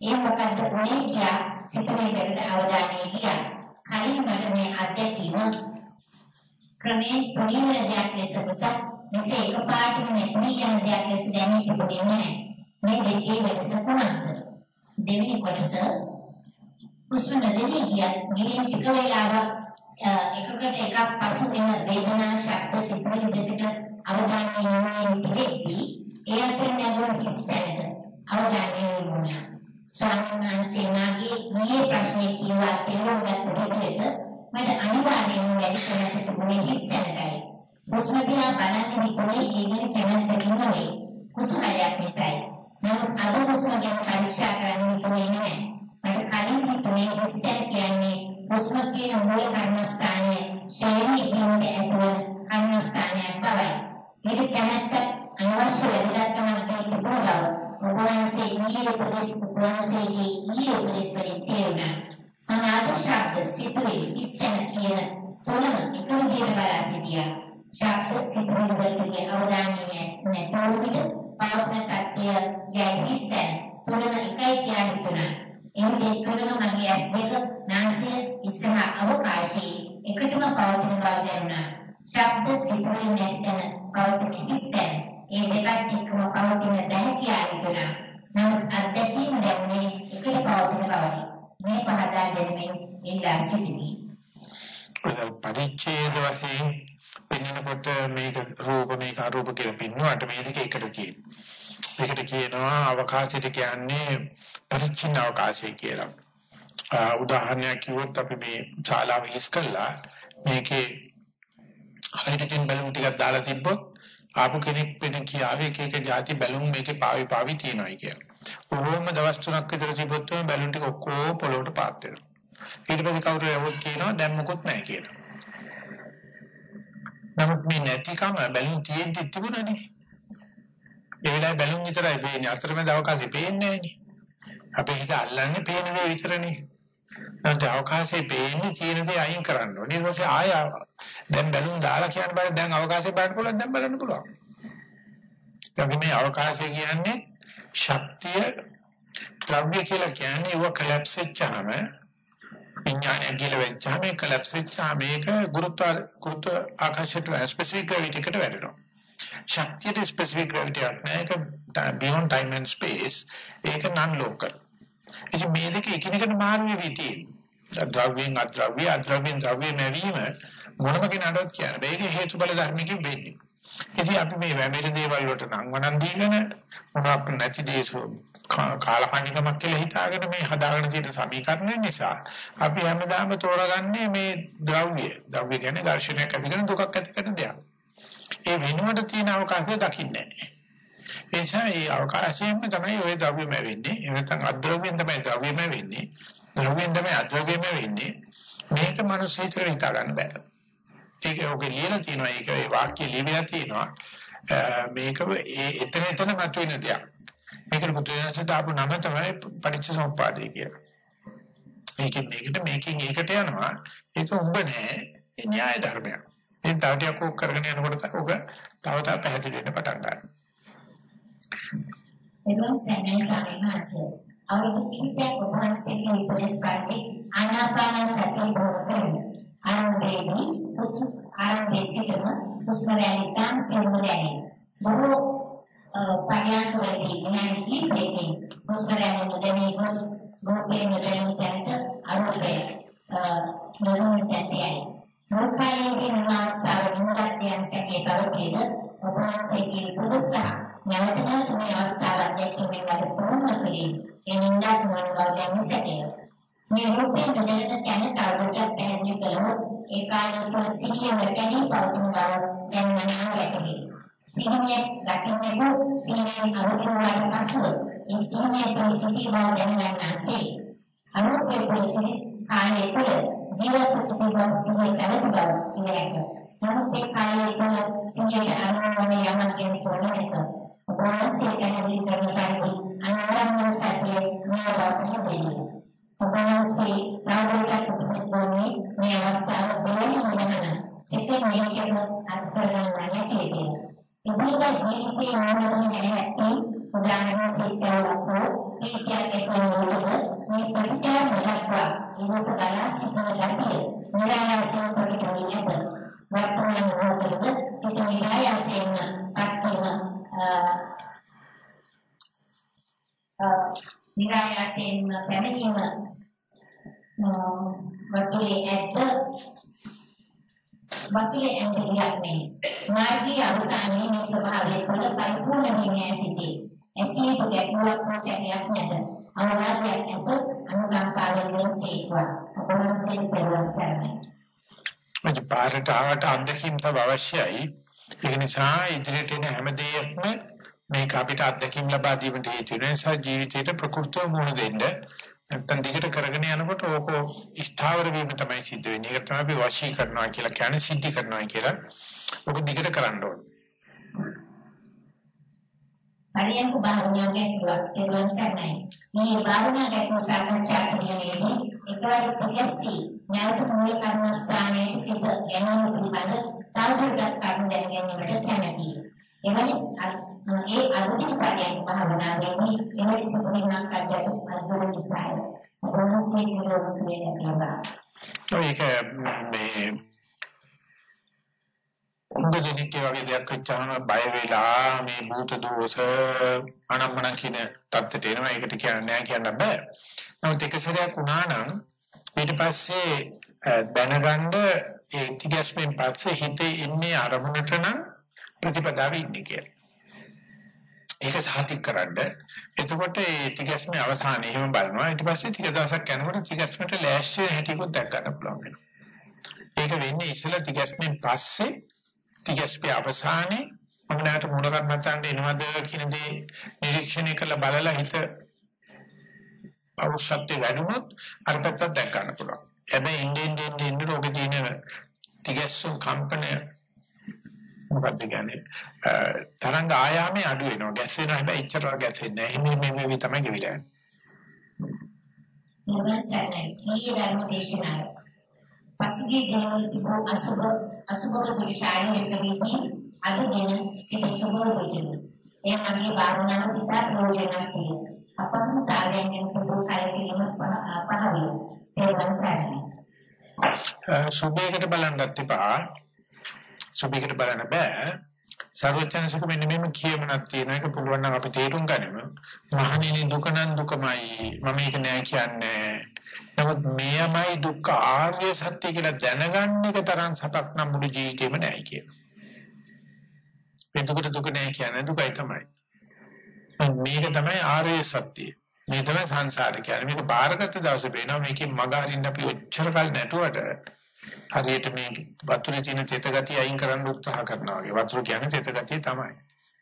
ඒ මොකද්ද උනේ කියලා සිතුවිල්ලකට අවධානය ගියා. කලින් මට මේ අත්දැකීම ක්‍රමයෙන් පොළීන දෙයක් ලෙස බසක් මෙසේ එකපාරටම නැති යන දෙයක් ලෙස දැනී තිබුණේ නැහැ. මේ දෙකේ වෙනස කොහොමද? දෙවෙනි කොටස හුස්ම නැදෙන්නේ කියත් මේ ටික වේලාවක් එකකට එකක් පසු වෙන වේදනා ශබ්ද සිතුවිලි දෙසට අවධානය යොමු වෙන්නේ ඒ අතර ලැබුණු කිස්පැනට අවධානය යොමු ස්වාමීන් වහන්සේ මාගේ මේ ප්‍රශ්නේ කියවා තේරුම් ගන්න විදිහට මට අනිවාර්යයෙන්ම වැඩි කරන්න තිබුණේ කිස්පැනටයි. හුස්ම දිහා බලන්න විතරේ ඒකේ පැනන්තකින් නෙවෙයි. කුතුහලයක් නිසායි. නමුත් අද හුස්ම ගැන පරීක්ෂා කරන්න විතරේ නෑ. මට කලින් හිතුනේ හුස්ම කියන්නේ හුස්ම කියන මූල කර්මස්ථානයේ ශරීරයේ ඉන්න ඇතුළ කර්මස්ථානයක් බවයි. මේක කැමැත්ත අනවශ්‍ය වැදගත්කමක් තිබුණා බව ඔබ වහන්සේ ඊයේ උපදෙස් වහන්සේගේ ඊයේ උපදෙස් වලින් තේරුණා. අනාගත ශබ්ද සිතුවිලි ඉස්තන කියන තුනම එක විදිහට බලා සිටියා. ශබ්ද සිතුවිලි වලට අවධානය නැතොත් පාවන තත්ත්වය යයි ඉස්තන තුනම එකයි කියලා හිතුණා. එන්නේ තුනම මගේ ඇස් දෙක නාසය ඉස්සම අවකාශයේ එකටම පවතින බව දැනුණා. ශබ්ද සිතුවිලි නැතන පවතින ඉස්තන ඒ දෙකත් එක්කම පවතින බැහැ කියලා හිතුණා. නමුත් අත්දැකීම් දැනුනේ එකට පවතින බවයි. මේ පහදා දෙමින් ඉල්ලා සිටිමි. පරිච්ඡේද වශයෙන් පෙන්වනකොට මේක රූප මේක අරූප කියලා පින්නුවට මේ දෙක එකට තියෙනවා. ඒකට කියනවා අවකාශයට කියන්නේ පරිච්ඡින්න අවකාශය කියලා. උදාහරණයක් කිව්වොත් අපි මේ ශාලාව හිස් කළා මේකේ හයිඩ්‍රජන් බැලුම් ටිකක් දාලා තිබ්බොත් ආපු කෙනෙක් වෙන කියාවේ එක එක ಜಾති බැලුම් මේකේ පාවි පාවි තියෙනවා කියලා. ඕම දවස් තුනක් විතර තිබුත් බැලුම් ටික ඔක්කොම පොළොවට පාත් වෙනවා. ඊට පස්සේ කවුරු යවොත් කියනවා දැන් මොකොත් නැහැ කියලා. නමුත් මේ නැතිකම බැලුම් තියෙද්දි තිබුණනේ. ඒ වෙලාවේ බැලුම් විතරයි පේන්නේ. අතරමැද අවකාශය පේන්නේ නැහැනේ. අපේ හිත අල්ලන්නේ පේන දේ විතරනේ. නැත්නම් අවකාශයේ පේන්නේ තියෙන දේ අයින් කරන්න ඕනේ. ඊට පස්සේ ආය දැන් බැලුම් දාලා කියන්න බෑ දැන් අවකාශය බලන්න පුළුවන් දැන් බලන්න පුළුවන්. ඒ මේ අවකාශය කියන්නේ ශක්තිය ද්‍රව්‍ය කියලා කියන්නේ ඒක කොලැප්ස් වෙච්චාම විඥානය කියලා වෙච්චාම ඒ කොලැප්ස් වෙච්චාම මේක ගුරුත්ව ගුරුත්ව ආකර්ෂයට ස්පෙસિෆික් ග්‍රැවිටි එකට වැටෙනවා. ශක්තියට ස්පෙસિෆික් ග්‍රැවිටි එකක් නෑ ඒක beyond time and space ඒක non local. ඉතින් මේ දෙක එකිනෙකට මාරු වෙවි තියෙනවා. ද්‍රව්‍යයෙන් අද්‍රව්‍ය අද්‍රව්‍යයෙන් ද්‍රව්‍ය නැවීම මොනම කෙනාටවත් කියන්න බෑ. ඒක හේතුඵල ධර්මකින් වෙන්නේ. ඉතින් අපි මේ වැමිරි දේවල් වලට නම් වණන් දීගෙන මොනවක් නැති දේශෝ කාලකන්නිකමක් කියලා හිතාගෙන මේ හදාගෙන තියෙන සමීකරණ නිසා අපි හැමදාම තෝරගන්නේ මේ ද්‍රව්‍ය. ද්‍රව්‍ය කියන්නේ ඝර්ෂණයක් ඇති කරන දුකක් ඇති කරන දෙයක්. ඒ වෙනුවට තියෙන අවකාශය දකින්නේ නැහැ. ඒ නිසා මේ අවකාශයෙන්ම තමයි ওই ද්‍රව්‍යම වෙන්නේ. එහෙම නැත්නම් අද්‍රව්‍යෙන් තමයි ද්‍රව්‍යම වෙන්නේ. ද්‍රව්‍යෙන් තමයි අද්‍රව්‍යම වෙන්නේ. මේක මනුස්ස හිතේ හිතා ගන්න බෑ. ඒක ඔගේ ලියලා තියෙනවා. ඒක ඒ වාක්‍ය ලියවිලා තියෙනවා. මේක ඒ එතන එතන මතුවෙන දෙයක්. මේකට බුදුරජාණන් දාපු නම තමයි පටිච්චසමුප්පාදේ කියලා. ඒකෙන් මේකට මේකෙන් ඒකට යනවා. ඒක උඹ නෑ. ඒ න්‍යාය ධර්මයක්. මේ තව ටිකක් ඕක කරගෙන යනකොට ඔබ තව තව පැහැදිලි වෙන්න පටන් ගන්නවා. එවන් සැනේ ස්වාමීන් වහන්සේ අවුරුදු කිහිපයක් ඔබ වහන්සේගේ උපදෙස් පරිදි ආනාපාන සතිය බෝධ කරමු. ආරම්භයේදී හුස්ම ආරම්භයේ සිටම හුස්ම රැලි තම සිරුර දැනේ. බොහෝ පරයන්කවලදී විනාඩි කිහිපයකින් හුස්ම රැලි නොදැනී හොස් ගෝපේ නොදැනී තැනට අරුපේ නොදැනී තැනටයි. මොකක්දේ මේ අවස්ථාව නිමුදත්යන් සැකේ පවතින ඔබ වහන්සේගේ උපදෙස් නැවත නැවත මේ අවස්ථාවක් දැක්කීමෙන් අද ප්‍රමුඛ පිළිම එනින්දා මොන බව දැන සැකය. මේ රූපේ දෙලට දැන තවදුරටත් පැහැදිලි කළොත් ඒ කාලේ ප්‍රසිද්ධිය වැටෙනී පවතින බව දැන් මනස වැටහි. සිහිනය දකින්නට සිහිනය අවුරුවාට පසු ඒ සිහිනය ප්‍රසිද්ධිය බව දැනගන්නාසේ අනුකේ ප්‍රසිද්ධි කාලේ තුළ ජීවිත සුඛ සිහිනය පැවති බව ඉවරයි. නමුත් ඒ කාලේ තුළ සිහිනය අනුමත යමක් කියන පොළොන්නක වහන්සේ පැහැදිලි කරන පරිදි අනාරම්භ සත්‍යයේ නියමතාවය දෙන්නේ. ඔබවහන්සේ ප්‍රායෝගික උපදෙස්වන්නේ මේ අවස්ථාව දෙවෙනි වෙනන සිතේ නියමන අත්කරන නැතිදී. ඉදිරියට ජීවිතයේ මොනවද හැරෙන්නේ උදාහරණ සිතවලකෝ ඒකයක් එක්කනොත් මේ ප්‍රතිචාර මොකක්ද? ඉවස බලා සිතන ගැතිය. නිරායාසයෙන් ප්‍රතික්‍රියා වර්තමාන මොහොතේ සිත නිරායාසයෙන් අත්කරන නිරායසෙන් පැමිණීම වතුලේ ඇද්ද වතුලේ ඇඟිලියක් නේ මාර්ගයේ අවසානයේ මේ ස්වභාවය වල පරිපූර්ණ වීමේ සිටී එසේ ගැටලුවක් නැසැලියක් නැද අනුරාධයක් ඇත අනුකම්පාවෙන් විසීවා අපොනසේ පෙරවසන්නේ මම පාරට ආවට අත්දැකීම් තව අවශ්‍යයි ඒක නිසා ඉදිරියට එන හැම දෙයක්ම මේක අපිට අත්දැකීම් ලබා දීමට හේතු වෙන නිසා ජීවිතේට ප්‍රකෘතිව මුහුණ දෙන්න නැත්තම් දිගට කරගෙන යනකොට ඕක ස්ථාවර වීම තමයි සිද්ධ වෙන්නේ. ඒක තමයි අපි වශී කරනවා කියලා කියන්නේ සිද්ධි කරනවා කියලා. ඕක දිගට කරන්න ඕනේ. පරියන්ක භාවනාව ගැටලුවක් ඒවන් සරණයි. මේ භාවනා ගැටලුව සාකච්ඡා කිරීමේදී එකවර ප්‍රයස්ති නැවත මූල කර්මස්ථානයේ සිට යනවා පිළිබඳ තවදුරටත් කරුණු දැන ගැනීමට කැමැතියි. එවැනි ඒ අනුදින පරියන්ක භාවනාවේදී එවැනි සුපරිණාම කාර්යයක් අද්භූත නිසාය. ඔබවහන්සේ නිරෝධ සුවය ලැබේවා. ඒක මේ උඹදෙනික් වගේ දෙයක් වෙච්චාම බය වෙලා මේ භූත දෝෂ අනම්මන කියන தත්තට එනවා ඒකට කියන්නේ නැහැ කියන්න බෑ. නමුත් එක සැරයක් වුණා නම් ඊට පස්සේ දැනගන්න ඒ තිගැස්මෙන් පස්සේ හිතේ ඉන්නේ අරමුණට නම් ප්‍රතිපදාවේ ඉන්නේ කියලා. ඒක සාතික් කරන්න. එතකොට ඒ තිගැස්මේ අවසානයේ එහෙම බලනවා. ඊට පස්සේ ටික දවසක් යනකොට තිගැස්මට ලෑස්ති හැටිකුත් දැක් ගන්න පුළුවන් වෙනවා. ඒක වෙන්නේ ඉස්සෙල්ලා තිගැස්මෙන් පස්සේ තිගැස්මේ අවසානයේ මොනකට මූල කර්මත්තන්ට එනවද කියන දේ නිරීක්ෂණය කරලා බලලා හිත පෞරුෂත්වයේ වැඩුණොත් අර පැත්තත් දැක් ගන්න පුළුවන්. හැබැයි ඉන්නේ ඉන්නේ ඉන්නේ රෝගේ තියෙන තිගැස්සුම් කම්පන මොකක්ද කියන්නේ? තරංග ආයාමයේ අඩු වෙනවා. ගැස්සෙනවා හැබැයි ඉච්චර ගැස්සෙන්නේ නැහැ. මේ මේ මේ තමයි ගෙවිලා යන්නේ. නමස්කාරයි මේ ධර්ම දේශනාව. පසුගිය දිනවල තිබූ අසුබ අසුබ පුරුෂාරී එකවිදී අද දින සිට සුබ වෙන්නේ එය මගේ භාවනාව ඉතා ප්‍රයෝජනවත් වේ අපහසුතාවයෙන් තිබූ කලකිරීම පහ වේ ඒ වන්සාරයි සුභයකට බලන්නත් එපා. සුභයකට බලන්න බෑ. සර්වඥාන්සේක මෙන්න මෙහෙම කියමනක් තියෙන එක පුළුවන් නම් අපි තේරුම් ගනිමු. මහණෙනි දුක නම් දුකමයි. මම ඒක නෑ කියන්නේ. නමුත් මෙයමයි දුක්ඛ ආර්ය සත්‍ය කියලා දැනගන්න එක තරම් සපක් නම් මුළු ජීවිතේම නෑ කියන. මේ දුකට දුක නැහැ කියන්නේ දුකයි තමයි. මේක තමයි ආර්ය සත්‍යය. මේ තමයි සංසාරය කියන්නේ. මේක බාරගත්ත දවසේ වෙනවා මේකෙන් මග අරින්න අපි ඔච්චර කල් නැටුවට හරියට මේ වතුරේ තියෙන තෙත ගතිය අයින් කරන්න උත්සාහ කරනවා වගේ. වතුර කියන්නේ තෙත ගතිය තමයි.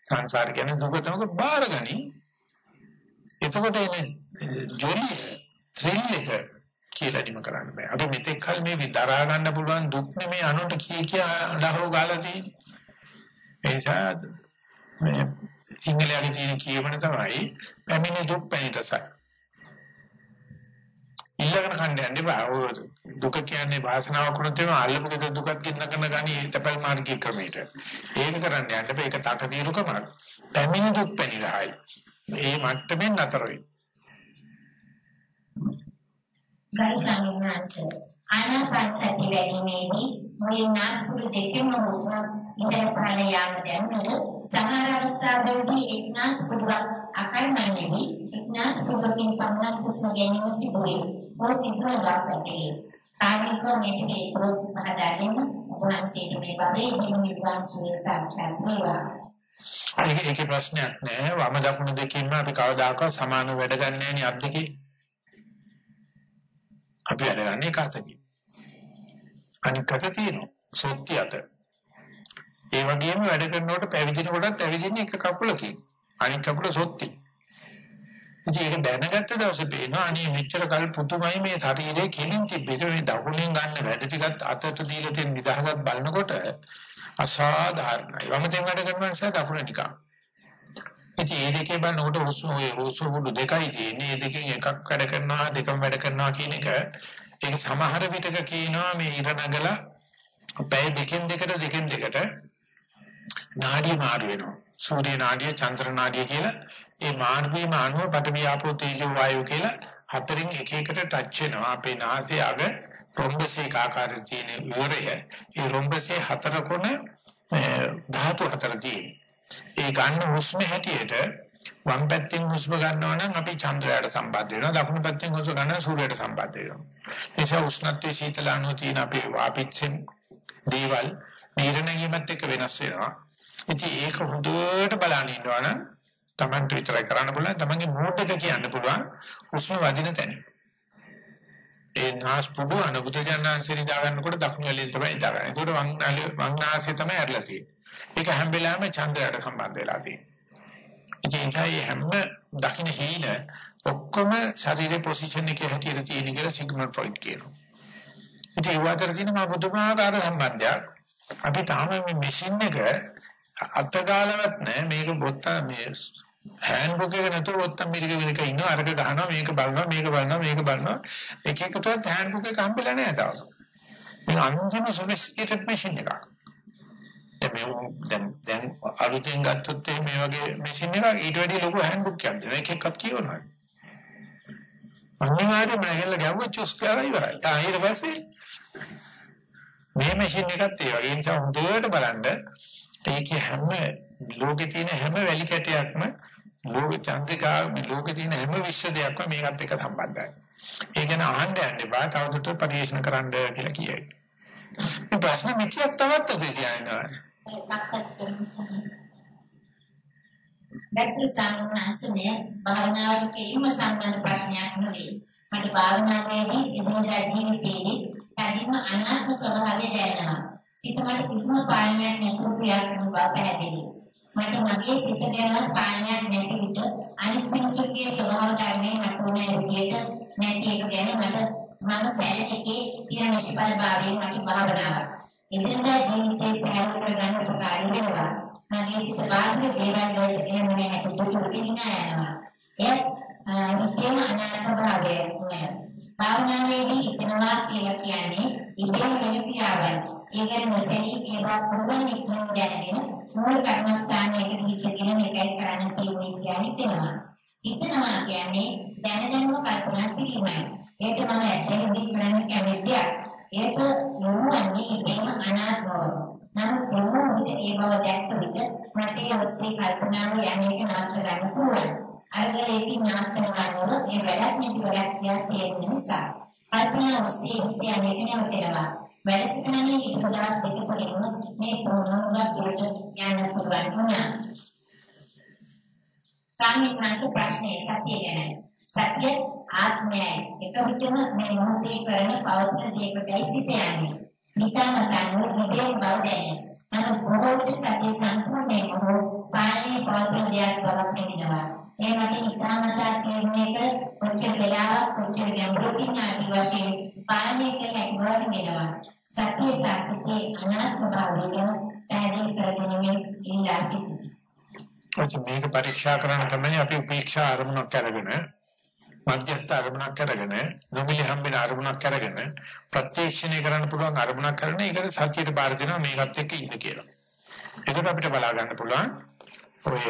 සංසාර කියන්නේ දුක තමයි බාරගනි. එතකොට එන්නේ ජොලිය ත්‍රිල් එක කියලා නිම කරන්න බෑ. අපි මෙතෙක් කල මේ විදරා ගන්න පුළුවන් දුක් නෙමේ අනුන්ට කී කියා අඬහරු ගාලා තියෙන්නේ. ඒ නිසා මේ සිංහලයේ තියෙන කියවන තමයි පැමිණි දුක් පැණිතසයි. ඊළඟට කන්නේ යන්නේ බා දුක කියන්නේ වාසනාවක් වුණොත් එම අල්ලපු ගෙද දුකත් ගින්නකන ගනි තපල් මාර්ගික ක්‍රමයට. ඒක කරන්න යන්න බෑ ඒක තකතිරුකමක්. පැමිණි දුක් පැණිරහයි. මේ මට්ටමින් නතර වෙයි. ගරු ස්වාමීන් වහන්සේ ආනාපාන සති වැඩිමේදී මුලින් නාස්පුඩු දෙකම හුස්ම ඉඳලා පහළ යාම දැනුනද සමහර අවස්ථාවලදී එක් නාස්පුඩුවක් අකර්මණ්‍යවි එක් නාස්පුඩුවකින් පමණක් හුස්ම ගැනීම සිදු වේ. ඔය සිදුවන වාක්‍යයේ කාර්මික මෙතේ ප්‍රොත් පහදාගෙන වහන්සේට මේ බවේ ජීවන විද්‍යාන් සුවේ සාක්ෂාත් වේවා. ඒක ඒකේ ප්‍රශ්නයක් නෑ වම දකුණු දෙකින්ම අපි කවදාකවත් සමාන වැඩ ගන්නෑ නේ අත් දෙකේ. අපි වැඩ ගන්න එක අතකින්. අනික් අත තියෙනවා. සොත්ති අත. ඒ වගේම වැඩ කරනකොට පැවිදින කොටත් ඇවිදින්නේ එක කකුලකින්. අනික් කකුල සොත්ති. ඉතින් ඒක දැනගත්ත දවසේ පේනවා අනේ මෙච්චර කල් පුතුමයි මේ ශරීරයේ කෙලින් තිබ්බේක මේ දකුණෙන් ගන්න වැඩ ටිකත් අතට දීලා තියෙන නිදහසත් බලනකොට අසාධාරණයි. වමෙන් වැඩ කරන නිසා දකුණ නිකන්. ඉතින් මේ දෙකේ බලනකොට හුස්ම ඔය හුස්ම මුළු දෙකයි තියෙන්නේ. මේ දෙකෙන් එකක් වැඩ කරනවා දෙකම වැඩ කරනවා කියන එක ඒක සමහර විටක කියනවා මේ ඉර නගලා පැය දෙකෙන් දෙකට දෙකෙන් දෙකට නාඩිය මාරු වෙනවා. සූර්ය නාඩිය, චන්ද්‍ර නාඩිය කියලා ඒ මාර්ගයේම අණුව පඨවි ආපෝ තේජෝ වායෝ කියලා හතරෙන් එක එකට ටච් වෙනවා. අපේ නාසයේ අග රොම්බසේ ආකාරයේ තියෙන උරය. ඒ රොම්බසේ හතර කොන ධාතු හතර තියෙනවා. ඒ ගන්න හුස්ම හැටියට වම් පැත්තෙන් හුස්ම ගන්නවා නම් අපි චන්ද්‍රයාට සම්බන්ධ වෙනවා දකුණු පැත්තෙන් හුස්ම ගන්න සූර්යයට සම්බන්ධ වෙනවා ඒ නිසා උෂ්ණත්වයේ සීතල අණු තියෙන අපේ වාපිච්චෙන් දේවල් නිර්ණයීමත් එක්ක වෙනස් වෙනවා ඉතින් ඒක හොඳට බලන්න ඉන්නවා නම් Tamanට විතරයි කරන්න පුළුවන් Tamanගේ මෝඩ් එක කියන්න පුළුවන් හුස්ම වදින තැන ඒ නාස් පුඩු අනුබුත ජනනාංශය දා ගන්නකොට දකුණු ඇලෙන් තමයි දා ගන්න. ඒකට වම් වම් නාසය තමයි ඇරලා තියෙන්නේ. ඒක හැම වෙලාවෙම චන්ද්‍රයට සම්බන්ධ වෙලා තියෙනවා. ඒ හැම දකින්න හීන ඔක්කොම ශරීරයේ පොසිෂන් එකේ හැටියට තියෙන කියලා සිග්මන්ඩ් ෆ්‍රොයිඩ් කියනවා. ඉතින් ඒ වතර තියෙන මා පුදුමාකාර සම්බන්ධයක්. අපි තාම මේ මැෂින් එක අතගාලවත් නැහැ මේක බොත්ත මේ හෑන්ඩ් බුක් එක නැතුව බොත්ත මිරික මිරික ඉන්නවා. අරක ගහනවා මේක බලනවා මේක බලනවා මේක බලනවා. එක එකටවත් හෑන්ඩ් බුක් එක හම්බෙලා නැහැ තාම. මේ අන්තිම සොෆිස්ටිකේටඩ් මැෂින් එකක්. දැන් දැන් දැන් අලුතෙන් ගත්තොත් මේ වගේ මැෂින් එකක් ඊට වැඩිය ලොකු හෑන්ඩ්බුක් එකක් දෙනවා එක එකක් කියවනවා අනිවාර්යයෙන්ම නැගලා ගැව්ව චුස් කරලා ඉවරයි. ඊට පස්සේ මේ මැෂින් එකත් ඒ වගේ නිසා හොඳට බලන්න. ඒකේ හැම ලෝකේ තියෙන හැම වැලි කැටයක්ම ලෝක චන්ද්‍රිකා මේ ලෝකේ තියෙන හැම විශ්ව දෙයක්ම මේකත් එක්ක සම්බන්ධයි. ඒ ගැන අහන්න යන්න එපා. තවදුරටත් පරිශන කරන්න කියලා කියයි. මේ ප්‍රශ්න මෙච්චරක් තවත් අද තියනවා දැක්ක සම්මාසනේ භාවනාවට කිරීම සම්බන්ධ ප්‍රශ්නයක් නෙවෙයි. මට භාවනාවේදී එදිනදා ජීවිතයේදී කදින්ම අනාත්ම ස්වභාවය දැනෙනවා. සිත මට කිසිම පාලනයක් නැතුව ක්‍රියා කරන බව පැහැදිලි. මට මගේ සිත ගැන පාලනයක් නැති විට අනිත් මිනිසුන්ගේ ස්වභාව ධර්මයෙන් මට උනේ විදියට නැති එක ගැන මට මම සැලකේ තියෙන නිෂ්පල භාවයෙන් මට භාවනාවක්. එදිනදා ජීවිතයේ සෑහළු කරගන්න උපකාරී වෙනවා. මගේ සිත බාහිර දේවල් වලට එන මොනකට දුරු වෙනා යනවා. එය නිත්‍යම අනාත්ම භාවය නේ. භාවනාවේදී ඉතනවා කියලා කියන්නේ ඉබේම වෙන ක්‍රියාවක්. ඒක නොසෙනී ඒවා පුරුවන් ඉක්මන දැනගෙන මූල කර්මස්ථානයකට හිතගෙන එකයි කරන්න තියෙන්නේ කියන්නේ තේනවා. හිතනවා කියන්නේ දැන දැනම කල්පනා කිරීමයි. ඒක මම ඇත්තටම කරන්න කැමතියි. ඒක යොමුන්නේ ඉබේම අනාත්මව. නමුත් යොමු විට ඒ බව දැක්ක විට මට ඒ ඔස්සේ කල්පනාව යන්නේ නැවත ගන්න පුළුවන්. අරගලේදී නාස්තනවා නෝ ඒ වැඩක් නැති වැඩක් කියලා තේරෙන නිසා. කල්පනා ඔස්සේ හිතන්නේ නැවතෙනවා. වැඩ සිටිනදී ඊට දවස් දෙක තුනම මේ ප්‍රෝග්‍රෑම් දුරට යන්න පුළුවන් වුණා. ස්වාමීන් වහන්සේ ප්‍රශ්නේ සත්‍ය ගැන. සත්‍ය ආත්මයයි. එක විටම මේ මොහොතේ කරන පවතින දේකටයි සිට යන්නේ. නිතාමතාන විදේ බව දැනේ. නමුත් බොහෝ විට සත්‍ය සම්පූර්ණයෙන්ම පාලනය පවතින දෙයක් බවක් පෙනෙනවා. ඒ මට නිතාමතා කියන එක කොච්චර වෙලාවක් කොච්චර ගැඹුරකින් ආදි වශයෙන් පාලනය කරන බව පෙනෙනවා. සත්‍ය සාසිතේ අනාත්ම භාවයෙන් පැහැදිලි කරගැනීමේ ඉල්ලා සිටිනවා. මේක පරීක්ෂා කරන්න තමයි අපි උපේක්ෂා අරමුණක් අරගෙන මධ්‍යස්ථ අරමුණක් අරගෙන නොමිලි හම්බෙන අරමුණක් අරගෙන ප්‍රත්‍යක්ෂණය කරන්න පුළුවන් අරමුණක් කරන එකට සත්‍යයට බාර දෙනවා මේකත් එක්ක ඉන්න කියලා. එතකොට අපිට බලා ගන්න පුළුවන් ඔය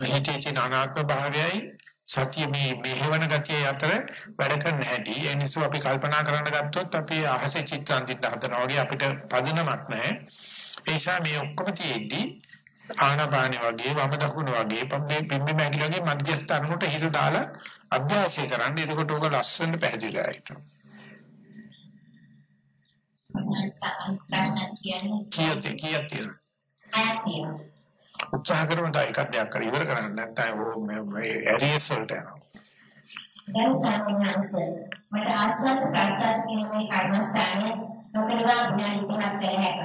හිතේ තියෙන අනාත්ම භාවයයි සතිය මේ මෙහෙවන ගතිය අතර වැඩ කරන්න හැටි ඒ නිසා අපි කල්පනා කරන්න ගත්තොත් අපි අහසේ චිත්‍ර අන්තිට හදනවා වගේ අපිට පදනමක් නැහැ. ඒ නිසා මේ ඔක්කොම තියෙද්දි ආනාපානෙ වගේ වම දකුණ වගේ පම්බේ පිම්බි මැගිලි වගේ මධ්‍යස්ථ අරමුණට හිත දාලා අභ්‍යාසය කරන්න. එතකොට ඕක ලස්සනට පැහැදිලිලා හිටිනවා. කීයද තියෙනවා. උත්සාහ කරමු තව එකක් දෙයක් කර ඉවර කරන්නේ නැත්නම් ඕ මේ ඇරියස් වලට යනවා. දැන් සාමාන්‍යයෙන් මට ආස්වාද ප්‍රසවාස කියන්නේ කර්මස්ථානයේ නොකඩවා විනාඩි තුනක් පෙරහැර.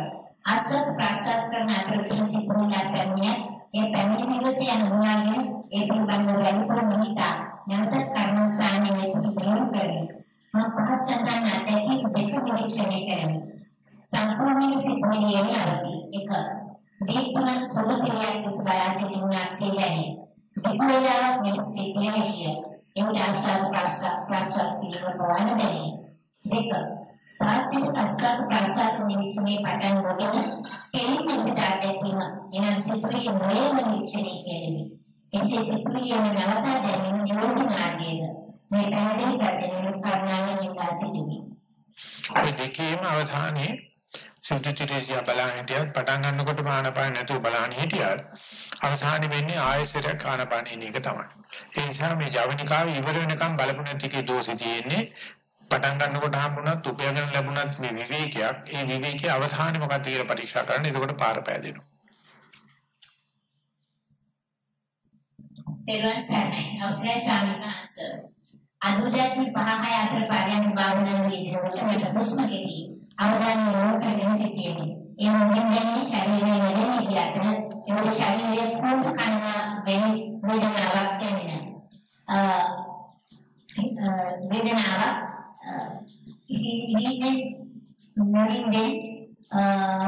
ආස්වාද ප්‍රසවාස කරන අතරතුර සිපුණා පැමිණිය. ඒ පැමිණි මිනිස්සේ අනුගමනය ඒ පිළිබඳව වැඩිපුර මිනිතා නැවත කර්මස්ථානයේ පිළිතුරු කරේ. මම පහත් සඳහන් අධ්‍යක්ෂක දෙක පරීක්ෂණය කරමි. සම්පූර්ණ සිපුණියේ අවදී 1 දීපමන් සුළු ක්‍රියාවක් ලෙස බලා සිටීමක්සේ දැනේ. විපෝයාවක් මෙම සිද්ධිය හැකිය. එවිට ආශ්වාස ප්‍රශ්වාස ප්‍රශ්වාස පිළිවෙල බලන දැනේ. දෙක ප්‍රාථමික ආශ්වාස ප්‍රශ්වාස නිමිතේ පටන් ගොඩන කෙලින් පිටට දැකීම එනම් සිප්‍රිය නොයම නිරීක්ෂණය කෙරෙමි. එසේ සිප්‍රියම නවතා දැමීම නිරෝධ මාර්ගයේද මේ පැහැදිලි කරගෙන කර්ණාවෙන් ඉඳා සිටිමි. අපි දෙකේම අවධානයේ සුද්ධිතිරිය බලන්න හිටියත් පටන් ගන්නකොට ආනපාන නැතුව බලන්න හිටියත් අවසානයේ වෙන්නේ ආයෙසරයක් ආනපානින එක තමයි. ඒ නිසා මේ ජවනිකාව ඉවර වෙනකම් බලපු නැති එකේ දෝෂේ තියෙන්නේ පටන් ගන්නකොට හම්බුණත් උපයගෙන ලැබුණත් මේ විවේකයක් ඒ විවේකයේ අවසානයේ මොකක්ද කියලා පරීක්ෂා කරන්න. එතකොට පාර පෑදෙනවා. පෙරවන් සරණයි අවසරයි ස්වාමීන් වහන්සේ අනුදැස්මි පහයි අතර පරියන් භාවනාවේ ඉදිරියට මට හුස්ම කෙටි අවධානය යොමු කරගෙන සිටියේ ඒ මොහොතේ ශරීරයේ වැඩෙන ඉතිහාසන ඒ ශරීරයේ කුණු කන වෙන වේදනාවක් දැනෙන. වේදනාවක් ඉහිදී මොනින්දේ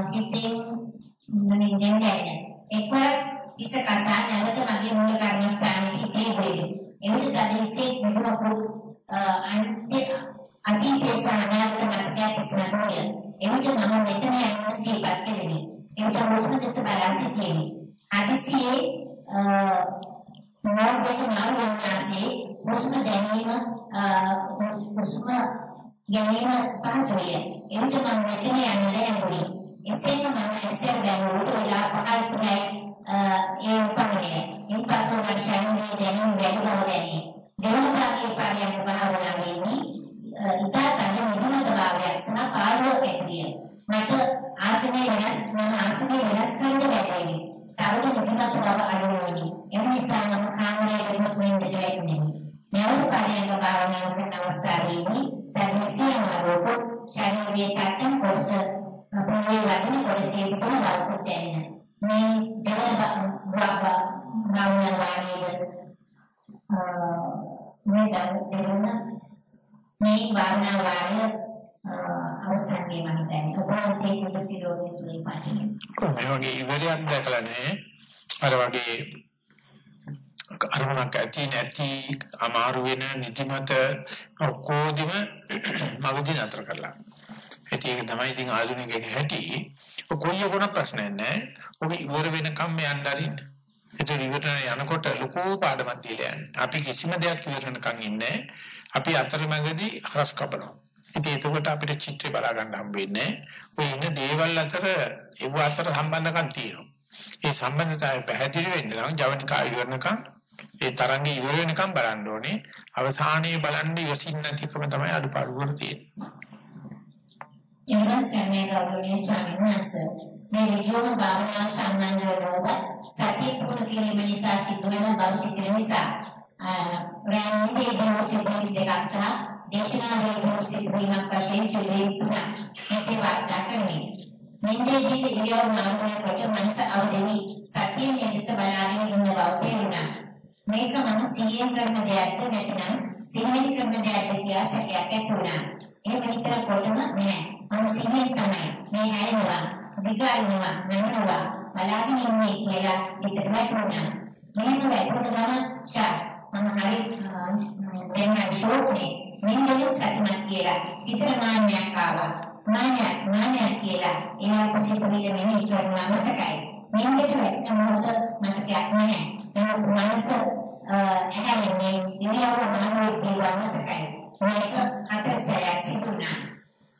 හිතෙන් මොනින්දේ දැනෙන. එක්වරක් ඉස කසා නැවත මගේ මූල කර්මස්ථානයේ අවසන්ගේ මම දැනේ. ඔබවහන්සේ ප්‍රතිරෝධී සුලයි පාටිනේ. මේ වගේ ඉවරයක් දැකලා නැහැ. අර වගේ අරමුණක් ඇති නැති අමාරු වෙන නිදිමත ඔක්කොදිම මගදී නතර කරලා. ඒක තමයි ඉතින් ආධුනිකයෙක් හැටි. කොයි යකෝන ප්‍රශ්නයක් නැහැ. ඔබ ඉවර වෙනකම් යන්න අරින්න. ඒක ඉවරට යනකොට ලොකු පාඩමක් දීලා යන්නේ. අපි කිසිම දෙයක් ඉවර වෙනකම් ඉන්නේ අපි අතරමැදදී හරස් කපනවා. ඉතින් එතකොට අපිට චිත්‍රය බලා ගන්න හම්බ වෙන්නේ. ඔය ඉන්න දේවල් අතර ඒව අතර සම්බන්ධකම් තියෙනවා. ඒ සම්බන්ධතාවය පැහැදිලි වෙන්න නම් ජවනිකා ඉවරනකම් ඒ තරංගේ ඉවර වෙනකම් බලන්න ඕනේ. අවසානයේ බලන්න ඉවසින් නැතිකම තමයි අඩුපාඩු වල තියෙන්නේ. ඉන්වස්ටර්නේ ගෞරවනීය ස්වාමීන් වහන්සේ මේ විද්‍යෝම භාවනා සම්බන්ධව සතිය පුහුණු කිරීම නිසා සිදුවන බව සිටින නිසා රැඳී දවසේ දෙකක් සහ දේශනාවේ දවසේ වීමක් වශයෙන් සිදුවෙන්නා මෙසේ වාර්තා කරන්නේ නින්දේදී ඉරියව් මාරුවෙනකොට මනස අවදි සතියෙන් එලෙස බලාගෙන ඉන්න බව තේරුණා මේක මම සිහියෙන් කරන දෙයක්ද නැත්නම් සිහියෙන් කරන දෙයක්ද කියලා සැකයක් ඇති වුණා එහෙම හිතන කොටම නෑ මම සිහියෙන් තමයි මේ හැරෙනවා විකාරනවා නමනවා බලාගෙන ඉන්නේ කියලා හිතට වැටුණා මෙහෙම වැටුණ ගමන් ෂා මම හරි දැන් ෂෝක්නේ නින්දෙන් සතුටුමත් කියලා. හිතට මාන්නයක් ආවා. මාන්නයක් මාන්නයක් කියලා. ඒවා පසිපරිල මෙහි කරනවා මතකයි නින්දට වැටෙන මොහොත මතකයක් නැහැ. නමුත් මනස ඇහැරෙන්නේ ඉරියව්ව මානව දේවා මතකයි මේක හතර සැරයක් සිදුනා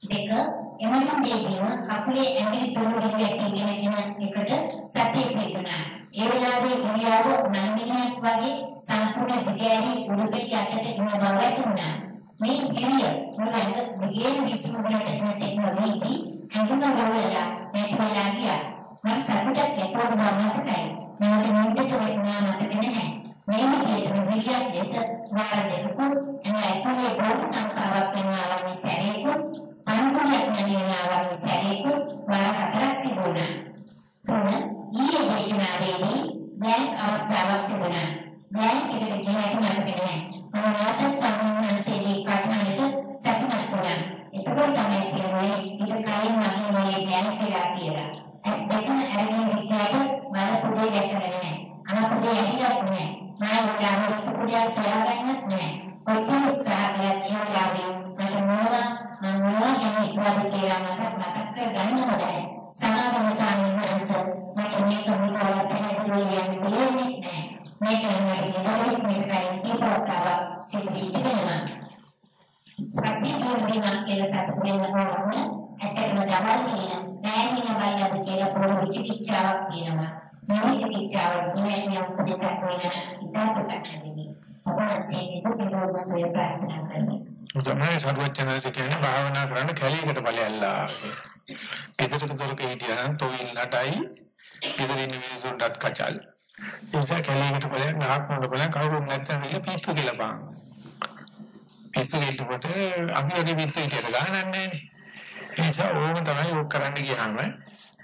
දෙක එමනම් දෙවියන් කකුලේ ඇඟිලි තුන දෙකකින් එන එකට සතිය පිටුනා ඒ වෙලාවේ ඉරියව්ව මනමිණක් වගේ සම්පූර්ණ විද්‍යාවේ උඩුපිට යටට ඉන්න බව වැටුණා. මේ ඉරිය මොනවාද විද්‍යාවේ විශ්ලේෂණයට එන ටෙක්නොලොජි අඳුන වලලා නැතිවලා ගියා. මම සතුටක් එක්කම ගන්නකයි. මම නින්දට වෙන්නා මතක නැහැ. මේ විදිහට විශේෂ දේශ වාර දෙකක් එන එකේ බෝධ සංකාවක් වෙනවා වගේ සැරේකුත් අනුකූලයක් නැතිවෙනවා වගේ සැරේකුත් වාර හතරක් සිදුණා. තුන ඊයේ දේශනාවේදී දැන් අවස්ථාවක් තිබුණා. දැන් එකට ගියහට මතක නැහැ. මම නැවතත් ස්වාමීන් වහන්සේගේ ප්‍රඥාවට සතුටුමත් වුණා. එතකොට තමයි කියන්නේ ඊට කලින් මගේ මොලේ දැන් කියලා කියලා. ඇස් දෙකම අරගෙන ඉන්නකොට මල පුදේ දැකලා නැහැ. අනපුදේ ඇහිලත් නැහැ. මම උදාහරණ පුදේ සොයාගන්නත් නැහැ. කොච්චර උත්සාහ කළත් ඒ වෙලාවේ මට මොනවා මම මොනවා ගැන ඉක්මනට කියලා මතක් මතක් කරගන්න හොඳයි. සමාධි ස්වාමීන් වහන්සේ මට මේක මුලවලා පැහැදිලි යන්නේ නැහැ. මේක මට ගෙදරින් මේක කයින් කීපවතාවක් සිද්ධ වෙනවා. සත්‍ය දුර්විනා කියලා සත්‍ය වෙනවා ඇත්තටම දවල් කියන නෑමින බලයද කියලා පොඩි විචිකිච්ඡාවක් තියෙනවා. මේ විචිකිච්ඡාව නෙමෙයි උපදේශයක් වෙන ඉතාලකට නෙමෙයි. අපහන්සේ දුක නිරෝධ සොය ප්‍රාර්ථනා කරන්නේ. තමයි සර්වඥාන්සේ කියන්නේ භාවනා කරන්න කැලීකට ඵලයල්ලා. ගෙදරක දොරක හිටියනම් තොවිල් නටයි ගෙදර ඉන්න මිනිස්සුන්ටත් කචල්. නිසා කැලේකට බලයන් ආත්මවල බලයන් කවුරුත් නැත්නම් මේක පිස්සු කියලා බලන්න. පිස්සු කියනකොට අපි වගේ පිස්සු හිතට ගානක් නැහැනේ. ඒ නිසා ඕම තමයි ඕක කරන්න ගියාම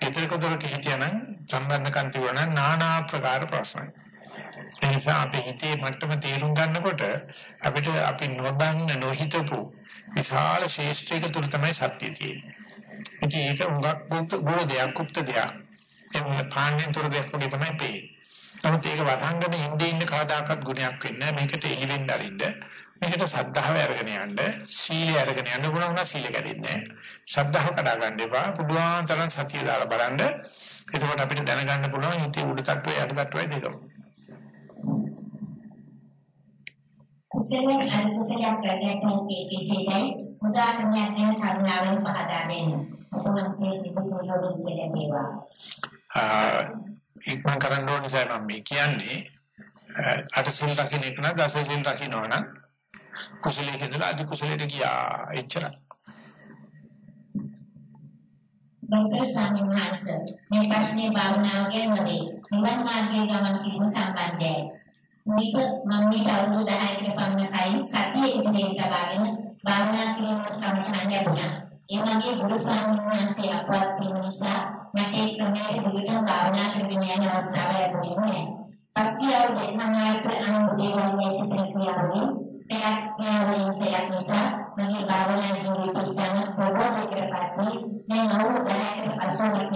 ඊතරකතරක හිටියනම් සම්බන්ධකම් තිබුණා নানা ආකාර ප්‍රශ්න. ඒ නිසා අපි හිතේ මට්ටම තේරුම් ගන්නකොට අපිට අපි නොදන්න නොහිතපු විශාල ශේෂ්ත්‍රයක තුල තමයි සත්‍ය තියෙන්නේ. ඉතින් ඒක හුඟක් ගුප්ත ගෝධයක්, කුප්ත දෙයක්. ඒ වගේ පාණ්ඩෙන් තුර දෙයක් වගේ තමයි පේන්නේ. නමුත් ඒක වසංගන ඉඳින් ඉන්න කවදාකවත් ගුණයක් වෙන්නේ නැහැ. මේකට එළිවෙන්න අරින්න. මේකට සද්ධාව අරගෙන යන්න, සීලය අරගෙන යන්න පුළුවන් නම් සීල කැඩෙන්නේ නැහැ. ශ්‍රද්ධාව කඩා ගන්න එපා. පුදුමාන තරම් සතිය දාලා බලන්න. එතකොට අපිට දැනගන්න පුළුවන් හිතේ උඩ තට්ටුවේ යට තට්ටුවේ දෙකම. කුසලයෙන් අකුසලයෙන් ප්‍රගත වූ කෙසේදයි උදාහරණයක් ගැන කරුණාවෙන් පහදා දෙන්න. ඔබවහන්සේ නිකුත් ලැබේවා. ඉක්මන් කරන්න ඕන නිසා මම මේ කියන්නේ අට සිල් රකින්න එක නම් දස සිල් රකින්නවා නම් කුසලයේ ඉඳලා අධි කුසලයට ගියා එච්චරයි. ડોક્ટર ස්වාමීන් වහන්සේ මේ ප්‍රශ්නේ භාවනාව ගැන නෙවෙයි නිවන් මාර්ගයේ ගමන් කිරීම සම්බන්ධයි. මේක මම මේ අවුරුදු 10කට පමණ කලින් සතිය ඉදිරියට තබාගෙන භාවනා කිරීමට කමටහන් ලැබුණා. ඒ වගේ ගුරු ස්වාමීන් වහන්සේ අපවත් වීම නිසා මට ඒ ක්‍රමයට දිගටම භාවනා කරගෙන යන අවස්ථාව ලැබුණේ නැහැ. පස්සේ අවුරුදු දෙකමාරකට අනුමුදේ වගේ සිටින ක්‍රියාවලින් පෙරක් ක්‍රියාවලින් පෙරක් නිසා මගේ භාවනා ජීවිතය තම ප්‍රබෝධයකටපත් වී දැන් අවුරුදු 10කට පසු මට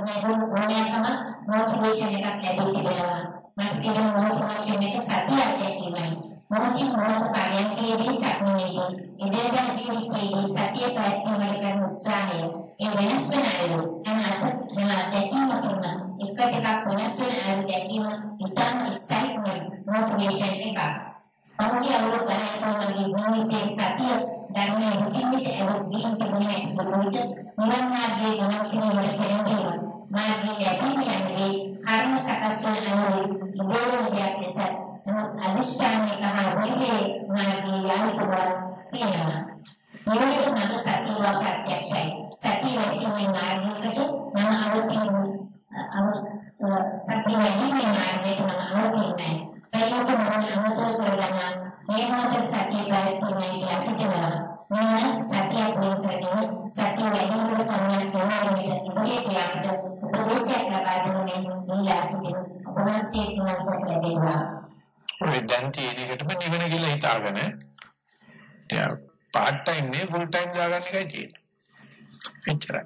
අධ්‍යාත්මික මත ප්‍රඥාව ඕනෑකම මොටිවේෂන් එකක් ලැබී තිබෙනවා. මට කියන මොටිවේෂන් එක සතිය අධ්‍යක්ීමයි. මොටින් මොන කාර්යයකදී සක්මනේදී එදිනදා ජීවිතයේ සතිය පැවැත්වීමට කරන උත්සාහය ඒ වෙනස් වෙන අයුරු හැම අත දැකීම තුන එක ටිකක් වෙනස් වෙන අයුරු දැකීම ඉතාම එක්සයිට්මන්ට් මොටිවේෂන් එකක්. පහුගිය අවුරුදු ගණනක මගේ ජීවිතයේ සතිය ධර්මයේ හිතින්ට එවුදින් තිබුණේ බොරුවිට නිවන් මාර්ගයේ ගමන් කිරීමට පෙරඹීම. මාර්ගයේ ලැබීම යන්නේ කර්ම සකස් වන අයුරු ඉබේම දෙයක් ලෙස අදිෂ්ඨානයේ කහ වෙන්නේ මාර්ගයේ යානික තියෙනවා. මේකට මම සතිය ප්‍රත්‍යක්ෂයි. සතිය වශයෙන් මාර්ගයකට මම අවතින් අවස් සතිය වැඩිමේ මාර්ගයට මම අවතින්නේ. ඒකට මම අමතක කරගන්න මේ මොහොතේ සතිය ප්‍රයත්නයි ඇසිතනවා. මම සතිය ප්‍රයත්නයේ සතිය වැඩිමේ තමයි කියන්නේ ඉතින් අපිට උපදේශයක් ලබා දුන්නේ ඉලාසිතේ. ඔබවහන්සේ කියනවා සත්‍යදේවා. ඔය දැන් තියෙන එකටම නිවන කියලා හිතාගෙන එයා part time නේ full time දාගන්න එකයි තියෙන්නේ. එච්චරයි.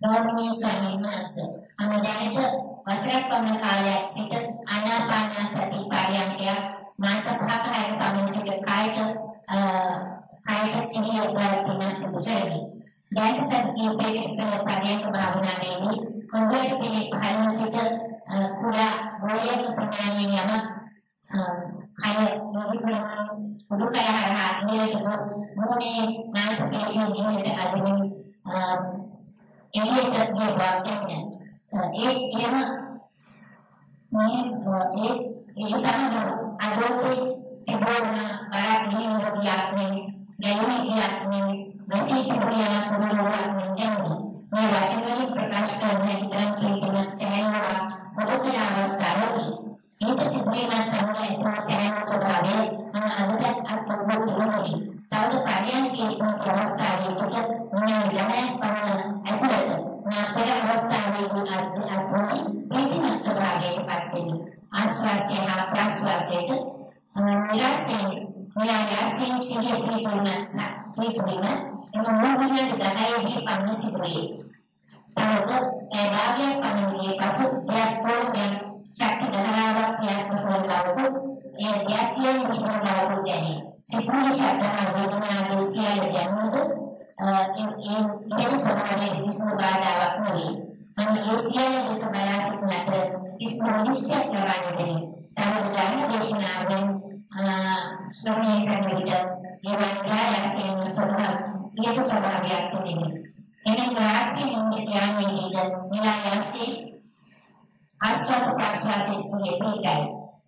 ගෞරවනීය ස්වාමීන් වහන්සේ අනුදානිත වසරක් පමණ කාලයක් සිට ආනාපාන සති පරියන්කය මාස පහක හැර පමණ සිට කායට කායට සිහිය ප්‍රතිමා සිදු කරමි. දැන් සතිය පිළිපෙළ පරියන්ක භාවනාවේදී කොන්දේට පිළි පහළ සිට කුඩා බෝලයක ප්‍රමාණයෙන් යන කය නිවිපරම පොදු කය හරහා ඉදිරියට ගොස් මොනේ මානසික පීඩන නිවනට අදින එළියට ගිය වාක්‍යය ඒ එම මේ ඒ ඒ සමග අදෝපේ තිබුණ බාරක් නිවිදියාක්නේ ගැලවිදියාක්නේ වසීති පුරියන පුරුරුවාක්නේ කියන්නේ මේ වචන වලින් ප්‍රකාශ කරන විතරක් කියන සෑහෙන පොදු අවස්ථාවකදී ඒක සිද්ධ සමග ප්‍රසන්න ස්වභාවය මම අනුගත අත්දැකීම් වලදී තවද පරියන්කේ අවස්ථාවේ සිට මම ළමයන් පමණ ඇතුළත මම පෙර අවස්ථාවේදී අත්දැකීම් ප්‍රතිමත් ස්වභාවයට පත් ආස්වාසය හා ප්‍රාස්වාසයට නිරාසයෙන් නිරාසයෙන් සිහිය පිළිපොන්නත් පිළිපොන්න එම මොහොතේ ගහයේදී පන්න සිදුවේ. තවද ඒ භාගයක් පන්නගේ පසු දෙයක් තෝරන ශක්ති ධනාවක් ක්‍රියාත්මක වන බවකුත් ඒ ධ්‍යාත්මයෙන් විශ්වාස බවකුත් දැනේ. සිකුරු ශක්තිය වේදනා දිස්කියල දැනුනොත් ඒ ඒ ස්වභාවයේ විශ්ව බාධාවක් නෙවෙයි. මම ඒ සියලු දෙස බලා සිටිනට කිසිම නිශ්චය කරන්නේ නැහැ. තම දේශනාවෙන් ශ්‍රවණය කරන විට ඒ වන්දායසින් ස්වභාව ඊට ස්වභාවයක් තිබෙනවා. එනම් රාත්‍රී නිින්ද යන්නේ නිලායසේ ආශ්වාස ප්‍රශ්වාසයේ සිහිය පිටයි.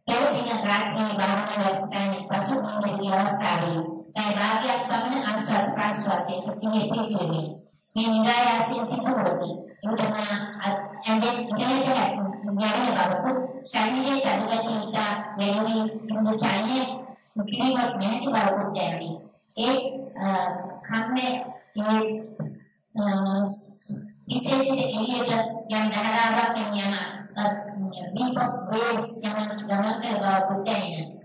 පෙරදින රාත්‍රියේ භාවනා අවස්ථාවේ පසු නිින්දේ අවස්ථාවේ ඒ භාගයක් පමණ ආශ්වාස ප්‍රශ්වාසයේ සිහිය පිටුවේ. මේ නිරායාසයෙන් සිදු වෙන්නේ. එතන ඇඳෙන් ඉඳලා යන්නේ බබු ශරීරයේ දරුවගේ ඉත මෙලොවි ඉඳ චාන්නේ කිරීමක් නැති බව දැනෙන්නේ. ඒ කම්මේ ඒ විශේෂිත එළියට යම් දහලාවක් යන දීපක් වේස් යන ගමන් කරනවා පුතේන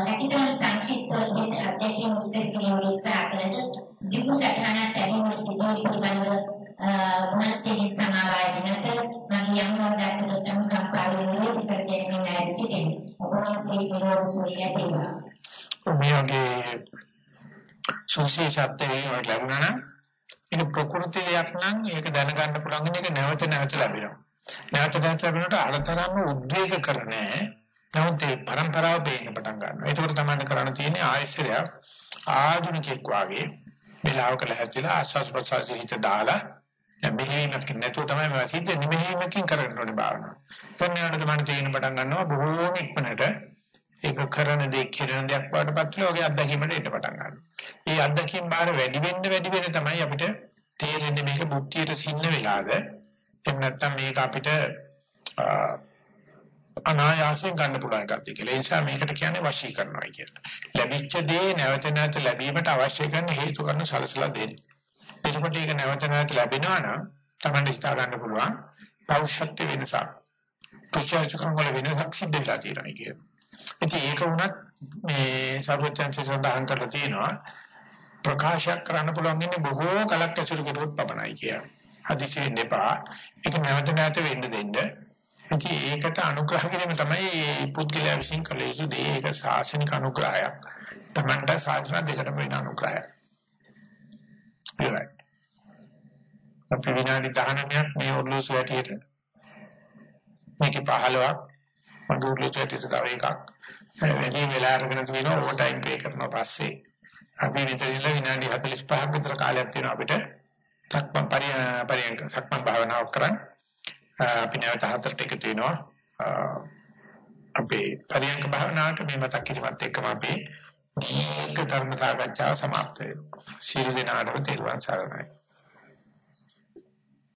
හැකිතන සංක්ෂිප්ත විදිහට අධ්‍යයනය විශ්ලේෂණය උත්සාහ කළද දීප සටහන තැබීම සිදුවීම පිළිබඳව උන්වහන්සේගේ සමාවාය නැත මම යම් වදාකට තම කම්පාවෙ නිරෝධ කර ගැනීම නැති සිටින්නේ ඔබ වහන්සේ නිරෝධ සුවය ලැබේවා මේ වගේ සුවිශේෂත්වයේ ලැබුණා නම් ඒක ප්‍රകൃතියක් නම් ඒක දැනගන්න පුළුවන් එක නැවත නැවත ලැබෙනවා. නැවත නැවත ලැබෙනකොට අරතරම්ම උද්වේග කරන්නේ නමුත් ඒ પરම්පරාව පේන්න පටන් ගන්නවා. ඒකෝට තමයි කරන්න තියෙන්නේ ආයශ්‍රය ආධුනිකෙක් වාගේ වෙලාවක ලැහැතිලා ආස්වාස් ප්‍රසාරී හිත දාලා මෙහෙමක් නැතුව තමයි මම සිද්ධ නිමෙහෙමකින් කරන්න ඕනේ භාවනාව. කරනකොට තමයි තේරෙන පටන් ගන්නවා බොහෝම ඉක්මනට ඒක කරන දේ කරන දෙයක් වඩපත් වෙලා ඔගේ අත්දැකීමට එන්න පටන් ගන්නවා. ඒ අත්දැකීම් බාර වැඩි වෙන්න වැඩි වෙන්න තමයි අපිට තේරෙන්නේ මේක බුද්ධියට සින්න වෙලාද එහෙම නැත්නම් මේක අපිට අනායාසයෙන් ගන්න පුළුවන් එකක්ද කියලා. ඒ නිසා මේකට කියන්නේ වශී කරනවා කියලා. ලැබිච්ච දේ නැවත නැවත ලැබීමට අවශ්‍ය කරන හේතු කරන සලසලා දෙන්න. එතකොට ඒක නැවත නැවත ලැබෙනවා නම් Taman හිතා ගන්න පුළුවන් පෞෂත්ව වෙනසක්. ප්‍රචාරකම් වල වෙනසක් සිද්ධ වෙලා තියෙනවා කියලා. ඉතින් ඒක වුණත් මේ සර්වඥාන්සේ සඳහන් කරලා තියෙනවා ප්‍රකාශයක් කරන්න පුළුවන් ඉන්නේ බොහෝ කලක් ඇසුරු කරුවොත් පමණයි කියලා. හදිසියෙන් එපා. ඒක නැවත නැවත වෙන්න දෙන්න. ඉතින් ඒකට අනුග්‍රහ කිරීම තමයි මේ පුද්ගලයා විසින් කළ යුතු දේ. ඒක ශාසනික අනුග්‍රහයක්. තමන්ට සාධන දෙකටම වෙන අනුග්‍රහය. ඉවරයි. අපි විනාඩි 19ක් මේ ඔර්ලෝසු වැටියට මේක 15ක් මඩ ඔර්ලෝසු වැටියට තව එකක් වැඩි වෙලා අරගෙන තියෙනවා ඕවර් ටයිම් ප්ලේ කරනවා පස්සේ අපි විතරින්ල විනාඩි 45ක් විතර කාලයක් තියෙනවා අපිට සක්මන් පරියන්ක සක්මන් භාවනාවක් කරන්න අපි නැවත හතරට එකතු වෙනවා අපේ පරියන්ක භාවනාවට මේ මතක් කිරීමත් එක්කම අපි දීර්ඝ ධර්ම සාකච්ඡාව સમાપ્ત වෙනවා. සියලු දෙනාටම තෙරුවන් සරණයි.